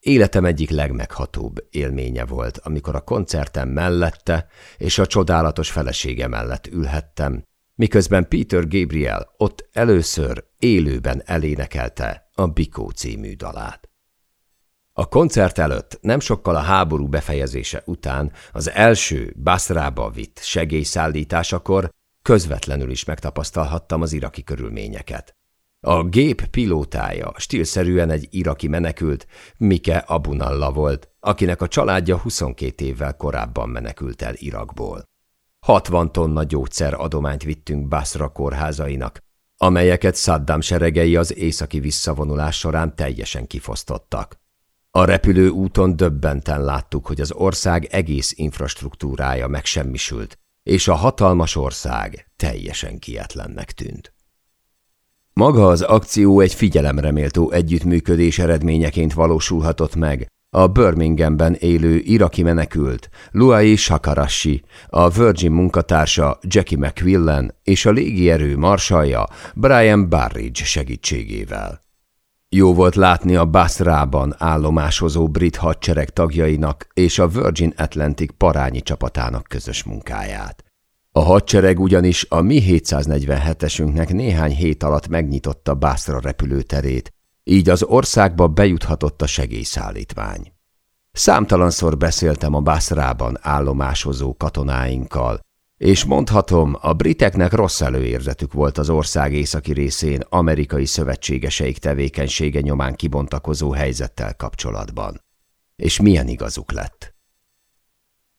Életem egyik legmeghatóbb élménye volt, amikor a koncertem mellette és a csodálatos felesége mellett ülhettem, miközben Peter Gabriel ott először élőben elénekelte a Bikó című dalát. A koncert előtt nem sokkal a háború befejezése után az első Basrába vitt segélyszállításakor közvetlenül is megtapasztalhattam az iraki körülményeket. A gép pilótája stílszerűen egy iraki menekült, Mike Abunalla volt, akinek a családja 22 évvel korábban menekült el Irakból. 60 tonna gyógyszer adományt vittünk Basra kórházainak, amelyeket Saddam seregei az északi visszavonulás során teljesen kifosztottak. A repülő úton döbbenten láttuk, hogy az ország egész infrastruktúrája megsemmisült, és a hatalmas ország teljesen kietlennek tűnt. Maga az akció egy figyelemreméltó együttműködés eredményeként valósulhatott meg. A Birminghamben élő iraki menekült, Luai Shakarashi, a Virgin munkatársa Jackie McQuillan és a légierő marsalja Brian Barridge segítségével. Jó volt látni a Basrában állomásozó brit hadsereg tagjainak és a Virgin Atlantic parányi csapatának közös munkáját. A hadsereg ugyanis a mi 747-esünknek néhány hét alatt megnyitotta Bászra repülőterét, így az országba bejuthatott a segélyszállítmány. Számtalanszor beszéltem a Bászrában állomásozó katonáinkkal, és mondhatom, a briteknek rossz előérzetük volt az ország északi részén amerikai szövetségeseik tevékenysége nyomán kibontakozó helyzettel kapcsolatban. És milyen igazuk lett?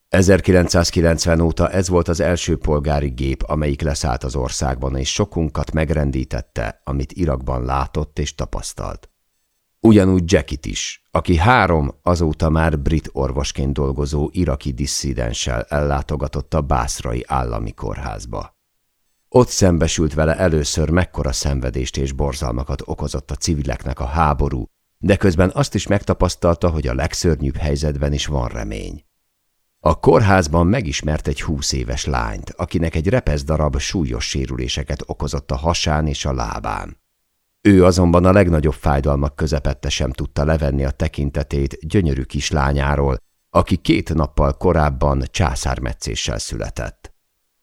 1990 óta ez volt az első polgári gép, amelyik leszállt az országban, és sokunkat megrendítette, amit Irakban látott és tapasztalt. Ugyanúgy Jackit is, aki három azóta már brit orvosként dolgozó iraki disszidenssel ellátogatott a Bászrai állami kórházba. Ott szembesült vele először mekkora szenvedést és borzalmakat okozott a civileknek a háború, de közben azt is megtapasztalta, hogy a legszörnyűbb helyzetben is van remény. A kórházban megismert egy húsz éves lányt, akinek egy repeszdarab súlyos sérüléseket okozott a hasán és a lábán. Ő azonban a legnagyobb fájdalmak közepette sem tudta levenni a tekintetét gyönyörű kislányáról, aki két nappal korábban császármetszéssel született.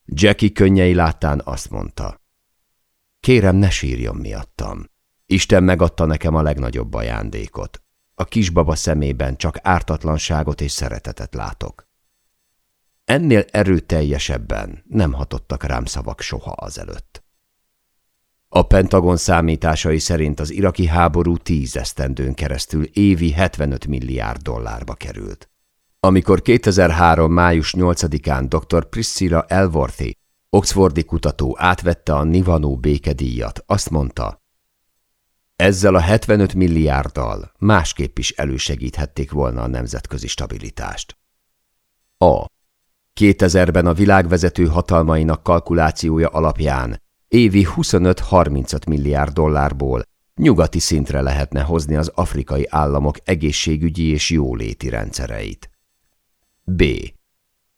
Jackie könnyei láttán azt mondta. Kérem, ne sírjon miattam. Isten megadta nekem a legnagyobb ajándékot. A kisbaba szemében csak ártatlanságot és szeretetet látok. Ennél erőteljesebben nem hatottak rám szavak soha azelőtt. A Pentagon számításai szerint az iraki háború tíz esztendőn keresztül évi 75 milliárd dollárba került. Amikor 2003. május 8-án dr. Priscilla Elworthy, Oxfordi kutató átvette a Nivanó békedíjat, azt mondta, Ezzel a 75 milliárddal másképp is elősegíthették volna a nemzetközi stabilitást. A. 2000-ben a világvezető hatalmainak kalkulációja alapján évi 25-35 milliárd dollárból nyugati szintre lehetne hozni az afrikai államok egészségügyi és jóléti rendszereit. B.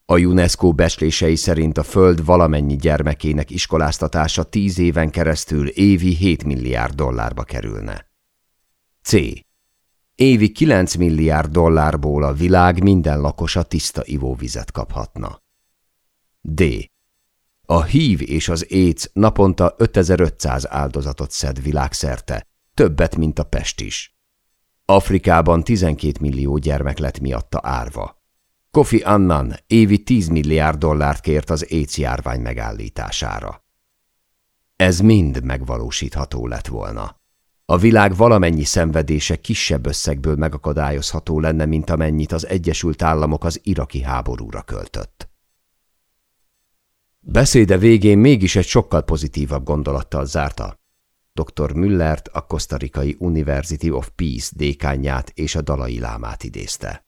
A UNESCO beslései szerint a Föld valamennyi gyermekének iskoláztatása tíz éven keresztül évi 7 milliárd dollárba kerülne. C. Évi 9 milliárd dollárból a világ minden lakosa tiszta ivóvizet kaphatna. D. A HIV és az AIDS naponta 5500 áldozatot szed világszerte, többet, mint a Pest is. Afrikában 12 millió gyermek lett miatta árva. Kofi Annan évi 10 milliárd dollárt kért az AIDS járvány megállítására. Ez mind megvalósítható lett volna. A világ valamennyi szenvedése kisebb összegből megakadályozható lenne, mint amennyit az Egyesült Államok az iraki háborúra költött. Beszéde végén mégis egy sokkal pozitívabb gondolattal zárta. Dr. Müllert, a Kosztarikai University of Peace dékányját és a Dalai Lámát idézte.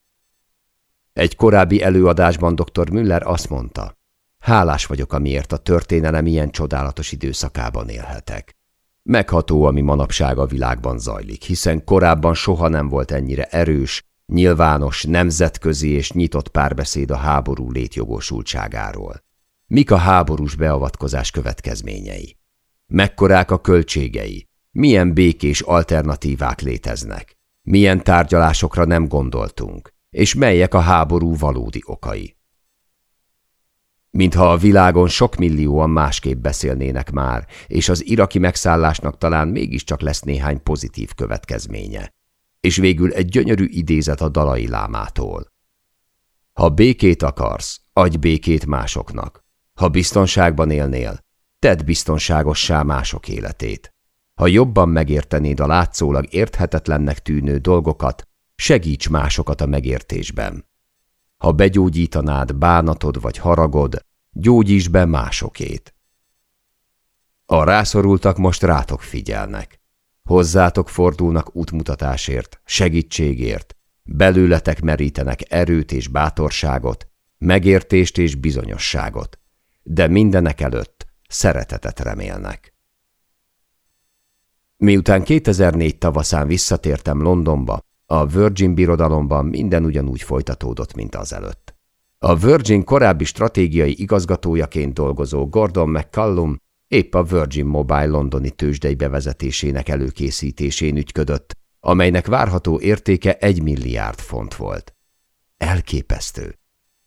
Egy korábbi előadásban dr. Müller azt mondta, hálás vagyok, amiért a történelem ilyen csodálatos időszakában élhetek. Megható, ami manapság a világban zajlik, hiszen korábban soha nem volt ennyire erős, nyilvános, nemzetközi és nyitott párbeszéd a háború létjogosultságáról. Mik a háborús beavatkozás következményei? Mekkorák a költségei? Milyen békés alternatívák léteznek? Milyen tárgyalásokra nem gondoltunk? És melyek a háború valódi okai? Mintha a világon sok millióan másképp beszélnének már, és az iraki megszállásnak talán mégiscsak lesz néhány pozitív következménye. És végül egy gyönyörű idézet a dalai lámától. Ha békét akarsz, adj békét másoknak. Ha biztonságban élnél, tedd biztonságossá mások életét. Ha jobban megértenéd a látszólag érthetetlennek tűnő dolgokat, segíts másokat a megértésben. Ha begyógyítanád bánatod vagy haragod, gyógyíts be másokét. A rászorultak most rátok figyelnek. Hozzátok fordulnak útmutatásért, segítségért, belőletek merítenek erőt és bátorságot, megértést és bizonyosságot de mindenek előtt szeretetet remélnek. Miután 2004 tavaszán visszatértem Londonba, a Virgin birodalomban minden ugyanúgy folytatódott, mint azelőtt. A Virgin korábbi stratégiai igazgatójaként dolgozó Gordon McCallum épp a Virgin Mobile londoni tőzsdei bevezetésének előkészítésén ügyködött, amelynek várható értéke egy milliárd font volt. Elképesztő.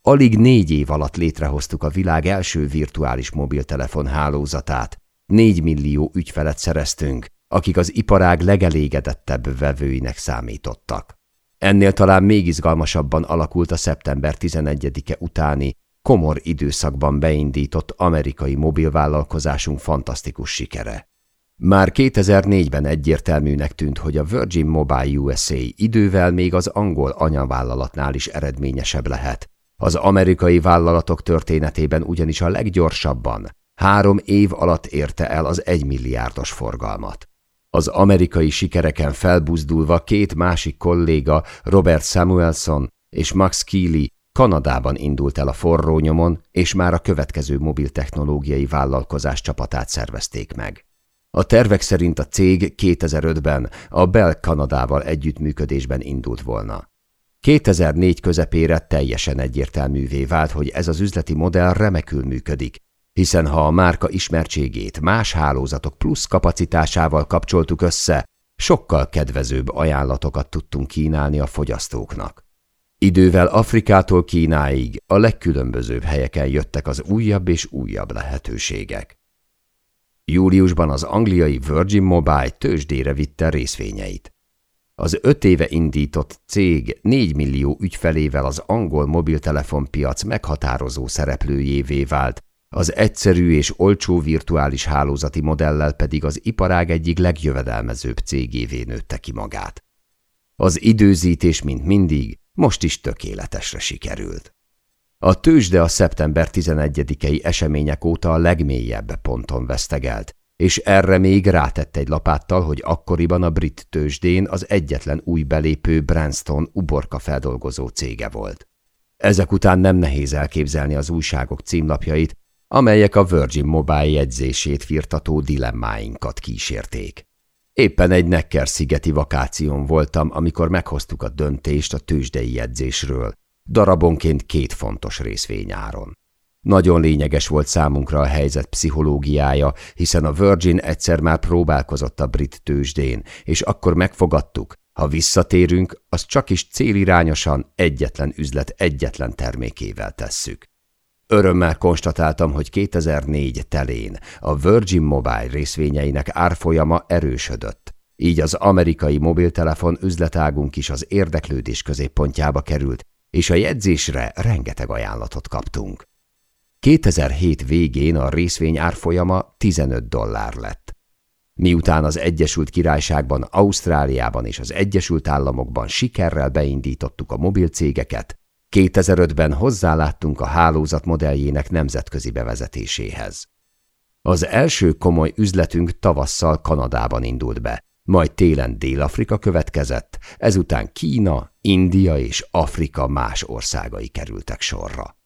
Alig négy év alatt létrehoztuk a világ első virtuális mobiltelefon hálózatát. Négy millió ügyfelet szereztünk, akik az iparág legelégedettebb vevőinek számítottak. Ennél talán még izgalmasabban alakult a szeptember 11-e utáni, komor időszakban beindított amerikai mobilvállalkozásunk fantasztikus sikere. Már 2004-ben egyértelműnek tűnt, hogy a Virgin Mobile USA idővel még az angol anyavállalatnál is eredményesebb lehet, az amerikai vállalatok történetében ugyanis a leggyorsabban, három év alatt érte el az egymilliárdos forgalmat. Az amerikai sikereken felbuzdulva két másik kolléga, Robert Samuelson és Max Keeley Kanadában indult el a forró nyomon, és már a következő mobiltechnológiai vállalkozás csapatát szervezték meg. A tervek szerint a cég 2005-ben a Bell Kanadával együttműködésben indult volna. 2004 közepére teljesen egyértelművé vált, hogy ez az üzleti modell remekül működik, hiszen ha a márka ismertségét más hálózatok plusz kapacitásával kapcsoltuk össze, sokkal kedvezőbb ajánlatokat tudtunk kínálni a fogyasztóknak. Idővel Afrikától Kínáig a legkülönbözőbb helyeken jöttek az újabb és újabb lehetőségek. Júliusban az angliai Virgin Mobile tőzsdére vitte részvényeit. Az öt éve indított cég 4 millió ügyfelével az angol mobiltelefonpiac meghatározó szereplőjévé vált, az egyszerű és olcsó virtuális hálózati modellel pedig az iparág egyik legjövedelmezőbb cégévé nőtte ki magát. Az időzítés, mint mindig, most is tökéletesre sikerült. A tőzsde a szeptember 11-i események óta a legmélyebb ponton vesztegelt, és erre még rátett egy lapáttal, hogy akkoriban a brit tőzsdén az egyetlen új belépő Branston uborka feldolgozó cége volt. Ezek után nem nehéz elképzelni az újságok címlapjait, amelyek a Virgin Mobile jegyzését firtató dilemmáinkat kísérték. Éppen egy Necker-szigeti vakáción voltam, amikor meghoztuk a döntést a tőzsdei jegyzésről, darabonként két fontos részvényáron. Nagyon lényeges volt számunkra a helyzet pszichológiája, hiszen a Virgin egyszer már próbálkozott a brit tőzsdén, és akkor megfogadtuk, ha visszatérünk, az csak is célirányosan egyetlen üzlet egyetlen termékével tesszük. Örömmel konstatáltam, hogy 2004 telén a Virgin Mobile részvényeinek árfolyama erősödött, így az amerikai mobiltelefon üzletágunk is az érdeklődés középpontjába került, és a jegyzésre rengeteg ajánlatot kaptunk. 2007 végén a részvény árfolyama 15 dollár lett. Miután az Egyesült Királyságban, Ausztráliában és az Egyesült Államokban sikerrel beindítottuk a mobilcégeket, 2005-ben hozzáláttunk a hálózat modelljének nemzetközi bevezetéséhez. Az első komoly üzletünk tavasszal Kanadában indult be, majd télen Dél-Afrika következett, ezután Kína, India és Afrika más országai kerültek sorra.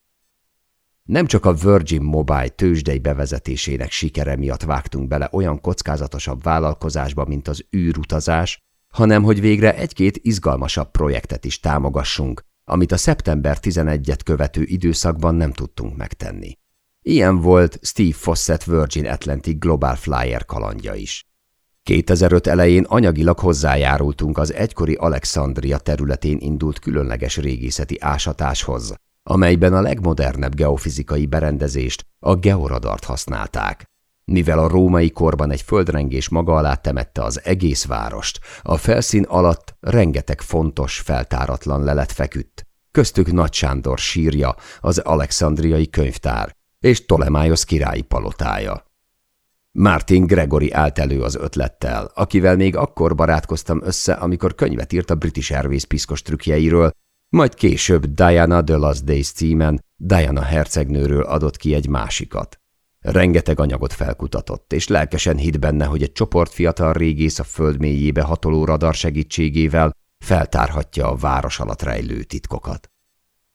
Nem csak a Virgin Mobile tőzsdei bevezetésének sikere miatt vágtunk bele olyan kockázatosabb vállalkozásba, mint az űrutazás, hanem hogy végre egy-két izgalmasabb projektet is támogassunk, amit a szeptember 11-et követő időszakban nem tudtunk megtenni. Ilyen volt Steve Fossett Virgin Atlantic Global Flyer kalandja is. 2005 elején anyagilag hozzájárultunk az egykori Alexandria területén indult különleges régészeti ásatáshoz, amelyben a legmodernebb geofizikai berendezést, a georadart használták. Mivel a római korban egy földrengés maga alá temette az egész várost, a felszín alatt rengeteg fontos, feltáratlan lelet feküdt, köztük Nagy Sándor sírja, az alexandriai könyvtár és Tolemájosz királyi palotája. Martin Gregory állt elő az ötlettel, akivel még akkor barátkoztam össze, amikor könyvet írt a British Airways piszkos trükkjeiről, majd később Diana The Last Days címen Diana hercegnőről adott ki egy másikat. Rengeteg anyagot felkutatott, és lelkesen hitt benne, hogy egy csoport fiatal régész a föld mélyébe hatoló radar segítségével feltárhatja a város alatt rejlő titkokat.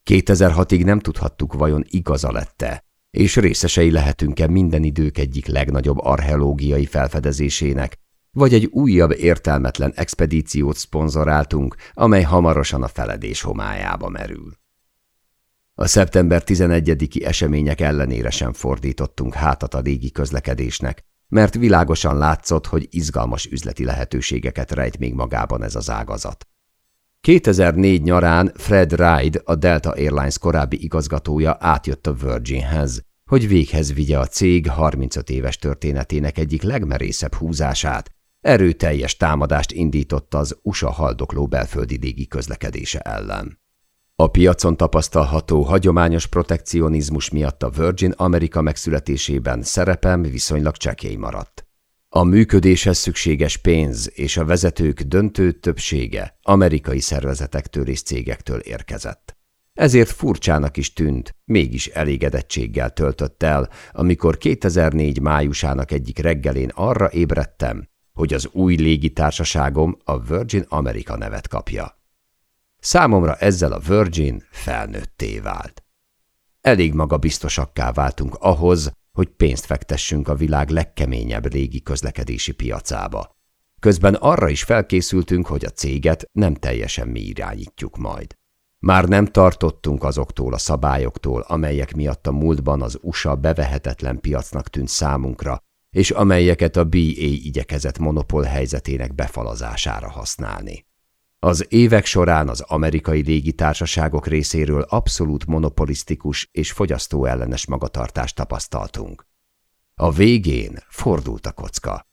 2006-ig nem tudhattuk, vajon igaza lette, és részesei lehetünk-e minden idők egyik legnagyobb archeológiai felfedezésének, vagy egy újabb értelmetlen expedíciót szponzoráltunk, amely hamarosan a feledés homályába merül. A szeptember 11-i események ellenére sem fordítottunk hátat a légi közlekedésnek, mert világosan látszott, hogy izgalmas üzleti lehetőségeket rejt még magában ez az ágazat. 2004 nyarán Fred Ride, a Delta Airlines korábbi igazgatója átjött a Virginhez, hogy véghez vigye a cég 35 éves történetének egyik legmerészebb húzását, erőteljes támadást indított az USA haldokló belföldi légi közlekedése ellen. A piacon tapasztalható hagyományos protekcionizmus miatt a Virgin Amerika megszületésében szerepem viszonylag csekély maradt. A működéshez szükséges pénz és a vezetők döntő többsége amerikai szervezetektől és cégektől érkezett. Ezért furcsának is tűnt, mégis elégedettséggel töltött el, amikor 2004 májusának egyik reggelén arra ébredtem, hogy az új légitársaságom a Virgin America nevet kapja. Számomra ezzel a Virgin felnőtté vált. Elég magabiztosakká váltunk ahhoz, hogy pénzt fektessünk a világ legkeményebb légi közlekedési piacába. Közben arra is felkészültünk, hogy a céget nem teljesen mi irányítjuk majd. Már nem tartottunk azoktól a szabályoktól, amelyek miatt a múltban az USA bevehetetlen piacnak tűnt számunkra, és amelyeket a BA igyekezett monopól helyzetének befalazására használni. Az évek során az amerikai légitársaságok részéről abszolút monopolisztikus és fogyasztóellenes magatartást tapasztaltunk. A végén fordult a kocka.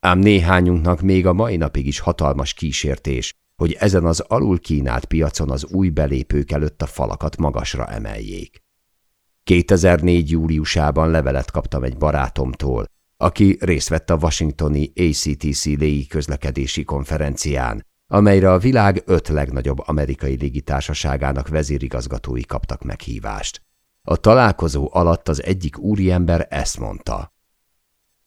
Ám néhányunknak még a mai napig is hatalmas kísértés, hogy ezen az alul kínált piacon az új belépők előtt a falakat magasra emeljék. 2004. júliusában levelet kaptam egy barátomtól, aki részt vett a washingtoni ACTC légi közlekedési konferencián, amelyre a világ öt legnagyobb amerikai légitársaságának vezérigazgatói kaptak meghívást. A találkozó alatt az egyik úriember ezt mondta.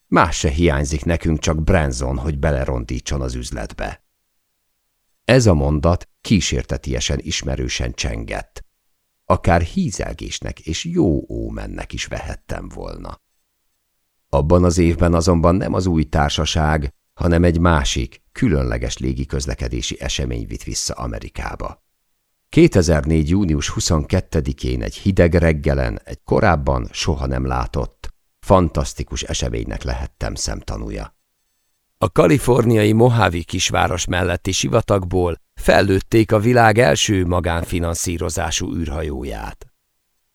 Más se hiányzik nekünk, csak Branson, hogy belerondítson az üzletbe. Ez a mondat kísértetiesen ismerősen csengett. Akár hízelgésnek és jó ómennek is vehettem volna. Abban az évben azonban nem az új társaság, hanem egy másik, különleges légiközlekedési esemény vitt vissza Amerikába. 2004. június 22-én egy hideg reggelen egy korábban soha nem látott, fantasztikus eseménynek lehettem szemtanúja. A kaliforniai Mojave kisváros melletti sivatagból fellőtték a világ első magánfinanszírozású űrhajóját.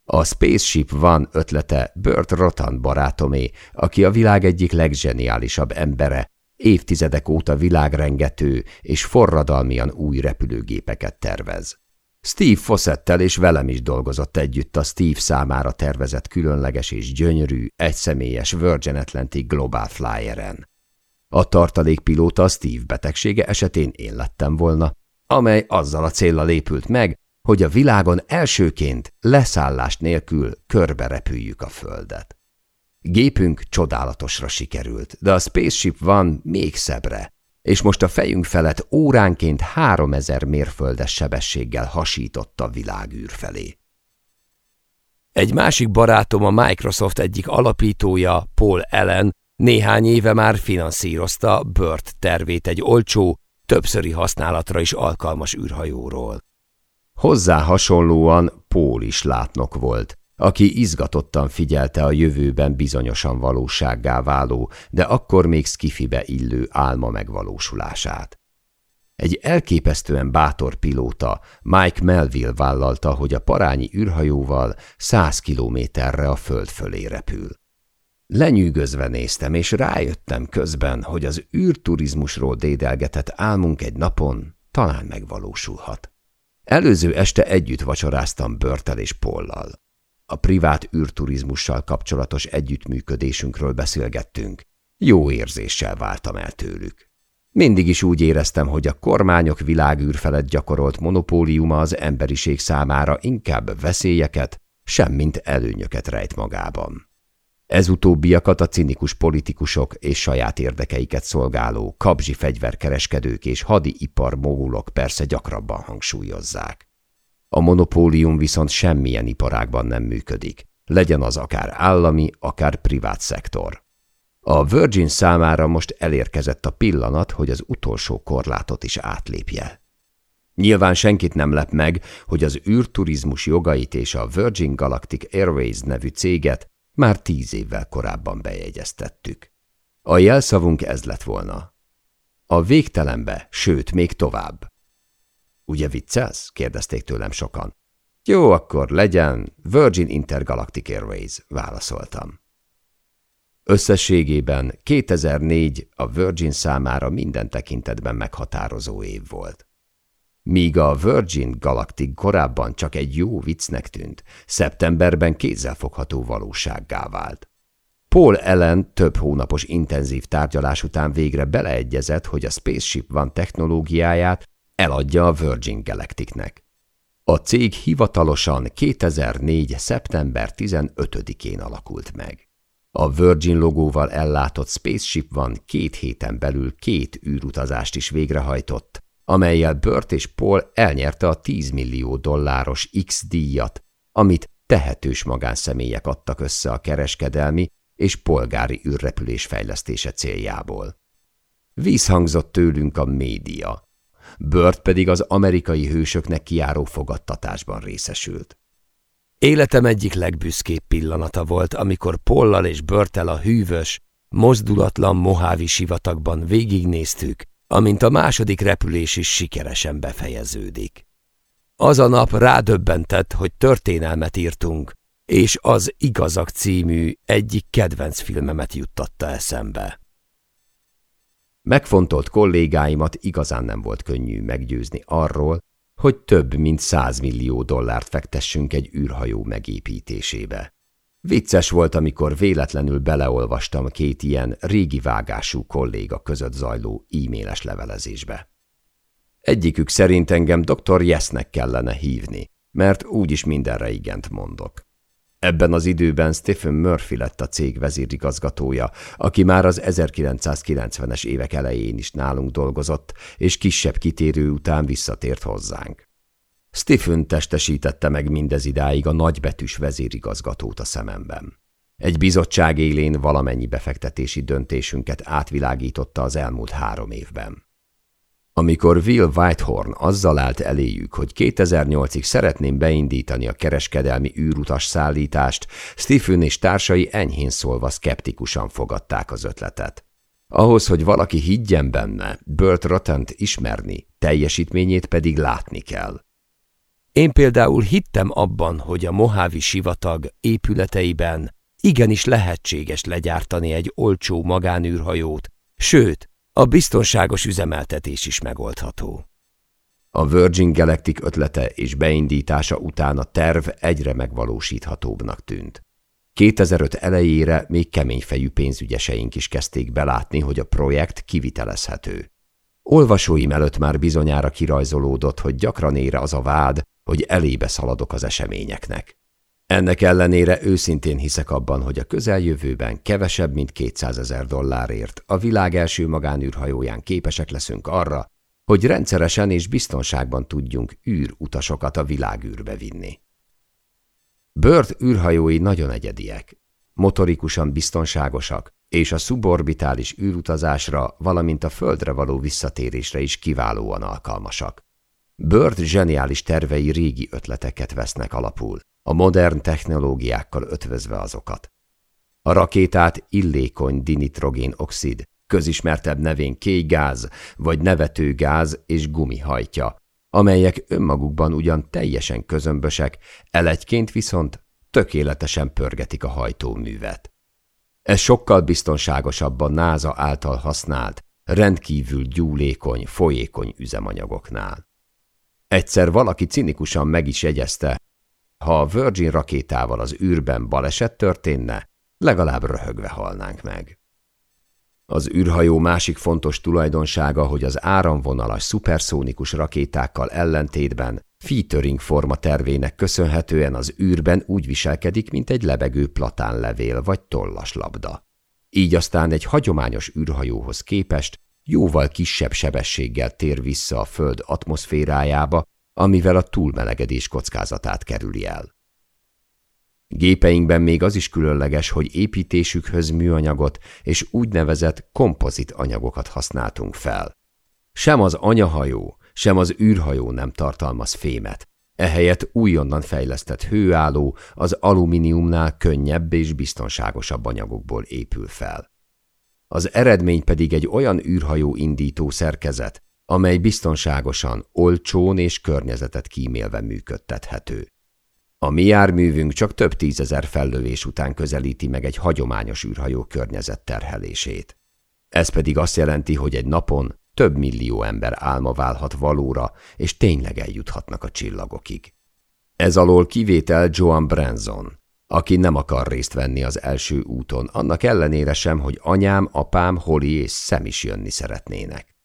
A Spaceship van ötlete Burt Rotan barátomé, aki a világ egyik leggeniálisabb embere, évtizedek óta világrengető és forradalmian új repülőgépeket tervez. Steve Fossettel és velem is dolgozott együtt a Steve számára tervezett különleges és gyönyörű, egyszemélyes Virgin Atlantic Global Flyeren. A tartalékpilóta Steve betegsége esetén én lettem volna, amely azzal a célra lépült meg, hogy a világon elsőként leszállást nélkül körbe repüljük a Földet. Gépünk csodálatosra sikerült, de a Spaceship van még szebbre, és most a fejünk felett óránként három ezer mérföldes sebességgel hasított a világűr felé. Egy másik barátom a Microsoft egyik alapítója, Paul Allen, néhány éve már finanszírozta Burt tervét egy olcsó, többszöri használatra is alkalmas űrhajóról. Hozzá hasonlóan Pól is látnok volt, aki izgatottan figyelte a jövőben bizonyosan valósággá váló, de akkor még skifibe illő álma megvalósulását. Egy elképesztően bátor pilóta, Mike Melville vállalta, hogy a parányi űrhajóval száz kilométerre a föld fölé repül. Lenyűgözve néztem, és rájöttem közben, hogy az űrturizmusról dédelgetett álmunk egy napon talán megvalósulhat. Előző este együtt vacsoráztam Börtel és Pollal. A privát űrturizmussal kapcsolatos együttműködésünkről beszélgettünk. Jó érzéssel váltam el tőlük. Mindig is úgy éreztem, hogy a kormányok világűr felett gyakorolt monopóliuma az emberiség számára inkább veszélyeket, semmint előnyöket rejt magában. Ez utóbbiakat a cinikus politikusok és saját érdekeiket szolgáló kabzsi fegyverkereskedők és hadiipar mogulok persze gyakrabban hangsúlyozzák. A monopólium viszont semmilyen iparágban nem működik, legyen az akár állami, akár privát szektor. A Virgin számára most elérkezett a pillanat, hogy az utolsó korlátot is átlépje. Nyilván senkit nem lep meg, hogy az űrturizmus jogait és a Virgin Galactic Airways nevű céget már tíz évvel korábban bejegyeztettük. A jelszavunk ez lett volna. A végtelenbe, sőt, még tovább. Ugye viccelsz? kérdezték tőlem sokan. Jó, akkor legyen Virgin Intergalactic Airways, válaszoltam. Összességében 2004 a Virgin számára minden tekintetben meghatározó év volt. Míg a Virgin Galactic korábban csak egy jó viccnek tűnt, szeptemberben kézzelfogható valósággá vált. Paul Ellen több hónapos intenzív tárgyalás után végre beleegyezett, hogy a Spaceship van technológiáját eladja a Virgin Galacticnek. A cég hivatalosan 2004. szeptember 15-én alakult meg. A Virgin logóval ellátott Spaceship van két héten belül két űrutazást is végrehajtott, amelyel Burt és Paul elnyerte a 10 millió dolláros X-díjat, amit tehetős magánszemélyek adtak össze a kereskedelmi és polgári űrrepülés fejlesztése céljából. Vízhangzott tőlünk a média. Burt pedig az amerikai hősöknek kiáró fogadtatásban részesült. Életem egyik legbüszkébb pillanata volt, amikor Pollal és Börtel a hűvös, mozdulatlan mohávi sivatagban végignéztük, amint a második repülés is sikeresen befejeződik. Az a nap rádöbbentett, hogy történelmet írtunk, és az Igazak című egyik kedvenc filmemet juttatta eszembe. Megfontolt kollégáimat igazán nem volt könnyű meggyőzni arról, hogy több mint százmillió dollárt fektessünk egy űrhajó megépítésébe. Vicces volt, amikor véletlenül beleolvastam két ilyen régi vágású kolléga között zajló e-mailes levelezésbe. Egyikük szerint engem dr. Jesznek kellene hívni, mert úgyis mindenre igent mondok. Ebben az időben Stephen Murphy lett a cég vezérigazgatója, aki már az 1990-es évek elején is nálunk dolgozott, és kisebb kitérő után visszatért hozzánk. Stephen testesítette meg mindez idáig a nagybetűs vezérigazgatót a szememben. Egy bizottság élén valamennyi befektetési döntésünket átvilágította az elmúlt három évben. Amikor Will Whitehorn azzal állt eléjük, hogy 2008-ig szeretném beindítani a kereskedelmi űrutas szállítást, Stephen és társai enyhén szólva szkeptikusan fogadták az ötletet. Ahhoz, hogy valaki higgyen benne, Burt Rottent ismerni, teljesítményét pedig látni kell. Én például hittem abban, hogy a Mojave sivatag épületeiben igenis lehetséges legyártani egy olcsó magánűrhajót, sőt, a biztonságos üzemeltetés is megoldható. A Virgin Galactic ötlete és beindítása után a terv egyre megvalósíthatóbbnak tűnt. 2005 elejére még keményfejű pénzügyeseink is kezdték belátni, hogy a projekt kivitelezhető. Olvasóim előtt már bizonyára kirajzolódott, hogy gyakran ére az a vád, hogy elébe szaladok az eseményeknek. Ennek ellenére őszintén hiszek abban, hogy a közeljövőben kevesebb, mint 200 ezer dollárért a világ első magánűrhajóján képesek leszünk arra, hogy rendszeresen és biztonságban tudjunk űrutasokat a világűrbe vinni. Bört űrhajói nagyon egyediek, motorikusan biztonságosak, és a szuborbitális űrutazásra, valamint a Földre való visszatérésre is kiválóan alkalmasak. Bört zseniális tervei régi ötleteket vesznek alapul a modern technológiákkal ötvözve azokat. A rakétát illékony dinitrogén-oxid, közismertebb nevén kéjgáz vagy nevetőgáz és gumi hajtja, amelyek önmagukban ugyan teljesen közömbösek, elegyként viszont tökéletesen pörgetik a hajtóművet. Ez sokkal biztonságosabb a NASA által használt, rendkívül gyúlékony, folyékony üzemanyagoknál. Egyszer valaki cinikusan meg is jegyezte, ha a Virgin rakétával az űrben baleset történne, legalább röhögve halnánk meg. Az űrhajó másik fontos tulajdonsága, hogy az áramvonalas szuperszónikus rakétákkal ellentétben featuring forma tervének köszönhetően az űrben úgy viselkedik, mint egy lebegő platánlevél vagy tollas labda. Így aztán egy hagyományos űrhajóhoz képest jóval kisebb sebességgel tér vissza a Föld atmoszférájába, amivel a túlmelegedés kockázatát kerüli el. Gépeinkben még az is különleges, hogy építésükhöz műanyagot és úgynevezett kompozit anyagokat használtunk fel. Sem az anyahajó, sem az űrhajó nem tartalmaz fémet, ehelyett újonnan fejlesztett hőálló az alumíniumnál könnyebb és biztonságosabb anyagokból épül fel. Az eredmény pedig egy olyan űrhajó indító szerkezet, amely biztonságosan, olcsón és környezetet kímélve működtethető. A mi járművünk csak több tízezer fellövés után közelíti meg egy hagyományos űrhajó környezet terhelését. Ez pedig azt jelenti, hogy egy napon több millió ember álma válhat valóra, és tényleg eljuthatnak a csillagokig. Ez alól kivétel Joan Branson, aki nem akar részt venni az első úton, annak ellenére sem, hogy anyám, apám, Holly és Szem is jönni szeretnének.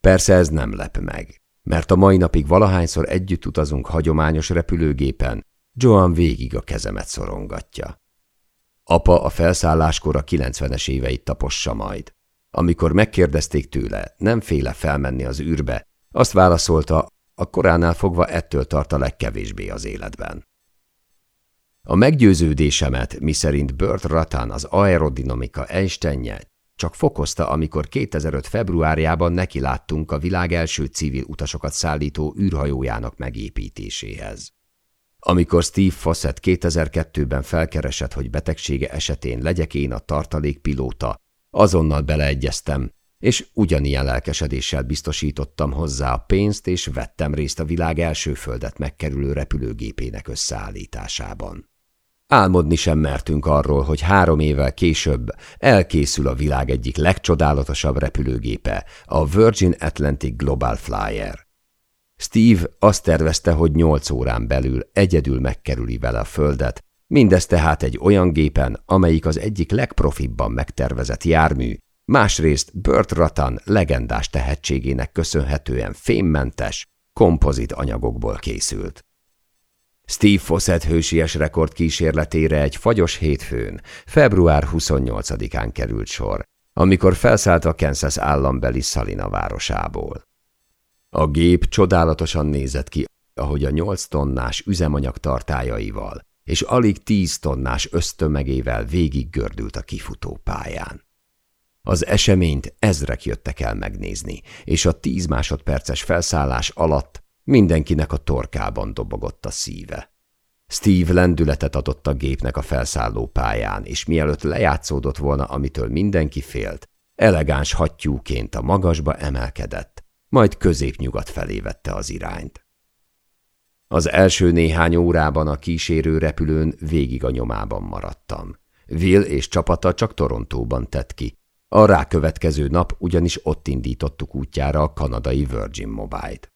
Persze ez nem lep meg, mert a mai napig valahányszor együtt utazunk hagyományos repülőgépen, Joan végig a kezemet szorongatja. Apa a felszálláskor a 90-es éveit tapossa majd. Amikor megkérdezték tőle, nem féle felmenni az űrbe, azt válaszolta, a koránál fogva ettől tart a legkevésbé az életben. A meggyőződésemet, miszerint Burt Rattan az aerodinamika Einsteinje csak fokozta, amikor 2005. februárjában nekiláttunk a világ első civil utasokat szállító űrhajójának megépítéséhez. Amikor Steve Fossett 2002-ben felkeresett, hogy betegsége esetén legyek én a tartalékpilóta, azonnal beleegyeztem, és ugyanilyen lelkesedéssel biztosítottam hozzá a pénzt, és vettem részt a világ első földet megkerülő repülőgépének összeállításában. Álmodni sem mertünk arról, hogy három évvel később elkészül a világ egyik legcsodálatosabb repülőgépe, a Virgin Atlantic Global Flyer. Steve azt tervezte, hogy nyolc órán belül egyedül megkerüli vele a földet, mindez tehát egy olyan gépen, amelyik az egyik legprofibban megtervezett jármű, másrészt Burt Rattan legendás tehetségének köszönhetően fémmentes, kompozit anyagokból készült. Steve Fawcett hősies rekord kísérletére egy fagyos hétfőn, február 28-án került sor, amikor felszállt a Kansas állambeli Salina városából. A gép csodálatosan nézett ki, ahogy a 8 tonnás üzemanyag tartájaival és alig 10 tonnás ösztömegével végig gördült a kifutó pályán. Az eseményt ezrek jöttek el megnézni, és a 10 másodperces felszállás alatt mindenkinek a torkában dobogott a szíve. Steve lendületet adott a gépnek a felszálló pályán, és mielőtt lejátszódott volna, amitől mindenki félt, elegáns hattyúként a magasba emelkedett, majd középnyugat felé vette az irányt. Az első néhány órában a kísérő repülőn végig a nyomában maradtam. Will és csapata csak Torontóban tett ki. A rákövetkező nap ugyanis ott indítottuk útjára a kanadai Virgin Mobile-t.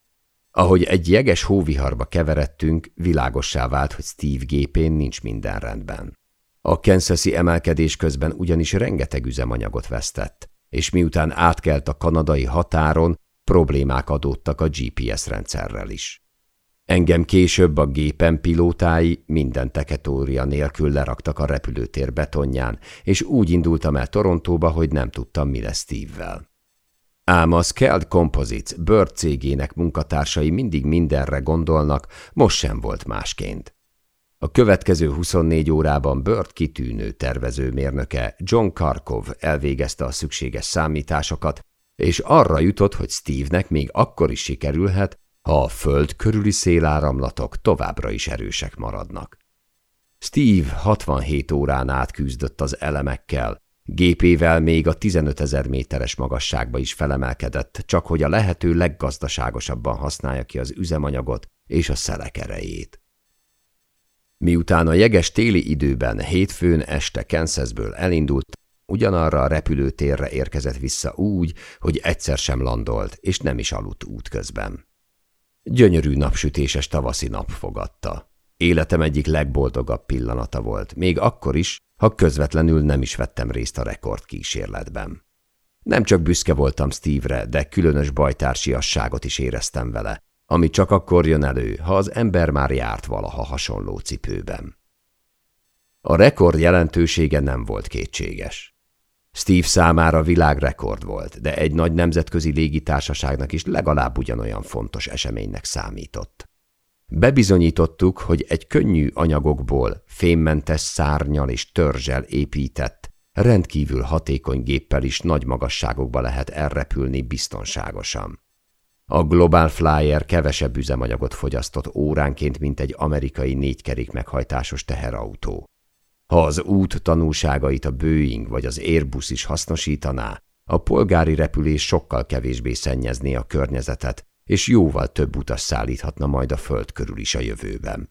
Ahogy egy jeges hóviharba keveredtünk, világossá vált, hogy Steve gépén nincs minden rendben. A Kansasi emelkedés közben ugyanis rengeteg üzemanyagot vesztett, és miután átkelt a kanadai határon, problémák adódtak a GPS rendszerrel is. Engem később a gépen pilótái minden teketória nélkül leraktak a repülőtér betonján, és úgy indultam el Torontóba, hogy nem tudtam, mi lesz Steve-vel. Ám a Skeld Composites Bird cégének munkatársai mindig mindenre gondolnak, most sem volt másként. A következő 24 órában Bird kitűnő tervezőmérnöke John Karkov elvégezte a szükséges számításokat, és arra jutott, hogy Steve-nek még akkor is sikerülhet, ha a föld körüli széláramlatok továbbra is erősek maradnak. Steve 67 órán át küzdött az elemekkel, Gépével még a 15 ezer méteres magasságba is felemelkedett, csak hogy a lehető leggazdaságosabban használja ki az üzemanyagot és a szelek erejét. Miután a jeges téli időben hétfőn este Kansasből elindult, ugyanarra a repülőtérre érkezett vissza úgy, hogy egyszer sem landolt, és nem is aludt útközben. Gyönyörű napsütéses tavaszi nap fogadta. Életem egyik legboldogabb pillanata volt, még akkor is, ha közvetlenül nem is vettem részt a rekordkísérletben. Nem csak büszke voltam Steve-re, de különös bajtársiasságot is éreztem vele, ami csak akkor jön elő, ha az ember már járt valaha hasonló cipőben. A rekord jelentősége nem volt kétséges. Steve számára világrekord volt, de egy nagy nemzetközi légitársaságnak is legalább ugyanolyan fontos eseménynek számított. Bebizonyítottuk, hogy egy könnyű anyagokból, fémmentes szárnyal és törzsel épített, rendkívül hatékony géppel is nagy magasságokba lehet elrepülni biztonságosan. A Global Flyer kevesebb üzemanyagot fogyasztott óránként, mint egy amerikai négykerék meghajtásos teherautó. Ha az út tanulságait a Boeing vagy az Airbus is hasznosítaná, a polgári repülés sokkal kevésbé szennyezné a környezetet, és jóval több utas szállíthatna majd a föld körül is a jövőben.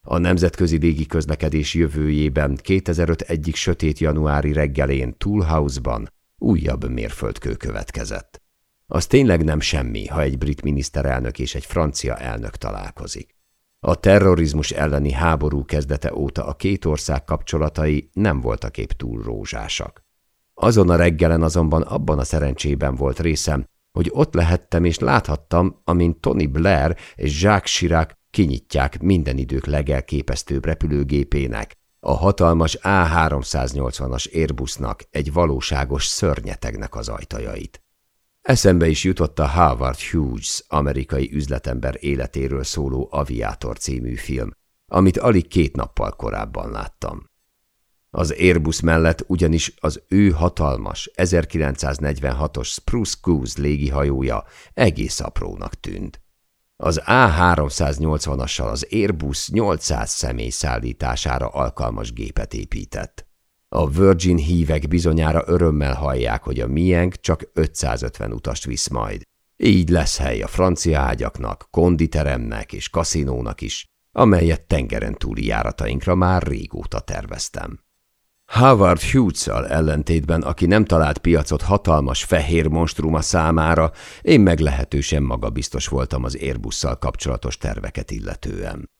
A nemzetközi légiközlekedés jövőjében 2005 egyik sötét januári reggelén Toolhouse-ban újabb mérföldkő következett. Az tényleg nem semmi, ha egy brit miniszterelnök és egy francia elnök találkozik. A terrorizmus elleni háború kezdete óta a két ország kapcsolatai nem voltak épp túl rózsásak. Azon a reggelen azonban abban a szerencsében volt részem, hogy ott lehettem és láthattam, amint Tony Blair és Jacques Chirac kinyitják minden idők legelképesztőbb repülőgépének, a hatalmas A380-as Airbusnak egy valóságos szörnyetegnek az ajtajait. Eszembe is jutott a Howard Hughes amerikai üzletember életéről szóló Aviator című film, amit alig két nappal korábban láttam. Az Airbus mellett ugyanis az ő hatalmas 1946-os Spruce Goose légihajója egész aprónak tűnt. Az A380-assal az Airbus 800 személy szállítására alkalmas gépet épített. A Virgin hívek bizonyára örömmel hallják, hogy a miénk csak 550 utast visz majd. Így lesz hely a francia ágyaknak, konditeremnek és kaszinónak is, amelyet tengeren túli járatainkra már régóta terveztem. Howard hughes ellentétben, aki nem talált piacot hatalmas fehér monstruma számára, én meglehetősen magabiztos voltam az Airbusszal kapcsolatos terveket illetően.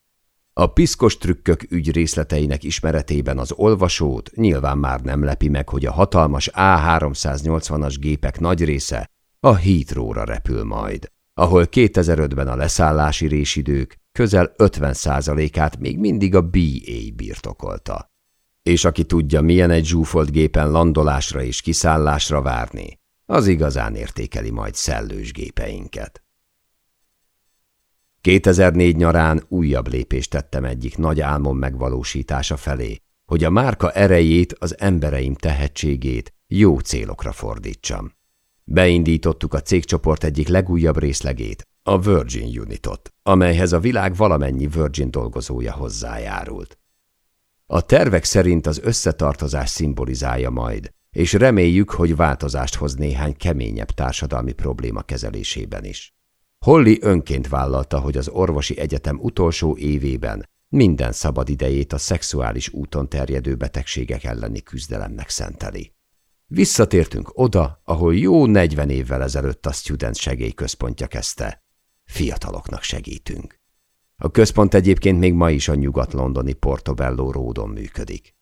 A piszkos trükkök ügy részleteinek ismeretében az olvasót nyilván már nem lepi meg, hogy a hatalmas A380-as gépek nagy része a Heathrow-ra repül majd, ahol 2005-ben a leszállási résidők közel 50%-át még mindig a BA birtokolta. És aki tudja, milyen egy zsúfolt gépen landolásra és kiszállásra várni, az igazán értékeli majd szellős gépeinket. 2004 nyarán újabb lépést tettem egyik nagy álmom megvalósítása felé, hogy a márka erejét, az embereim tehetségét jó célokra fordítsam. Beindítottuk a cégcsoport egyik legújabb részlegét, a Virgin Unitot, amelyhez a világ valamennyi Virgin dolgozója hozzájárult. A tervek szerint az összetartozás szimbolizálja majd, és reméljük, hogy változást hoz néhány keményebb társadalmi probléma kezelésében is. Holly önként vállalta, hogy az orvosi egyetem utolsó évében minden szabad idejét a szexuális úton terjedő betegségek elleni küzdelemnek szenteli. Visszatértünk oda, ahol jó 40 évvel ezelőtt a Student segélyközpontja kezdte. Fiataloknak segítünk. A központ egyébként még ma is a nyugat-londoni Portobello ródon működik.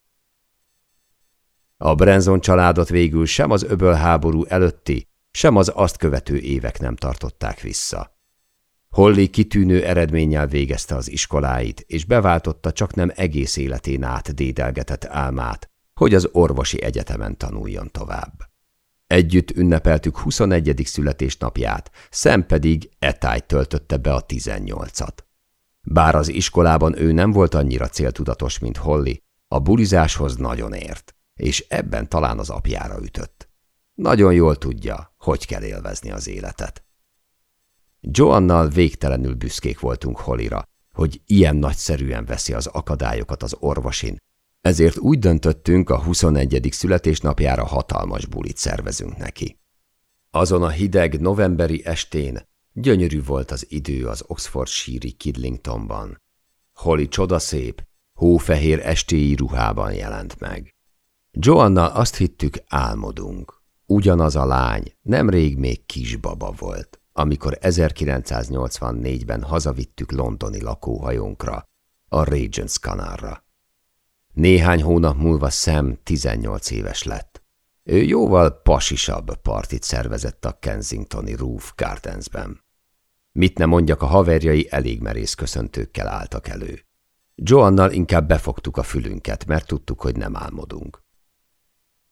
A Brenzon családot végül sem az öbölháború előtti, sem az azt követő évek nem tartották vissza. Holly kitűnő eredménnyel végezte az iskoláit, és beváltotta csak nem egész életén át dédelgetett álmát, hogy az orvosi egyetemen tanuljon tovább. Együtt ünnepeltük 21. születésnapját, Szem pedig etájt töltötte be a 18-at. Bár az iskolában ő nem volt annyira céltudatos, mint Holly, a bulizáshoz nagyon ért, és ebben talán az apjára ütött. Nagyon jól tudja, hogy kell élvezni az életet. Joannal végtelenül büszkék voltunk Hollyra, hogy ilyen nagyszerűen veszi az akadályokat az orvosin, ezért úgy döntöttünk, a 21. születésnapjára hatalmas bulit szervezünk neki. Azon a hideg novemberi estén gyönyörű volt az idő az Oxford síri Kidlingtonban. Holly csodaszép, hófehér estéi ruhában jelent meg. Joannal azt hittük, álmodunk. Ugyanaz a lány nemrég még kisbaba volt, amikor 1984-ben hazavittük londoni lakóhajónkra, a Regents kanárra. Néhány hónap múlva Sam 18 éves lett. Ő jóval pasisabb partit szervezett a Kensingtoni Roof Gardensben. Mit ne mondjak, a haverjai elég merész köszöntőkkel álltak elő. Joannal inkább befogtuk a fülünket, mert tudtuk, hogy nem álmodunk.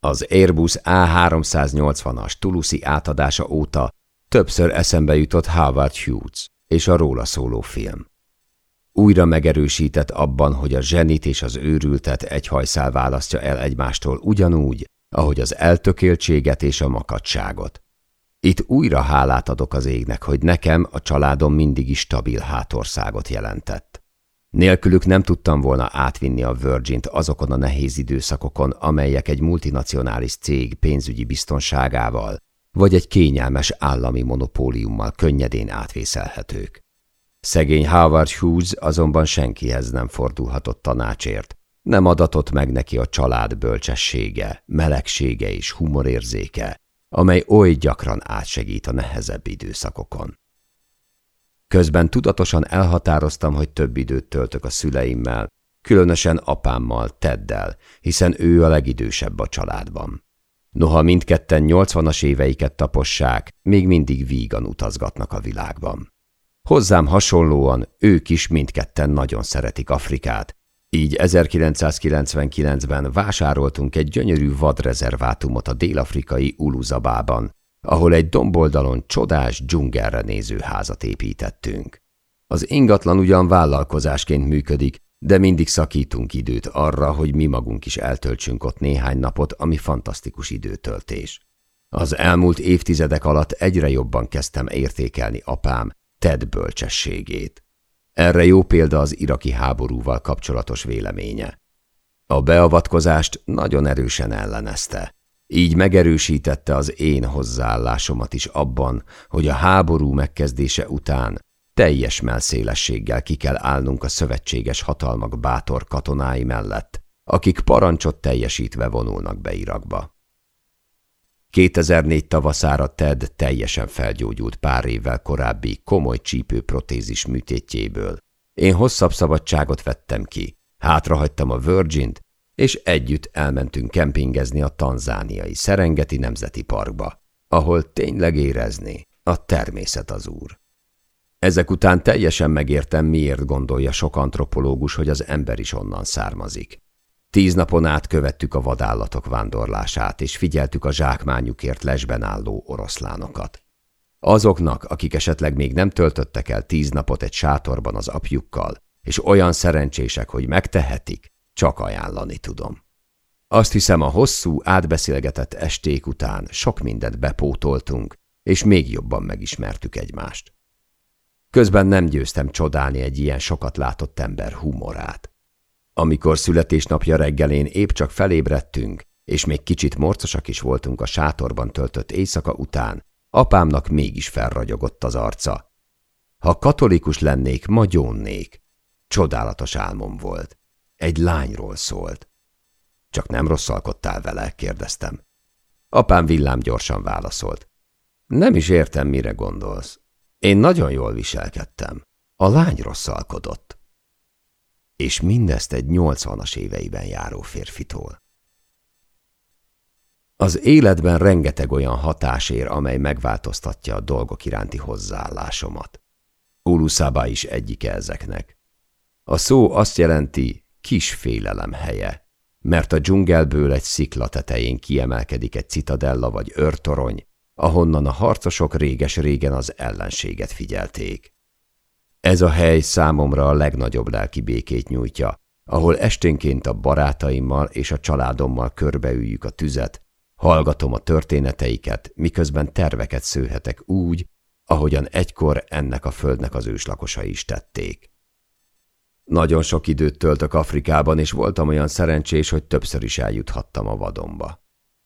Az Airbus A380-as Tulusi átadása óta többször eszembe jutott Howard Hughes és a róla szóló film. Újra megerősített abban, hogy a zsenit és az őrültet egy hajszál választja el egymástól ugyanúgy, ahogy az eltökéltséget és a makadságot. Itt újra hálát adok az égnek, hogy nekem a családom mindig is stabil hátországot jelentett. Nélkülük nem tudtam volna átvinni a Virgin-t azokon a nehéz időszakokon, amelyek egy multinacionális cég pénzügyi biztonságával vagy egy kényelmes állami monopóliummal könnyedén átvészelhetők. Szegény Howard Hughes azonban senkihez nem fordulhatott tanácsért. Nem adatott meg neki a család bölcsessége, melegsége és humorérzéke, amely oly gyakran átsegít a nehezebb időszakokon. Közben tudatosan elhatároztam, hogy több időt töltök a szüleimmel, különösen apámmal, Teddel, hiszen ő a legidősebb a családban. Noha mindketten nyolcvanas éveiket tapossák, még mindig vígan utazgatnak a világban. Hozzám hasonlóan ők is mindketten nagyon szeretik Afrikát, így 1999-ben vásároltunk egy gyönyörű vadrezervátumot a dél-afrikai Uluzabában, ahol egy domboldalon csodás dzsungelre néző házat építettünk. Az ingatlan ugyan vállalkozásként működik, de mindig szakítunk időt arra, hogy mi magunk is eltöltsünk ott néhány napot, ami fantasztikus időtöltés. Az elmúlt évtizedek alatt egyre jobban kezdtem értékelni apám, Ted bölcsességét. Erre jó példa az iraki háborúval kapcsolatos véleménye. A beavatkozást nagyon erősen ellenezte. Így megerősítette az én hozzáállásomat is abban, hogy a háború megkezdése után teljes melszélességgel ki kell állnunk a szövetséges hatalmak bátor katonái mellett, akik parancsot teljesítve vonulnak be Irakba. 2004 tavaszára Ted teljesen felgyógyult pár évvel korábbi komoly csípőprotézis műtétjéből. Én hosszabb szabadságot vettem ki, hátrahagytam a Virgin-t, és együtt elmentünk kempingezni a tanzániai Szerengeti Nemzeti Parkba, ahol tényleg érezni, a természet az úr. Ezek után teljesen megértem, miért gondolja sok antropológus, hogy az ember is onnan származik. Tíz napon át követtük a vadállatok vándorlását, és figyeltük a zsákmányukért lesben álló oroszlánokat. Azoknak, akik esetleg még nem töltöttek el tíz napot egy sátorban az apjukkal, és olyan szerencsések, hogy megtehetik, csak ajánlani tudom. Azt hiszem, a hosszú, átbeszélgetett esték után sok mindent bepótoltunk, és még jobban megismertük egymást. Közben nem győztem csodálni egy ilyen sokat látott ember humorát. Amikor születésnapja reggelén épp csak felébredtünk, és még kicsit morcosak is voltunk a sátorban töltött éjszaka után, apámnak mégis felragyogott az arca. Ha katolikus lennék, ma gyónnék. Csodálatos álmom volt. Egy lányról szólt. Csak nem rosszalkodtál vele? kérdeztem. Apám villám gyorsan válaszolt. Nem is értem, mire gondolsz. Én nagyon jól viselkedtem. A lány rosszalkodott. És mindezt egy nyolcvanas éveiben járó férfitól. Az életben rengeteg olyan hatás ér, amely megváltoztatja a dolgok iránti hozzáállásomat. Uluszába is egyike ezeknek. A szó azt jelenti kis félelem helye, mert a dzsungelből egy szikla tetején kiemelkedik egy citadella vagy őrtorony, ahonnan a harcosok réges-régen az ellenséget figyelték. Ez a hely számomra a legnagyobb lelki békét nyújtja, ahol esténként a barátaimmal és a családommal körbeüljük a tüzet, hallgatom a történeteiket, miközben terveket szőhetek úgy, ahogyan egykor ennek a földnek az őslakosai is tették. Nagyon sok időt töltök Afrikában, és voltam olyan szerencsés, hogy többször is eljuthattam a vadonba.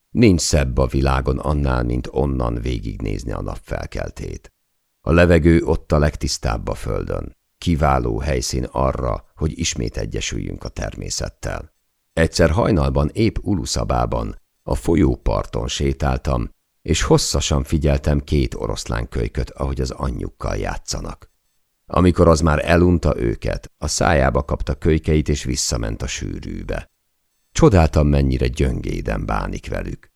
Nincs szebb a világon annál, mint onnan végignézni a napfelkeltét. A levegő ott a legtisztább a földön. Kiváló helyszín arra, hogy ismét egyesüljünk a természettel. Egyszer hajnalban épp Uluszabában a folyóparton sétáltam, és hosszasan figyeltem két oroszlánkölyköt, ahogy az anyjukkal játszanak. Amikor az már elunta őket, a szájába kapta kölykeit, és visszament a sűrűbe. Csodáltam, mennyire gyöngéden bánik velük.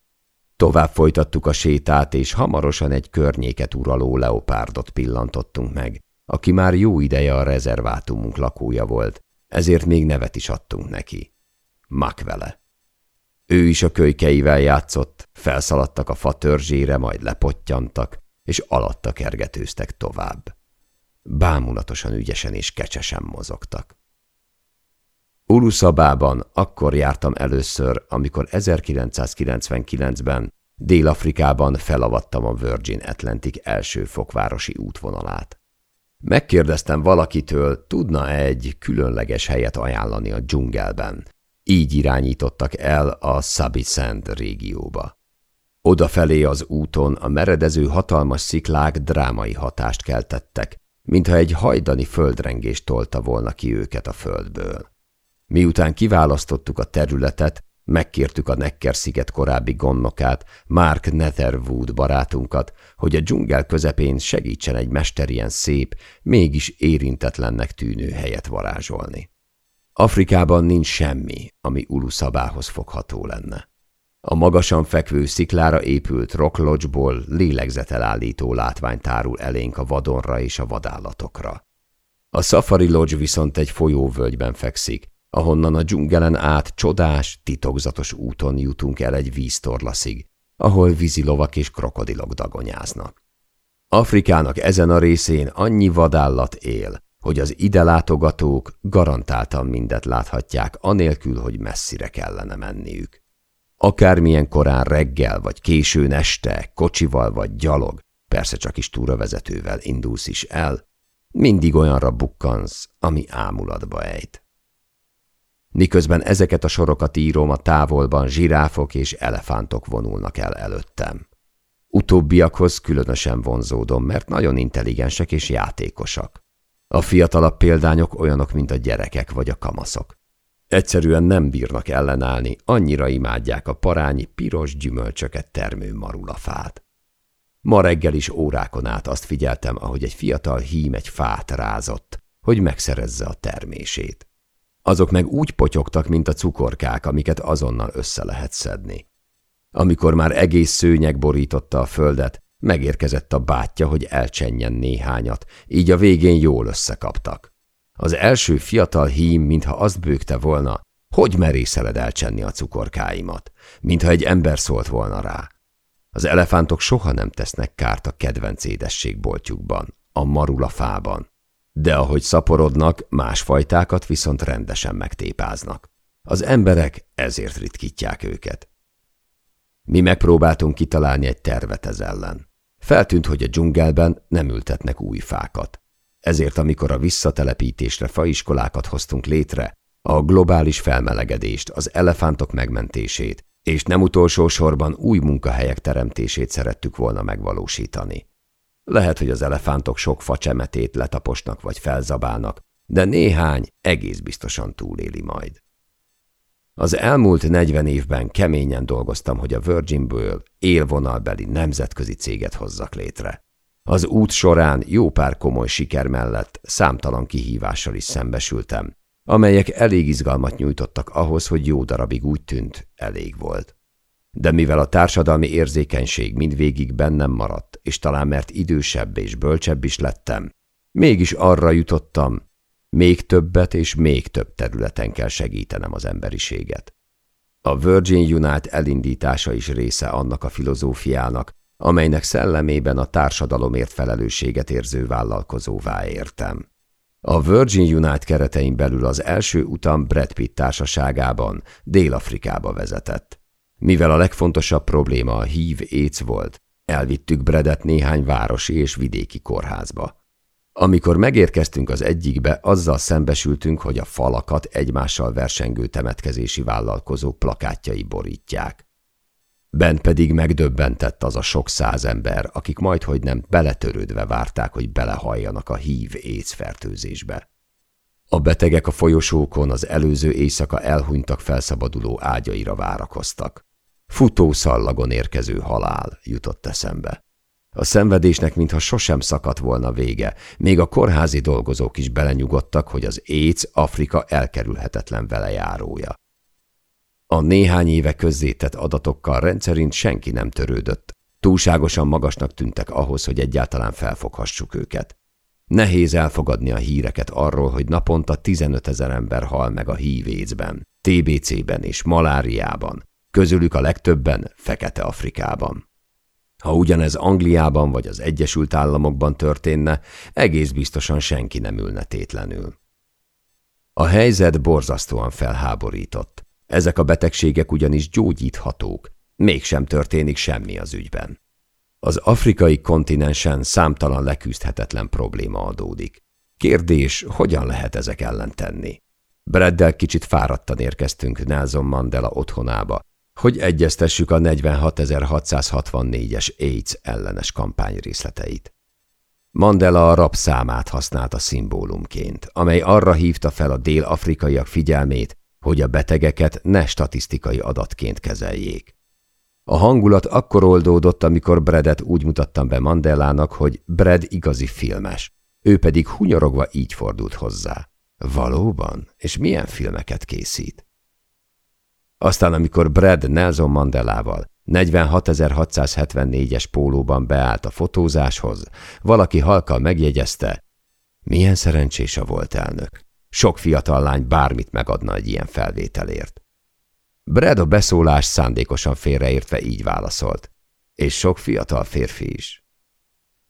Tovább folytattuk a sétát, és hamarosan egy környéket uraló leopárdot pillantottunk meg, aki már jó ideje a rezervátumunk lakója volt, ezért még nevet is adtunk neki. Makvele. Ő is a kölykeivel játszott, felszaladtak a fa törzsére, majd lepottyantak, és alatta kergetőztek tovább. Bámulatosan ügyesen és kecsesen mozogtak. Uluszabában akkor jártam először, amikor 1999-ben Dél-Afrikában felavattam a Virgin Atlantic első fokvárosi útvonalát. Megkérdeztem valakitől, tudna -e egy különleges helyet ajánlani a dzsungelben. Így irányítottak el a Sabi-Sand régióba. Odafelé az úton a meredező hatalmas sziklák drámai hatást keltettek, mintha egy hajdani földrengés tolta volna ki őket a földből. Miután kiválasztottuk a területet, megkértük a Necker-sziget korábbi gondnokát, Mark Netherwood barátunkat, hogy a dzsungel közepén segítsen egy mesterien szép, mégis érintetlennek tűnő helyet varázsolni. Afrikában nincs semmi, ami Uluszabához fogható lenne. A magasan fekvő sziklára épült Rock Lodge-ból lélegzetelállító látvány tárul elénk a vadonra és a vadállatokra. A Safari Lodge viszont egy folyóvölgyben fekszik, ahonnan a dzsungelen át csodás, titokzatos úton jutunk el egy víztorlaszig, ahol vízilovak és krokodilok dagonyáznak. Afrikának ezen a részén annyi vadállat él, hogy az ide látogatók garantáltan mindet láthatják, anélkül, hogy messzire kellene menniük. Akármilyen korán reggel vagy későn este, kocsival vagy gyalog, persze csak is túravezetővel indulsz is el, mindig olyanra bukkansz, ami ámulatba ejt. Miközben ezeket a sorokat írom, a távolban zsiráfok és elefántok vonulnak el előttem. Utóbbiakhoz különösen vonzódom, mert nagyon intelligensek és játékosak. A fiatalabb példányok olyanok, mint a gyerekek vagy a kamaszok. Egyszerűen nem bírnak ellenállni, annyira imádják a parányi piros gyümölcsöket termő marulafát. Ma reggel is órákon át azt figyeltem, ahogy egy fiatal hím egy fát rázott, hogy megszerezze a termését. Azok meg úgy potyogtak, mint a cukorkák, amiket azonnal össze lehet szedni. Amikor már egész szőnyeg borította a földet, Megérkezett a bátyja, hogy elcsenjen néhányat, így a végén jól összekaptak. Az első fiatal hím, mintha azt bőgte volna, hogy merészeled elcsenni a cukorkáimat, mintha egy ember szólt volna rá. Az elefántok soha nem tesznek kárt a kedvenc édességboltjukban, a marula fában. De ahogy szaporodnak, más fajtákat viszont rendesen megtépáznak. Az emberek ezért ritkítják őket. Mi megpróbáltunk kitalálni egy tervet ez ellen. Feltűnt, hogy a dzsungelben nem ültetnek új fákat. Ezért, amikor a visszatelepítésre faiskolákat hoztunk létre, a globális felmelegedést, az elefántok megmentését, és nem utolsó sorban új munkahelyek teremtését szerettük volna megvalósítani. Lehet, hogy az elefántok sok facsemetét letaposnak vagy felzabálnak, de néhány egész biztosan túléli majd. Az elmúlt 40 évben keményen dolgoztam, hogy a Virginből élvonalbeli nemzetközi céget hozzak létre. Az út során jó pár komoly siker mellett számtalan kihívással is szembesültem, amelyek elég izgalmat nyújtottak ahhoz, hogy jó darabig úgy tűnt, elég volt. De mivel a társadalmi érzékenység mindvégig bennem maradt, és talán mert idősebb és bölcsebb is lettem, mégis arra jutottam, még többet és még több területen kell segítenem az emberiséget. A Virgin Unite elindítása is része annak a filozófiának, amelynek szellemében a társadalomért felelősséget érző vállalkozóvá értem. A Virgin Unite keretein belül az első utam Brad Pitt társaságában Dél-Afrikába vezetett. Mivel a legfontosabb probléma a hív éc volt, elvittük Bredet néhány városi és vidéki kórházba. Amikor megérkeztünk az egyikbe, azzal szembesültünk, hogy a falakat egymással versengő temetkezési vállalkozók plakátjai borítják. Bent pedig megdöbbentett az a sok száz ember, akik majdhogy nem beletörődve várták, hogy belehalljanak a hív éjszfertőzésbe. A betegek a folyosókon az előző éjszaka elhunytak felszabaduló ágyaira várakoztak. Futószallagon érkező halál jutott eszembe. A szenvedésnek mintha sosem szakadt volna vége, még a kórházi dolgozók is belenyugodtak, hogy az AIDS Afrika elkerülhetetlen velejárója. A néhány éve közzétett adatokkal rendszerint senki nem törődött. Túlságosan magasnak tűntek ahhoz, hogy egyáltalán felfoghassuk őket. Nehéz elfogadni a híreket arról, hogy naponta 15 ezer ember hal meg a hívécben, TBC-ben és maláriában, közülük a legtöbben Fekete-Afrikában. Ha ugyanez Angliában vagy az Egyesült Államokban történne, egész biztosan senki nem ülne tétlenül. A helyzet borzasztóan felháborított. Ezek a betegségek ugyanis gyógyíthatók, mégsem történik semmi az ügyben. Az afrikai kontinensen számtalan leküzdhetetlen probléma adódik. Kérdés, hogyan lehet ezek ellen tenni? Breddel kicsit fáradtan érkeztünk Nelson Mandela otthonába, hogy egyeztessük a 46.664-es AIDS ellenes kampány részleteit. Mandela a rab számát használta szimbólumként, amely arra hívta fel a dél-afrikaiak figyelmét, hogy a betegeket ne statisztikai adatként kezeljék. A hangulat akkor oldódott, amikor Bredet úgy mutattam be Mandelának, hogy Bred igazi filmes, ő pedig hunyorogva így fordult hozzá. Valóban? És milyen filmeket készít? Aztán, amikor Brad Nelson Mandelával 46.674-es pólóban beállt a fotózáshoz, valaki halkkal megjegyezte, milyen szerencsés a volt elnök. Sok fiatal lány bármit megadna egy ilyen felvételért. Brad a beszólás szándékosan félreértve így válaszolt. És sok fiatal férfi is.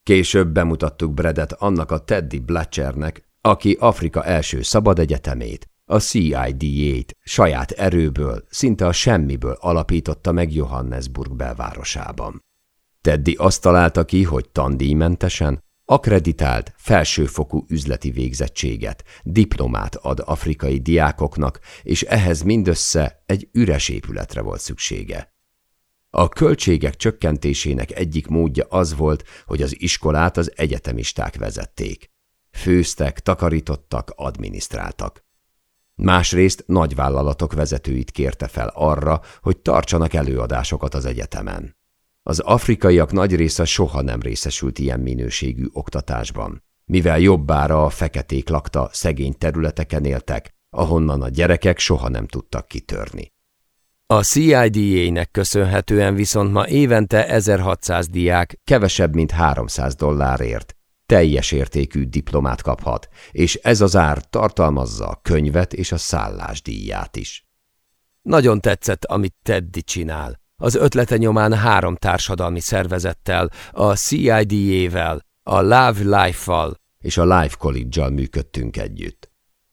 Később bemutattuk Bredet annak a Teddy Blatchernek, aki Afrika első szabad egyetemét, a CID-ét saját erőből, szinte a semmiből alapította meg Johannesburg belvárosában. Teddy azt találta ki, hogy tandíjmentesen, akreditált, felsőfokú üzleti végzettséget, diplomát ad afrikai diákoknak, és ehhez mindössze egy üres épületre volt szüksége. A költségek csökkentésének egyik módja az volt, hogy az iskolát az egyetemisták vezették. Főztek, takarítottak, adminisztráltak. Másrészt nagyvállalatok vezetőit kérte fel arra, hogy tartsanak előadásokat az egyetemen. Az afrikaiak nagy része soha nem részesült ilyen minőségű oktatásban, mivel jobbára a feketék lakta szegény területeken éltek, ahonnan a gyerekek soha nem tudtak kitörni. A CIDA-nek köszönhetően viszont ma évente 1600 diák kevesebb, mint 300 dollárért teljes értékű diplomát kaphat, és ez az ár tartalmazza a könyvet és a szállásdíját is. Nagyon tetszett, amit Teddy csinál. Az ötlete nyomán három társadalmi szervezettel, a CIDA-vel, a Love Life-val és a Life College-jal működtünk együtt.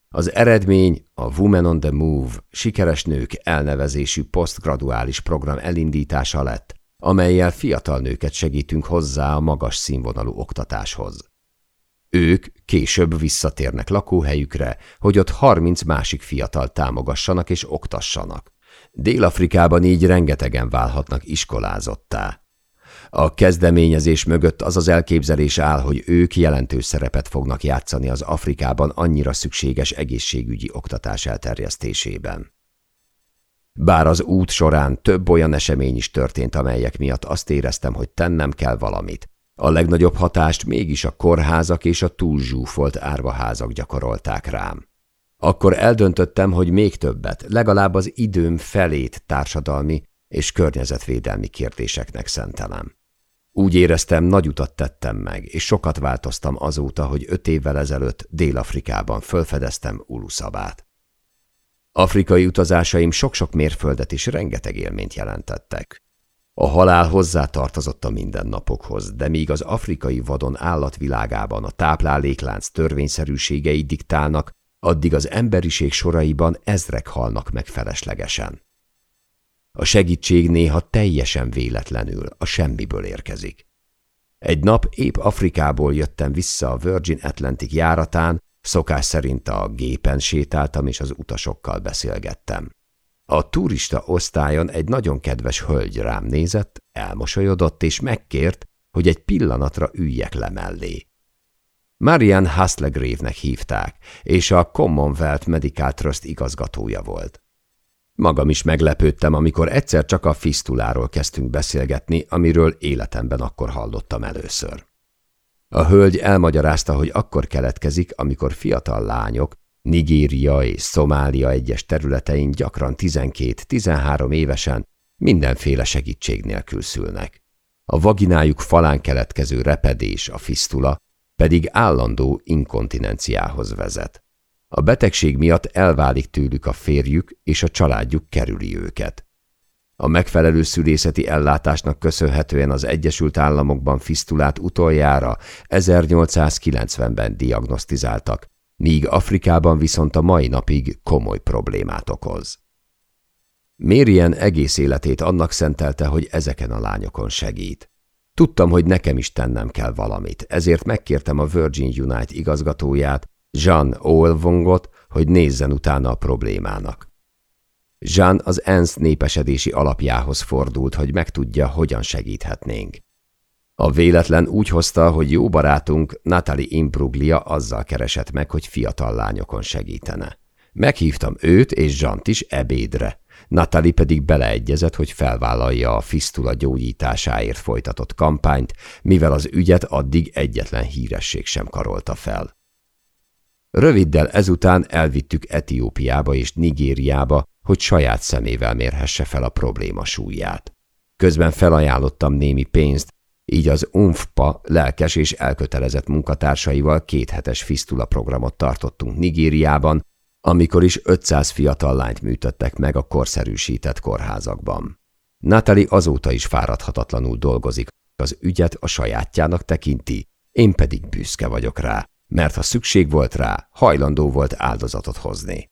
Az eredmény a Women on the Move sikeres nők elnevezésű posztgraduális program elindítása lett, amelyel fiatal nőket segítünk hozzá a magas színvonalú oktatáshoz. Ők később visszatérnek lakóhelyükre, hogy ott harminc másik fiatal támogassanak és oktassanak. Dél-Afrikában így rengetegen válhatnak iskolázottá. A kezdeményezés mögött az az elképzelés áll, hogy ők jelentős szerepet fognak játszani az Afrikában annyira szükséges egészségügyi oktatás elterjesztésében. Bár az út során több olyan esemény is történt, amelyek miatt azt éreztem, hogy tennem kell valamit, a legnagyobb hatást mégis a kórházak és a túlzsúfolt árvaházak gyakorolták rám. Akkor eldöntöttem, hogy még többet, legalább az időm felét társadalmi és környezetvédelmi kérdéseknek szentelem. Úgy éreztem, nagy utat tettem meg, és sokat változtam azóta, hogy öt évvel ezelőtt Dél-Afrikában fölfedeztem Uluszabát. Afrikai utazásaim sok-sok mérföldet és rengeteg élményt jelentettek. A halál hozzátartozott a mindennapokhoz, de míg az afrikai vadon állatvilágában a tápláléklánc törvényszerűségei diktálnak, addig az emberiség soraiban ezrek halnak meg feleslegesen. A segítség néha teljesen véletlenül, a semmiből érkezik. Egy nap épp Afrikából jöttem vissza a Virgin Atlantic járatán, szokás szerint a gépen sétáltam és az utasokkal beszélgettem. A turista osztályon egy nagyon kedves hölgy rám nézett, elmosolyodott és megkért, hogy egy pillanatra üljek le mellé. Marian Hustlegrave-nek hívták, és a Commonwealth Medical Trust igazgatója volt. Magam is meglepődtem, amikor egyszer csak a fisztuláról kezdtünk beszélgetni, amiről életemben akkor hallottam először. A hölgy elmagyarázta, hogy akkor keletkezik, amikor fiatal lányok Nigéria és Szomália egyes területein gyakran 12-13 évesen mindenféle segítség nélkül szülnek. A vaginájuk falán keletkező repedés, a fisztula, pedig állandó inkontinenciához vezet. A betegség miatt elválik tőlük a férjük, és a családjuk kerüli őket. A megfelelő szülészeti ellátásnak köszönhetően az Egyesült Államokban fisztulát utoljára 1890-ben diagnosztizáltak, míg Afrikában viszont a mai napig komoly problémát okoz. Mérien egész életét annak szentelte, hogy ezeken a lányokon segít. Tudtam, hogy nekem is tennem kell valamit, ezért megkértem a Virgin Unite igazgatóját, Jean Olvongot, hogy nézzen utána a problémának. Jean az ENSZ népesedési alapjához fordult, hogy megtudja, hogyan segíthetnénk. A véletlen úgy hozta, hogy jó barátunk Natalie Imbruglia azzal keresett meg, hogy fiatal lányokon segítene. Meghívtam őt és Zsant is ebédre. Natalie pedig beleegyezett, hogy felvállalja a fisztula gyógyításáért folytatott kampányt, mivel az ügyet addig egyetlen híresség sem karolta fel. Röviddel ezután elvittük Etiópiába és Nigériába, hogy saját szemével mérhesse fel a probléma súlyát. Közben felajánlottam némi pénzt, így az UNFPA lelkes és elkötelezett munkatársaival kéthetes fisztula programot tartottunk Nigériában, amikor is 500 fiatal lányt műtöttek meg a korszerűsített kórházakban. Natalie azóta is fáradhatatlanul dolgozik, az ügyet a sajátjának tekinti, én pedig büszke vagyok rá, mert ha szükség volt rá, hajlandó volt áldozatot hozni.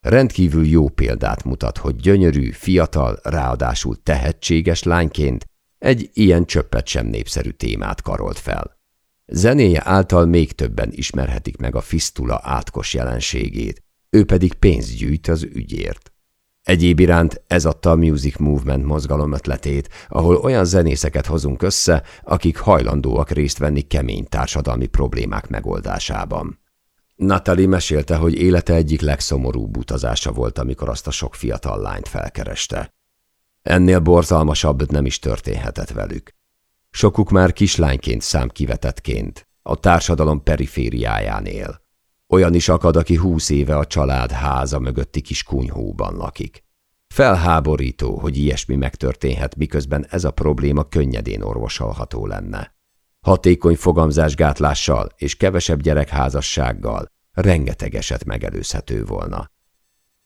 Rendkívül jó példát mutat, hogy gyönyörű, fiatal, ráadásul tehetséges lányként egy ilyen csöppet sem népszerű témát karolt fel. Zenéje által még többen ismerhetik meg a fisztula átkos jelenségét, ő pedig pénzt gyűjt az ügyért. Egyéb iránt ez adta a Music Movement mozgalom ötletét, ahol olyan zenészeket hozunk össze, akik hajlandóak részt venni kemény társadalmi problémák megoldásában. Natalie mesélte, hogy élete egyik legszomorúbb utazása volt, amikor azt a sok fiatal lányt felkereste. Ennél borzalmasabb nem is történhetett velük. Sokuk már kislányként szám kivetetként, a társadalom perifériáján él. Olyan is akad, aki húsz éve a család háza mögötti kis kunyhóban lakik. Felháborító, hogy ilyesmi megtörténhet, miközben ez a probléma könnyedén orvosolható lenne. Hatékony fogamzásgátlással és kevesebb gyerekházassággal rengeteg eset megelőzhető volna.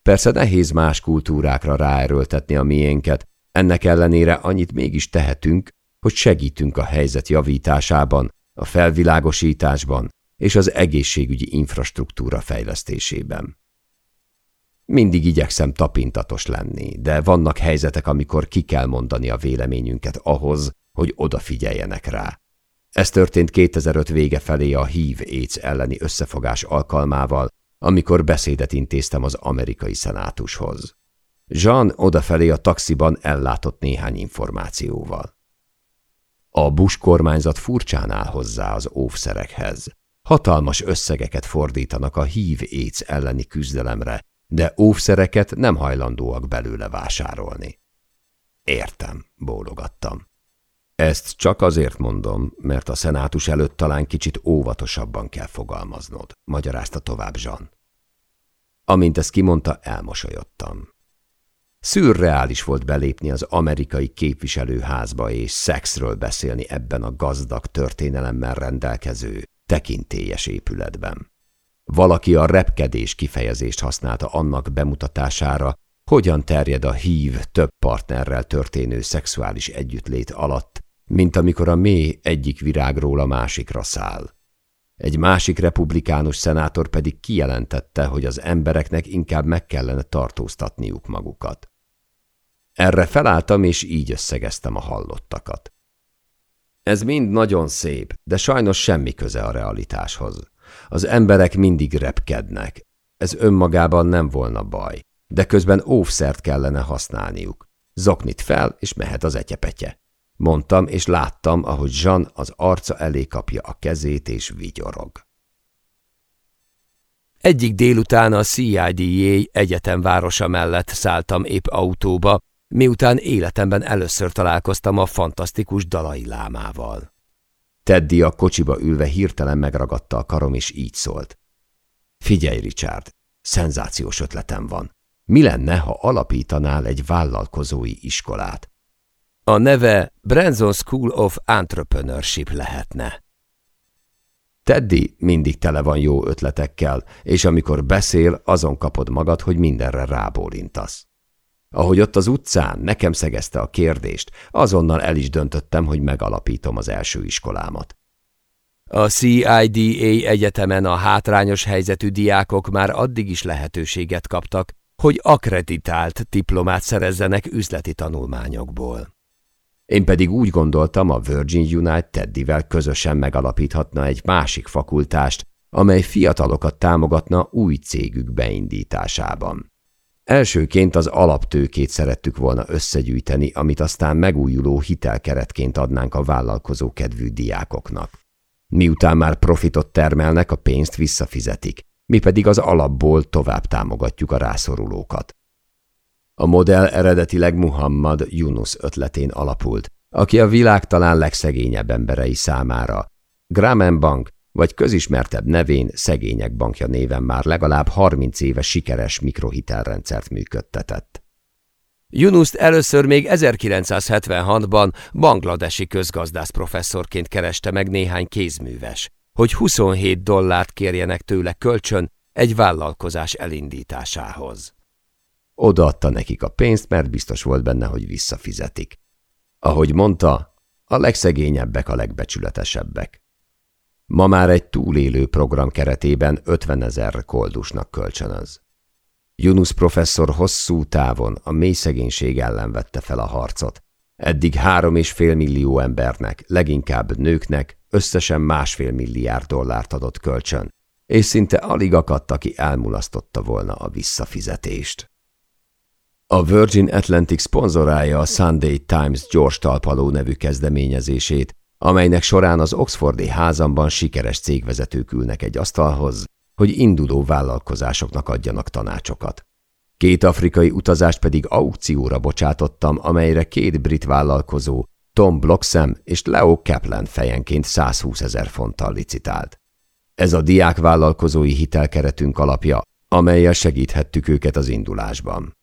Persze nehéz más kultúrákra ráerőltetni a miénket, ennek ellenére annyit mégis tehetünk, hogy segítünk a helyzet javításában, a felvilágosításban és az egészségügyi infrastruktúra fejlesztésében. Mindig igyekszem tapintatos lenni, de vannak helyzetek, amikor ki kell mondani a véleményünket ahhoz, hogy odafigyeljenek rá. Ez történt 2005 vége felé a HIV AIDS elleni összefogás alkalmával, amikor beszédet intéztem az amerikai szenátushoz. Jean odafelé a taxiban ellátott néhány információval. A Bush kormányzat furcsán áll hozzá az óvszerekhez. Hatalmas összegeket fordítanak a AIDS elleni küzdelemre, de óvszereket nem hajlandóak belőle vásárolni. Értem, bólogattam. Ezt csak azért mondom, mert a szenátus előtt talán kicsit óvatosabban kell fogalmaznod, magyarázta tovább Jean. Amint ezt kimondta, elmosolyodtam. Szürreális volt belépni az amerikai képviselőházba és szexről beszélni ebben a gazdag történelemmel rendelkező, tekintélyes épületben. Valaki a repkedés kifejezést használta annak bemutatására, hogyan terjed a hív több partnerrel történő szexuális együttlét alatt, mint amikor a mély egyik virágról a másikra száll. Egy másik republikánus szenátor pedig kijelentette, hogy az embereknek inkább meg kellene tartóztatniuk magukat. Erre felálltam, és így összegeztem a hallottakat. Ez mind nagyon szép, de sajnos semmi köze a realitáshoz. Az emberek mindig repkednek. Ez önmagában nem volna baj, de közben óvszert kellene használniuk. Zoknit fel, és mehet az etyepetje. Mondtam, és láttam, ahogy Jean az arca elé kapja a kezét, és vigyorog. Egyik délután a CIDA egyetem városa mellett szálltam épp autóba, miután életemben először találkoztam a fantasztikus dalai lámával. Teddy a kocsiba ülve hirtelen megragadta a karom, és így szólt. Figyelj, Richard, szenzációs ötletem van. Mi lenne, ha alapítanál egy vállalkozói iskolát? A neve Branson School of Entrepreneurship lehetne. Teddy mindig tele van jó ötletekkel, és amikor beszél, azon kapod magad, hogy mindenre rábólintasz. Ahogy ott az utcán nekem szegezte a kérdést, azonnal el is döntöttem, hogy megalapítom az első iskolámat. A CIDA egyetemen a hátrányos helyzetű diákok már addig is lehetőséget kaptak, hogy akreditált diplomát szerezzenek üzleti tanulmányokból. Én pedig úgy gondoltam, a Virgin Unite Teddyvel közösen megalapíthatna egy másik fakultást, amely fiatalokat támogatna új cégük beindításában. Elsőként az alaptőkét szerettük volna összegyűjteni, amit aztán megújuló hitelkeretként adnánk a vállalkozó kedvű diákoknak. Miután már profitot termelnek, a pénzt visszafizetik, mi pedig az alapból tovább támogatjuk a rászorulókat. A modell eredetileg Muhammad Yunus ötletén alapult, aki a világ talán legszegényebb emberei számára. Grameen Bank vagy közismertebb nevén Szegények Bankja néven már legalább 30 éve sikeres mikrohitelrendszert működtetett. Yunuszt először még 1976-ban bangladesi közgazdász professzorként kereste meg néhány kézműves, hogy 27 dollárt kérjenek tőle kölcsön egy vállalkozás elindításához. Odaadta nekik a pénzt, mert biztos volt benne, hogy visszafizetik. Ahogy mondta, a legszegényebbek a legbecsületesebbek. Ma már egy túlélő program keretében 50 ezer koldusnak kölcsönöz. Yunus professzor hosszú távon a mély szegénység ellen vette fel a harcot. Eddig három és fél millió embernek, leginkább nőknek összesen másfél milliárd dollárt adott kölcsön, és szinte alig akadt, aki elmulasztotta volna a visszafizetést. A Virgin Atlantic szponzorálja a Sunday Times George Talpaló nevű kezdeményezését, amelynek során az Oxfordi házamban sikeres cégvezetők ülnek egy asztalhoz, hogy induló vállalkozásoknak adjanak tanácsokat. Két afrikai utazást pedig aukcióra bocsátottam, amelyre két brit vállalkozó, Tom Bloxham és Leo Kaplan fejenként 120 ezer fonttal licitált. Ez a diák vállalkozói hitelkeretünk alapja, amelyel segíthettük őket az indulásban.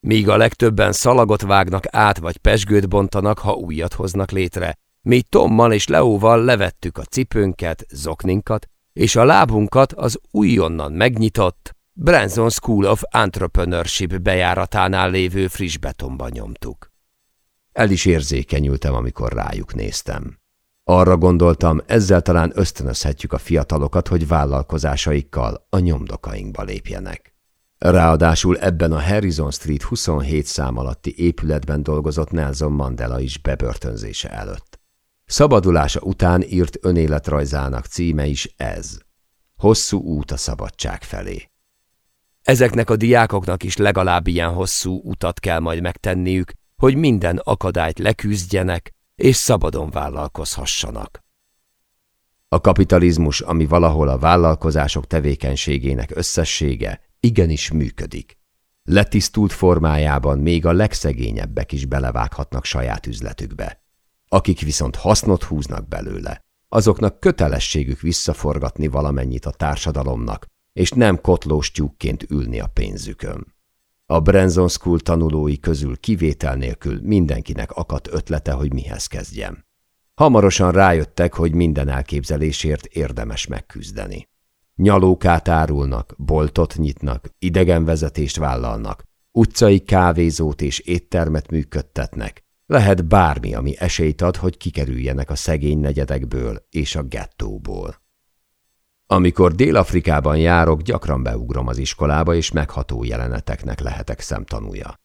míg a legtöbben szalagot vágnak át vagy pesgőt bontanak, ha újat hoznak létre. Mi Tommal és Leóval levettük a cipőnket, zokninkat, és a lábunkat az újonnan megnyitott Branson School of Entrepreneurship bejáratánál lévő friss betonba nyomtuk. El is érzékenyültem, amikor rájuk néztem. Arra gondoltam, ezzel talán ösztönözhetjük a fiatalokat, hogy vállalkozásaikkal a nyomdokainkba lépjenek. Ráadásul ebben a Harrison Street 27 szám alatti épületben dolgozott Nelson Mandela is bebörtönzése előtt. Szabadulása után írt önéletrajzának címe is ez. Hosszú út a szabadság felé. Ezeknek a diákoknak is legalább ilyen hosszú utat kell majd megtenniük, hogy minden akadályt leküzdjenek, és szabadon vállalkozhassanak. A kapitalizmus, ami valahol a vállalkozások tevékenységének összessége, igenis működik. Letisztult formájában még a legszegényebbek is belevághatnak saját üzletükbe. Akik viszont hasznot húznak belőle, azoknak kötelességük visszaforgatni valamennyit a társadalomnak, és nem kotlós tyúkként ülni a pénzükön. A Branson School tanulói közül kivétel nélkül mindenkinek akadt ötlete, hogy mihez kezdjem. Hamarosan rájöttek, hogy minden elképzelésért érdemes megküzdeni. Nyalókát árulnak, boltot nyitnak, idegenvezetést vállalnak, utcai kávézót és éttermet működtetnek. Lehet bármi, ami esélyt ad, hogy kikerüljenek a szegény negyedekből és a gettóból. Amikor Dél-Afrikában járok, gyakran beugrom az iskolába, és megható jeleneteknek lehetek szemtanúja.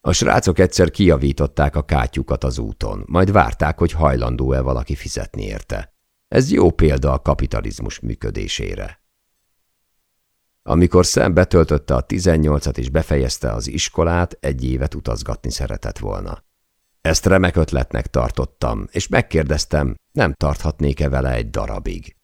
A srácok egyszer kijavították a kátyukat az úton, majd várták, hogy hajlandó-e valaki fizetni érte. Ez jó példa a kapitalizmus működésére. Amikor Sam betöltötte a 18-at és befejezte az iskolát, egy évet utazgatni szeretett volna. Ezt remek ötletnek tartottam, és megkérdeztem, nem tarthatnék-e vele egy darabig.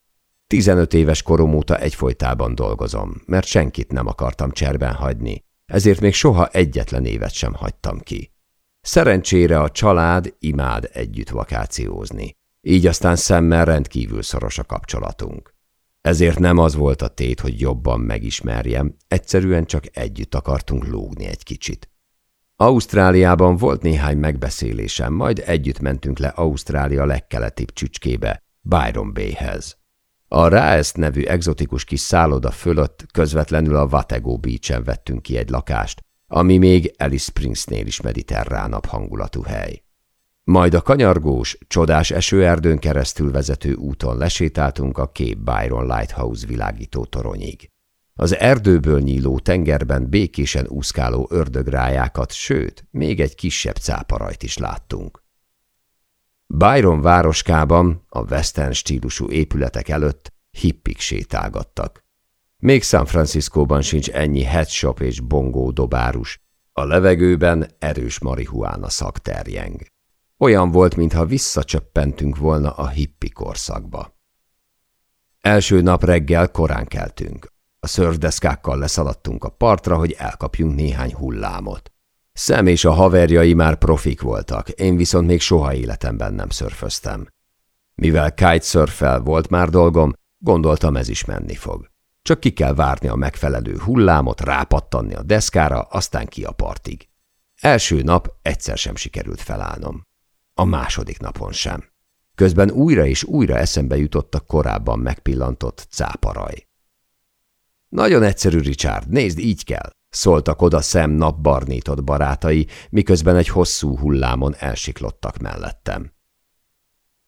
15 éves korom óta egyfolytában dolgozom, mert senkit nem akartam cserben hagyni, ezért még soha egyetlen évet sem hagytam ki. Szerencsére a család imád együtt vakációzni, így aztán szemmel rendkívül szoros a kapcsolatunk. Ezért nem az volt a tét, hogy jobban megismerjem, egyszerűen csak együtt akartunk lógni egy kicsit. Ausztráliában volt néhány megbeszélésem, majd együtt mentünk le Ausztrália legkeletibb csücskébe, Byron Bayhez. A Raest nevű egzotikus kis szálloda fölött közvetlenül a Watego Beach-en vettünk ki egy lakást, ami még Alice Springsnél is mediterránabb hangulatú hely. Majd a kanyargós, csodás esőerdőn keresztül vezető úton lesétáltunk a Cape Byron Lighthouse világító toronyig. Az erdőből nyíló tengerben békésen úszkáló ördögrájákat, sőt, még egy kisebb cáparajt is láttunk. Byron városkában, a western stílusú épületek előtt hippik sétálgattak. Még San Franciscóban sincs ennyi headshop és bongó dobárus, a levegőben erős marihuána szak terjeng. Olyan volt, mintha visszacsöppentünk volna a hippi korszakba. Első nap reggel korán keltünk. A szörfdeszkákkal leszaladtunk a partra, hogy elkapjunk néhány hullámot. Szem és a haverjai már profik voltak, én viszont még soha életemben nem szörföztem. Mivel kitesurffel volt már dolgom, gondoltam ez is menni fog. Csak ki kell várni a megfelelő hullámot, rápattanni a deszkára, aztán ki a partig. Első nap egyszer sem sikerült felállnom. A második napon sem. Közben újra és újra eszembe jutott a korábban megpillantott cáparaj. Nagyon egyszerű, Richard, nézd, így kell szóltak oda szem napbarnított barátai, miközben egy hosszú hullámon elsiklottak mellettem.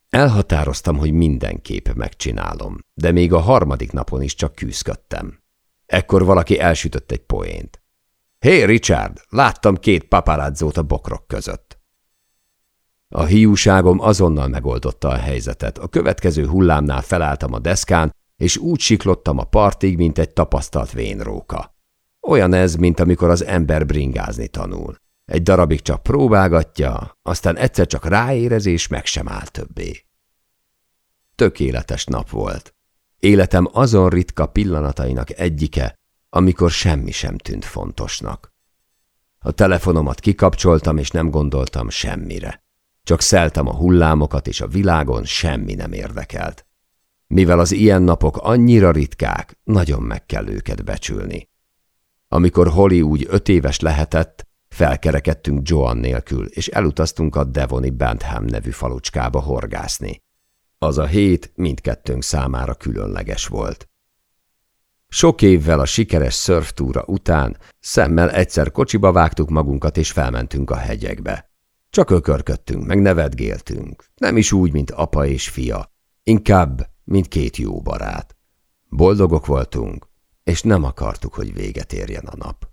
Elhatároztam, hogy mindenképp megcsinálom, de még a harmadik napon is csak küzdöttem. Ekkor valaki elsütött egy poént. Hé, hey, Richard, láttam két paparazzót a bokrok között. A hiúságom azonnal megoldotta a helyzetet. A következő hullámnál felálltam a deszkán, és úgy siklottam a partig, mint egy tapasztalt vénróka. Olyan ez, mint amikor az ember bringázni tanul. Egy darabig csak próbálgatja, aztán egyszer csak ráérez, és meg sem áll többé. Tökéletes nap volt. Életem azon ritka pillanatainak egyike, amikor semmi sem tűnt fontosnak. A telefonomat kikapcsoltam, és nem gondoltam semmire. Csak szeltem a hullámokat, és a világon semmi nem érdekelt. Mivel az ilyen napok annyira ritkák, nagyon meg kell őket becsülni. Amikor Holly úgy öt éves lehetett, Felkerekedtünk Joan nélkül, és elutaztunk a Devoni Bentham nevű falucskába horgászni. Az a hét mindkettőnk számára különleges volt. Sok évvel a sikeres szörftúra után szemmel egyszer kocsiba vágtuk magunkat, és felmentünk a hegyekbe. Csak ökörködtünk, meg nevetgéltünk. Nem is úgy, mint apa és fia. Inkább, mint két jó barát. Boldogok voltunk, és nem akartuk, hogy véget érjen a nap.